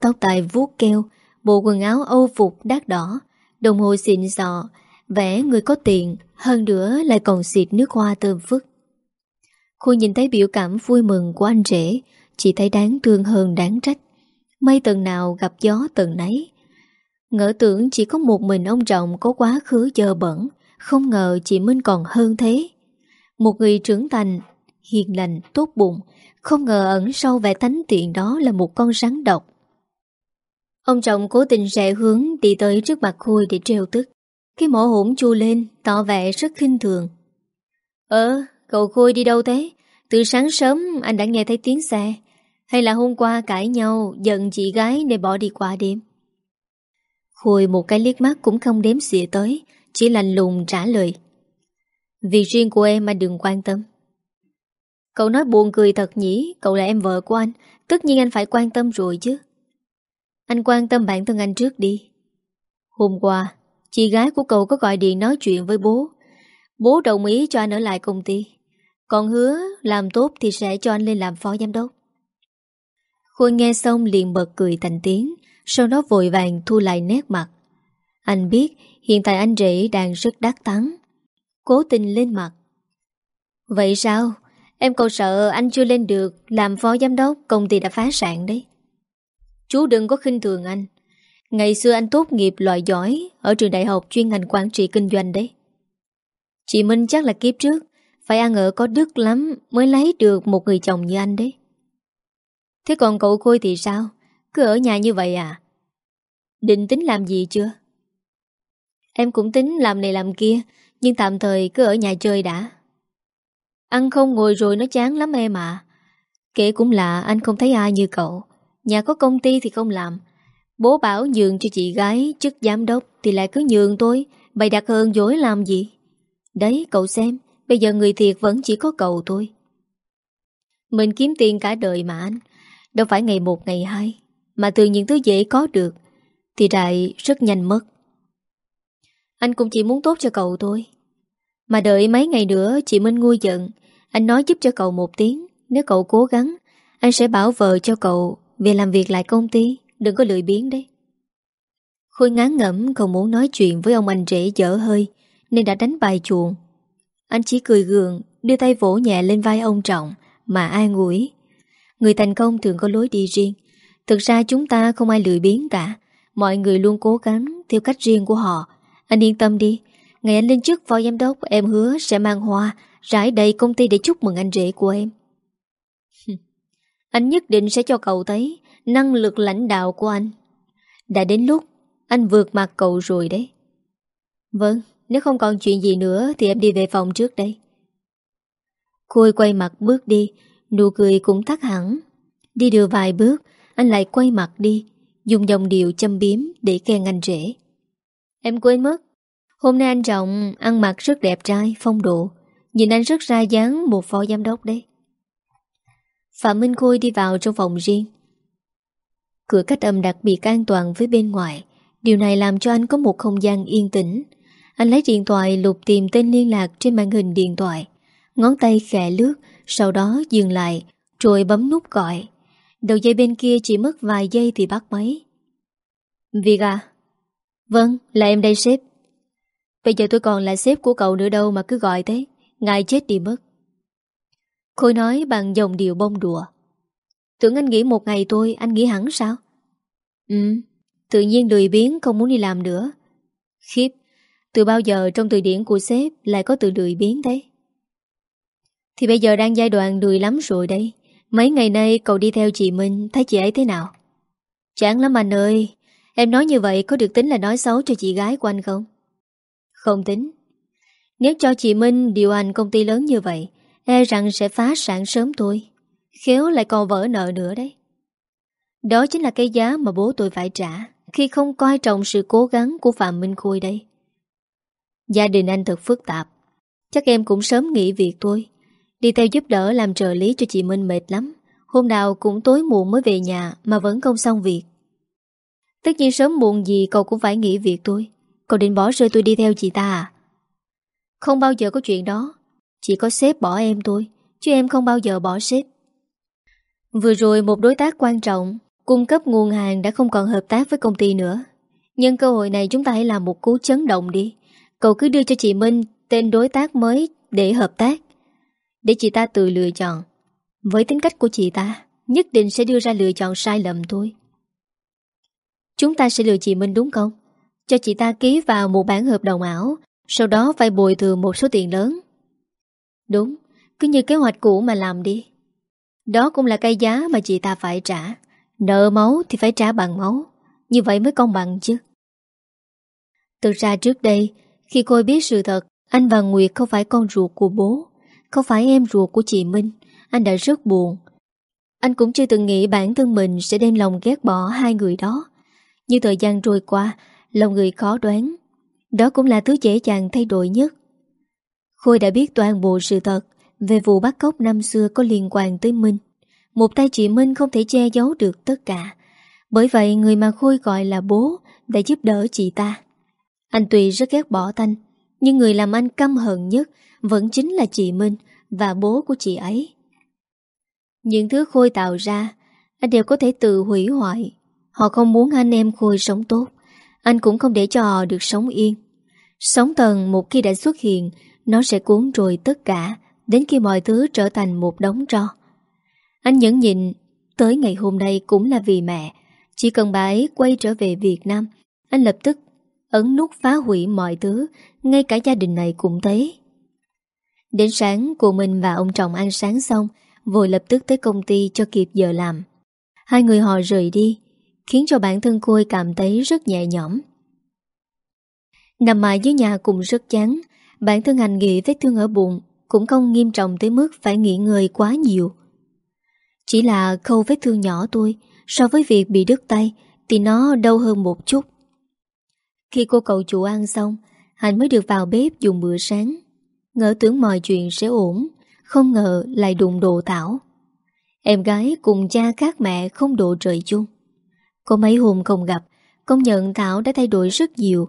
Tóc tài vuốt keo, Bộ quần áo âu phục đắt đỏ, Đồng hồ xịn sọ Vẽ người có tiền Hơn nữa lại còn xịt nước hoa thơm phức. Khôi nhìn thấy biểu cảm vui mừng của anh rể, Chỉ thấy đáng thương hơn đáng trách. Mây tầng nào gặp gió tầng nấy Ngỡ tưởng chỉ có một mình ông Trọng có quá khứ dơ bẩn Không ngờ chị Minh còn hơn thế. Một người trưởng thành Hiền lành, tốt bụng Không ngờ ẩn sâu vẻ tánh tiện đó là một con rắn độc. Ông Trọng cố tình rẽ hướng đi tới trước mặt Khôi để trêu tức. Cái mỏ hổn chu lên Tỏ vẻ rất khinh thường. Ờ, cậu Khôi đi đâu thế? Từ sáng sớm anh đã nghe thấy tiếng xe. Hay là hôm qua cãi nhau Giận chị gái để bỏ đi qua đêm? Khôi một cái liếc mắt cũng không đếm xỉa tới, Chỉ lành lùng trả lời. Việc riêng của em anh đừng quan tâm. Cậu nói buồn cười thật nhỉ, Cậu là em vợ của anh, Tất nhiên anh phải quan tâm rồi chứ. Anh quan tâm bản thân anh trước đi. Hôm qua, Chị gái của cậu có gọi điện nói chuyện với bố. Bố đồng ý cho anh ở lại công ty. Còn hứa làm tốt thì sẽ cho anh lên làm phó giám đốc. Khôi nghe xong liền bật cười thành tiếng. Sau đó vội vàng thu lại nét mặt. Anh biết hiện tại anh rể đang rất đắc tắng. Cố tình lên mặt. Vậy sao? Em còn sợ anh chưa lên được Làm phó giám đốc công ty đã phá sản đấy. Chú đừng có khinh thường anh. Ngày xưa anh tốt nghiệp loại giỏi Ở trường đại học chuyên ngành quản trị kinh doanh đấy. Chị Minh chắc là kiếp trước, Phải ăn ở có đức lắm Mới lấy được một người chồng như anh đấy. Thế còn cậu Khôi thì sao? Cứ ở nhà như vậy à? Định tính làm gì chưa? Em cũng tính làm này làm kia, Nhưng tạm thời cứ ở nhà chơi đã. Ăn không ngồi rồi nó chán lắm em à. Kể cũng lạ anh không thấy ai như cậu. Nhà có công ty thì không làm. Bố bảo nhường cho chị gái chức giám đốc Thì lại cứ nhường tôi. Bày đặt hơn dối làm gì? Đấy, cậu xem, Bây giờ người thiệt vẫn chỉ có cậu thôi. Mình kiếm tiền cả đời mà anh. Đâu phải ngày một, ngày hai. Mà từ những thứ dễ có được, Thì đại rất nhanh mất. Anh cũng chỉ muốn tốt cho cậu thôi. Mà đợi mấy ngày nữa, Chị Minh nguôi giận. Anh nói giúp cho cậu một tiếng. Nếu cậu cố gắng, Anh sẽ bảo vợ cho cậu Về làm việc lại công ty. Đừng có lười biếng đấy. Khôi ngán ngẩm, không muốn nói chuyện với ông anh rể dở hơi, Nên đã đánh bài chuồng Anh chỉ cười gượng, Đưa tay vỗ nhẹ lên vai ông Trọng, Mà ai ngủi Người thành công thường có lối đi riêng. Thực ra chúng ta không ai lười biến cả. Mọi người luôn cố gắng Theo cách riêng của họ. Anh yên tâm đi. Ngày anh lên chức, phó giám đốc Em hứa sẽ mang hoa, Rải đầy công ty để chúc mừng anh rể của em. Anh nhất định sẽ cho cậu thấy Năng lực lãnh đạo của anh. Đã đến lúc Anh vượt mặt cậu rồi đấy. Vâng Nếu không còn chuyện gì nữa Thì em đi về phòng trước đây. Khôi quay mặt bước đi, Nụ cười cũng tắt hẳn. Đi được vài bước anh lại quay mặt đi, Dùng dòng điệu châm biếm để khen anh rể. Em quên mất, Hôm nay anh Trọng ăn mặc rất đẹp trai, Phong độ. Nhìn anh rất ra dáng một phó giám đốc đấy. Phạm Minh Khôi đi vào trong phòng riêng. Cửa cách âm đặc biệt an toàn với bên ngoài. Điều này làm cho anh có một không gian yên tĩnh. Anh lấy điện thoại lục tìm tên liên lạc trên màn hình điện thoại. Ngón tay khẽ lướt, Sau đó dừng lại, Rồi bấm nút gọi. Đầu dây bên kia chỉ mất vài giây thì bắt máy. Việc à? Vâng là em đây sếp. Bây giờ tôi còn là sếp của cậu nữa đâu mà cứ gọi thế. Ngài chết đi mất. Khôi nói bằng dòng điệu bông đùa. Tưởng anh nghỉ một ngày tôi Anh nghỉ hẳn sao? Ừ Tự nhiên lười biến không muốn đi làm nữa. Khiếp, Từ bao giờ trong từ điển của sếp Lại có từ lười biến thế? Thì bây giờ đang giai đoạn lười lắm rồi đây. Mấy ngày nay cậu đi theo chị Minh, Thấy chị ấy thế nào? Chán lắm anh ơi. Em nói như vậy có được tính là nói xấu cho chị gái của anh không? Không tính. Nếu cho chị Minh điều hành công ty lớn như vậy E rằng sẽ phá sản sớm tôi. Khéo lại còn vỡ nợ nữa đấy. Đó chính là cái giá mà bố tôi phải trả Khi không coi trọng sự cố gắng của Phạm Minh Khôi đây. Gia đình anh thật phức tạp. Chắc em cũng sớm nghỉ việc thôi. Đi theo giúp đỡ làm trợ lý cho chị Minh mệt lắm. Hôm nào cũng tối muộn mới về nhà Mà vẫn không xong việc. Tất nhiên sớm muộn gì cậu cũng phải nghỉ việc tôi. Cậu định bỏ rơi tôi đi theo chị ta à? Không bao giờ có chuyện đó. Chỉ có sếp bỏ em thôi, Chứ em không bao giờ bỏ sếp. Vừa rồi một đối tác quan trọng Cung cấp nguồn hàng đã không còn hợp tác với công ty nữa. Nhân cơ hội này chúng ta hãy làm một cú chấn động đi. Cậu cứ đưa cho chị Minh Tên đối tác mới để hợp tác. Để chị ta tự lựa chọn. Với tính cách của chị ta, Nhất định sẽ đưa ra lựa chọn sai lầm thôi. Chúng ta sẽ lừa chị Minh đúng không? Cho chị ta ký vào một bản hợp đồng ảo, Sau đó phải bồi thường một số tiền lớn. Đúng, Cứ như kế hoạch cũ mà làm đi. Đó cũng là cái giá mà chị ta phải trả. Nợ máu thì phải trả bằng máu. Như vậy mới công bằng chứ. Thực ra trước đây, Khi cô biết sự thật, Anh và Nguyệt không phải con ruột của bố. Không phải em ruột của chị Minh? Anh đã rất buồn. Anh cũng chưa từng nghĩ bản thân mình Sẽ đem lòng ghét bỏ hai người đó. Như thời gian trôi qua, Lòng người khó đoán. Đó cũng là thứ dễ dàng thay đổi nhất. Khôi đã biết toàn bộ sự thật Về vụ bắt cóc năm xưa có liên quan tới Minh. Một tay chị Minh không thể che giấu được tất cả. Bởi vậy, người mà Khôi gọi là bố Đã giúp đỡ chị ta. Anh tuy rất ghét bỏ Thanh, Nhưng người làm anh căm hận nhất vẫn chính là chị Minh Và bố của chị ấy. Những thứ Khôi tạo ra Anh đều có thể tự hủy hoại. Họ không muốn anh em Khôi sống tốt. Anh cũng không để cho họ được sống yên. Sống tần một khi đã xuất hiện, Nó sẽ cuốn trôi tất cả Đến khi mọi thứ trở thành một đống tro. Anh nhẫn nhịn, Tới ngày hôm nay cũng là vì mẹ. Chỉ cần bà ấy quay trở về Việt Nam, Anh lập tức ấn nút phá hủy mọi thứ, Ngay cả gia đình này cũng thế Đến sáng, cô Minh và ông chồng ăn sáng xong, Vội lập tức tới công ty cho kịp giờ làm. Hai người họ rời đi, Khiến cho bản thân cô cảm thấy rất nhẹ nhõm. Nằm mãi dưới nhà cũng rất chán, Bản thân hành nghĩ vết thương ở bụng Cũng không nghiêm trọng tới mức phải nghỉ ngơi quá nhiều. Chỉ là khâu vết thương nhỏ tôi So với việc bị đứt tay Thì nó đau hơn một chút. Khi cô cậu chủ ăn xong Hành mới được vào bếp dùng bữa sáng. Ngỡ tưởng mọi chuyện sẽ ổn, Không ngờ lại đụng độ Thảo. Em gái cùng cha khác mẹ không độ trời chung. Có mấy hôm không gặp, Công nhận Thảo đã thay đổi rất nhiều.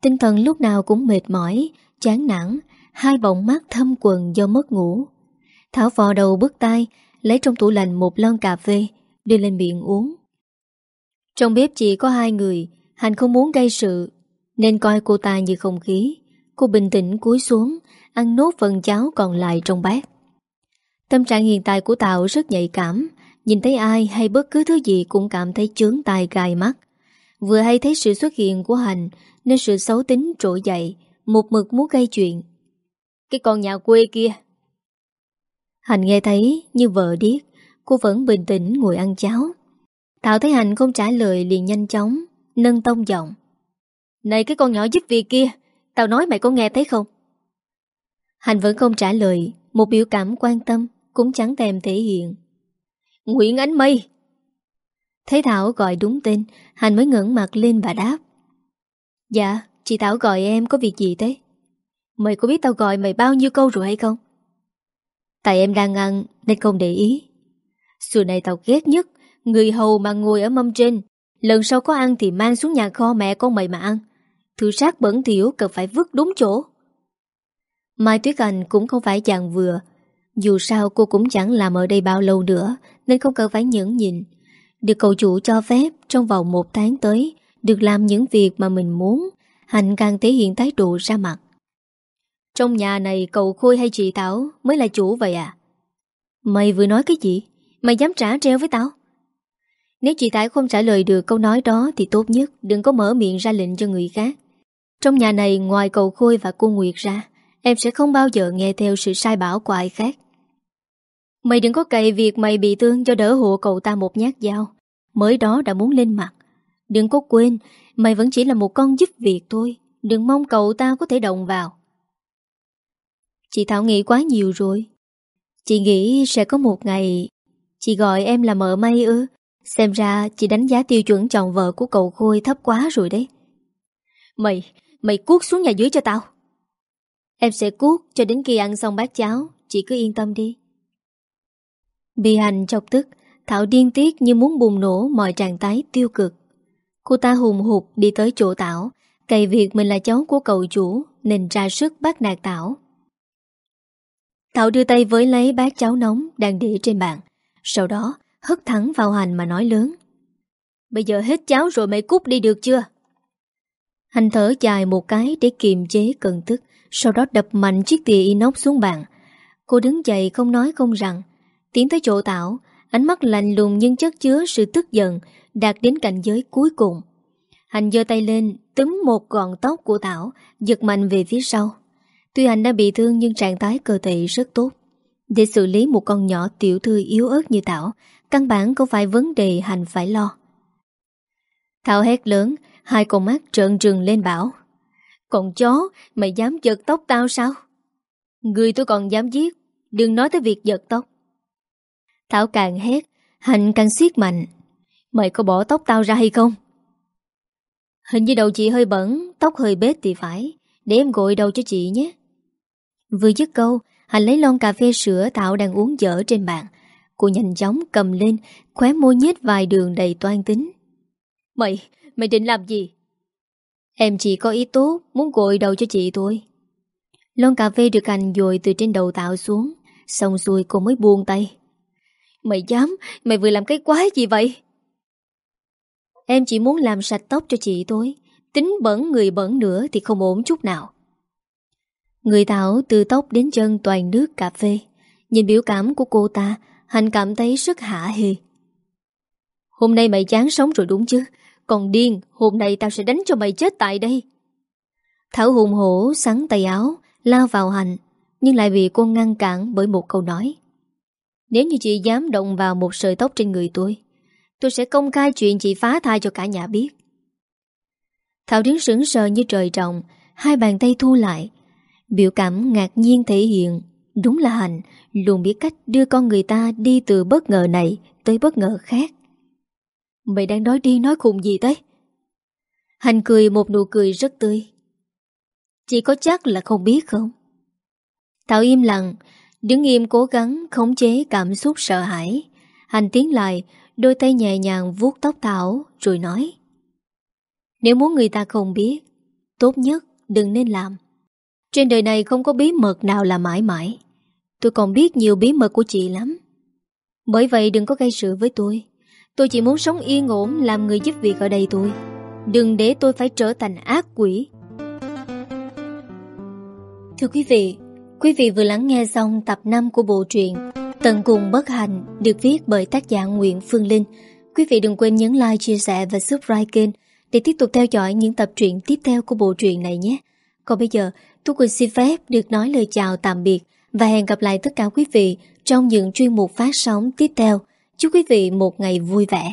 Tinh thần lúc nào cũng mệt mỏi, Chán nản, Hai bọng mắt thâm quần do mất ngủ. Thảo vò đầu bước tay, Lấy trong tủ lạnh một lon cà phê, Đưa lên miệng uống. Trong bếp chỉ có hai người Hành không muốn gây sự, Nên coi cô ta như không khí. Cô bình tĩnh cúi xuống Ăn nốt phần cháo còn lại trong bát. Tâm trạng hiện tại của Tạo rất nhạy cảm, Nhìn thấy ai hay bất cứ thứ gì Cũng cảm thấy chướng tai gai mắt. Vừa hay thấy sự xuất hiện của Hành, Nên sự xấu tính trỗi dậy, Một mực muốn gây chuyện. Cái con nhà quê kia. Hành nghe thấy như vợ điếc, Cô vẫn bình tĩnh ngồi ăn cháo. Tạo thấy Hành không trả lời liền nhanh chóng, Nâng tông giọng. Này cái con nhỏ giúp việc kia, Tao nói mày có nghe thấy không? Hành vẫn không trả lời, Một biểu cảm quan tâm Cũng chẳng thèm thể hiện. Nguyễn Ánh Mây! Thấy Thảo gọi đúng tên Hành mới ngẩng mặt lên và đáp. Dạ Chị Thảo gọi em có việc gì thế? Mày có biết tao gọi mày bao nhiêu câu rồi hay không? Tại em đang ăn, Nên không để ý. Xưa này tao ghét nhất, Người hầu mà ngồi ở mâm trên. Lần sau có ăn thì mang xuống nhà kho mẹ con mày mà ăn. Thứ sát bẩn thiểu cần phải vứt đúng chỗ. Mai Tuyết Anh cũng không phải chàng vừa. Dù sao cô cũng chẳng làm ở đây bao lâu nữa, Nên không cần phải nhẫn nhịn. Được cậu chủ cho phép, Trong vòng một tháng tới, Được làm những việc mà mình muốn, Hạnh càng thể hiện thái độ ra mặt. Trong nhà này cậu Khôi hay chị Tảo Mới là chủ vậy à? Mày vừa nói cái gì? Mày dám trả treo với tao? Nếu chị Tải không trả lời được câu nói đó Thì tốt nhất đừng có mở miệng ra lệnh cho người khác. Trong nhà này ngoài cậu Khôi và cô Nguyệt ra Em sẽ không bao giờ nghe theo sự sai bảo của ai khác. Mày đừng có cậy việc mày bị thương cho đỡ hộ cậu ta một nhát dao. Mới đó đã muốn lên mặt. Đừng có quên Mày vẫn chỉ là một con giúp việc thôi. Đừng mong cậu ta có thể động vào. Chị Thảo nghĩ quá nhiều rồi. Chị nghĩ sẽ có một ngày Chị gọi em là mợ may ư? Xem ra chị đánh giá tiêu chuẩn chọn vợ của cậu Khôi thấp quá rồi đấy. Mày, mày cuốc xuống nhà dưới cho tao. Em sẽ cuốc cho đến khi ăn xong bát cháo. Chị cứ yên tâm đi. Bị hành chọc tức, Thảo điên tiết như muốn bùng nổ mọi trạng tái tiêu cực. Cô ta hùng hụt đi tới chỗ Tảo Cày việc mình là cháu của cậu chủ, Nên ra sức bắt nạt Thảo. Thảo đưa tay với lấy bát cháo nóng Đang để trên bàn. Sau đó, hất thẳng vào hành mà nói lớn. Bây giờ hết cháo rồi mày cút đi được chưa? Hành thở dài một cái để kiềm chế cơn tức. Sau đó đập mạnh chiếc tìa inox xuống bàn. Cô đứng dậy không nói không rằng. Tiến tới chỗ Tảo, Ánh mắt lạnh lùng nhưng chất chứa sự tức giận Đạt đến cảnh giới cuối cùng. Hành giơ tay lên, Túm một gọn tóc của Tảo, Giật mạnh về phía sau. Tuy Hành đã bị thương nhưng trạng thái cơ thể rất tốt. Để xử lý một con nhỏ tiểu thư yếu ớt như Tảo, Căn bản không phải vấn đề Hành phải lo. Thảo hét lớn, Hai con mắt trợn trừng lên bảo. Còn chó Mày dám giật tóc tao sao? Người tôi còn dám giết Đừng nói tới việc giật tóc. Thảo càng hét Hạnh càng siết mạnh. Mày có bỏ tóc tao ra hay không? Hình như đầu chị hơi bẩn Tóc hơi bết thì phải. Để em gội đầu cho chị nhé. Vừa dứt câu Hạnh lấy lon cà phê sữa Thảo đang uống dở trên bàn. Cô nhanh chóng cầm lên Khóe môi nhét vài đường đầy toan tính. Mày, mày định làm gì? Em chỉ có ý tốt, Muốn gội đầu cho chị thôi. Lon cà phê được hành dồi từ trên đầu tạo xuống, Xong rồi cô mới buông tay. Mày dám, Mày vừa làm cái quái gì vậy? Em chỉ muốn làm sạch tóc cho chị thôi, Tính bẩn người bẩn nữa Thì không ổn chút nào. Người Thảo từ tóc đến chân toàn nước cà phê. Nhìn biểu cảm của cô ta Hành cảm thấy rất hả hê. Hôm nay mày chán sống rồi đúng chứ? Còn điên, Hôm nay tao sẽ đánh cho mày chết tại đây. Thảo hùng hổ sắn tay áo Lao vào hành, Nhưng lại bị cô ngăn cản bởi một câu nói. Nếu như chị dám động vào một sợi tóc trên người tôi Tôi sẽ công khai chuyện chị phá thai cho cả nhà biết. Thảo đứng sững sờ như trời trọng Hai bàn tay thu lại. Biểu cảm ngạc nhiên thể hiện, Đúng là Hành, Luôn biết cách đưa con người ta đi từ bất ngờ này Tới bất ngờ khác. Mày đang nói đi, nói khùng gì thế? Hành cười một nụ cười rất tươi. Chị có chắc là không biết không? Thảo im lặng, Đứng im cố gắng, khống chế cảm xúc sợ hãi. Hành tiến lại, Đôi tay nhẹ nhàng vuốt tóc Thảo, Rồi nói. Nếu muốn người ta không biết, Tốt nhất đừng nên làm. Trên đời này không có bí mật nào là mãi mãi. Tôi còn biết nhiều bí mật của chị lắm. Bởi vậy đừng có gây sự với tôi. Tôi chỉ muốn sống yên ổn Làm người giúp việc ở đây tôi Đừng để tôi phải trở thành ác quỷ Thưa quý vị Quý vị vừa lắng nghe xong tập 5 của bộ truyện Tận cùng bất hạnh được viết bởi tác giả Nguyễn Phương Linh. Quý vị đừng quên nhấn like, chia sẻ và subscribe kênh để tiếp tục theo dõi những tập truyện tiếp theo của bộ truyện này nhé. Còn bây giờ, tôi Quỳnh xin phép được nói lời chào tạm biệt và hẹn gặp lại tất cả quý vị trong những chuyên mục phát sóng tiếp theo. Chúc quý vị một ngày vui vẻ.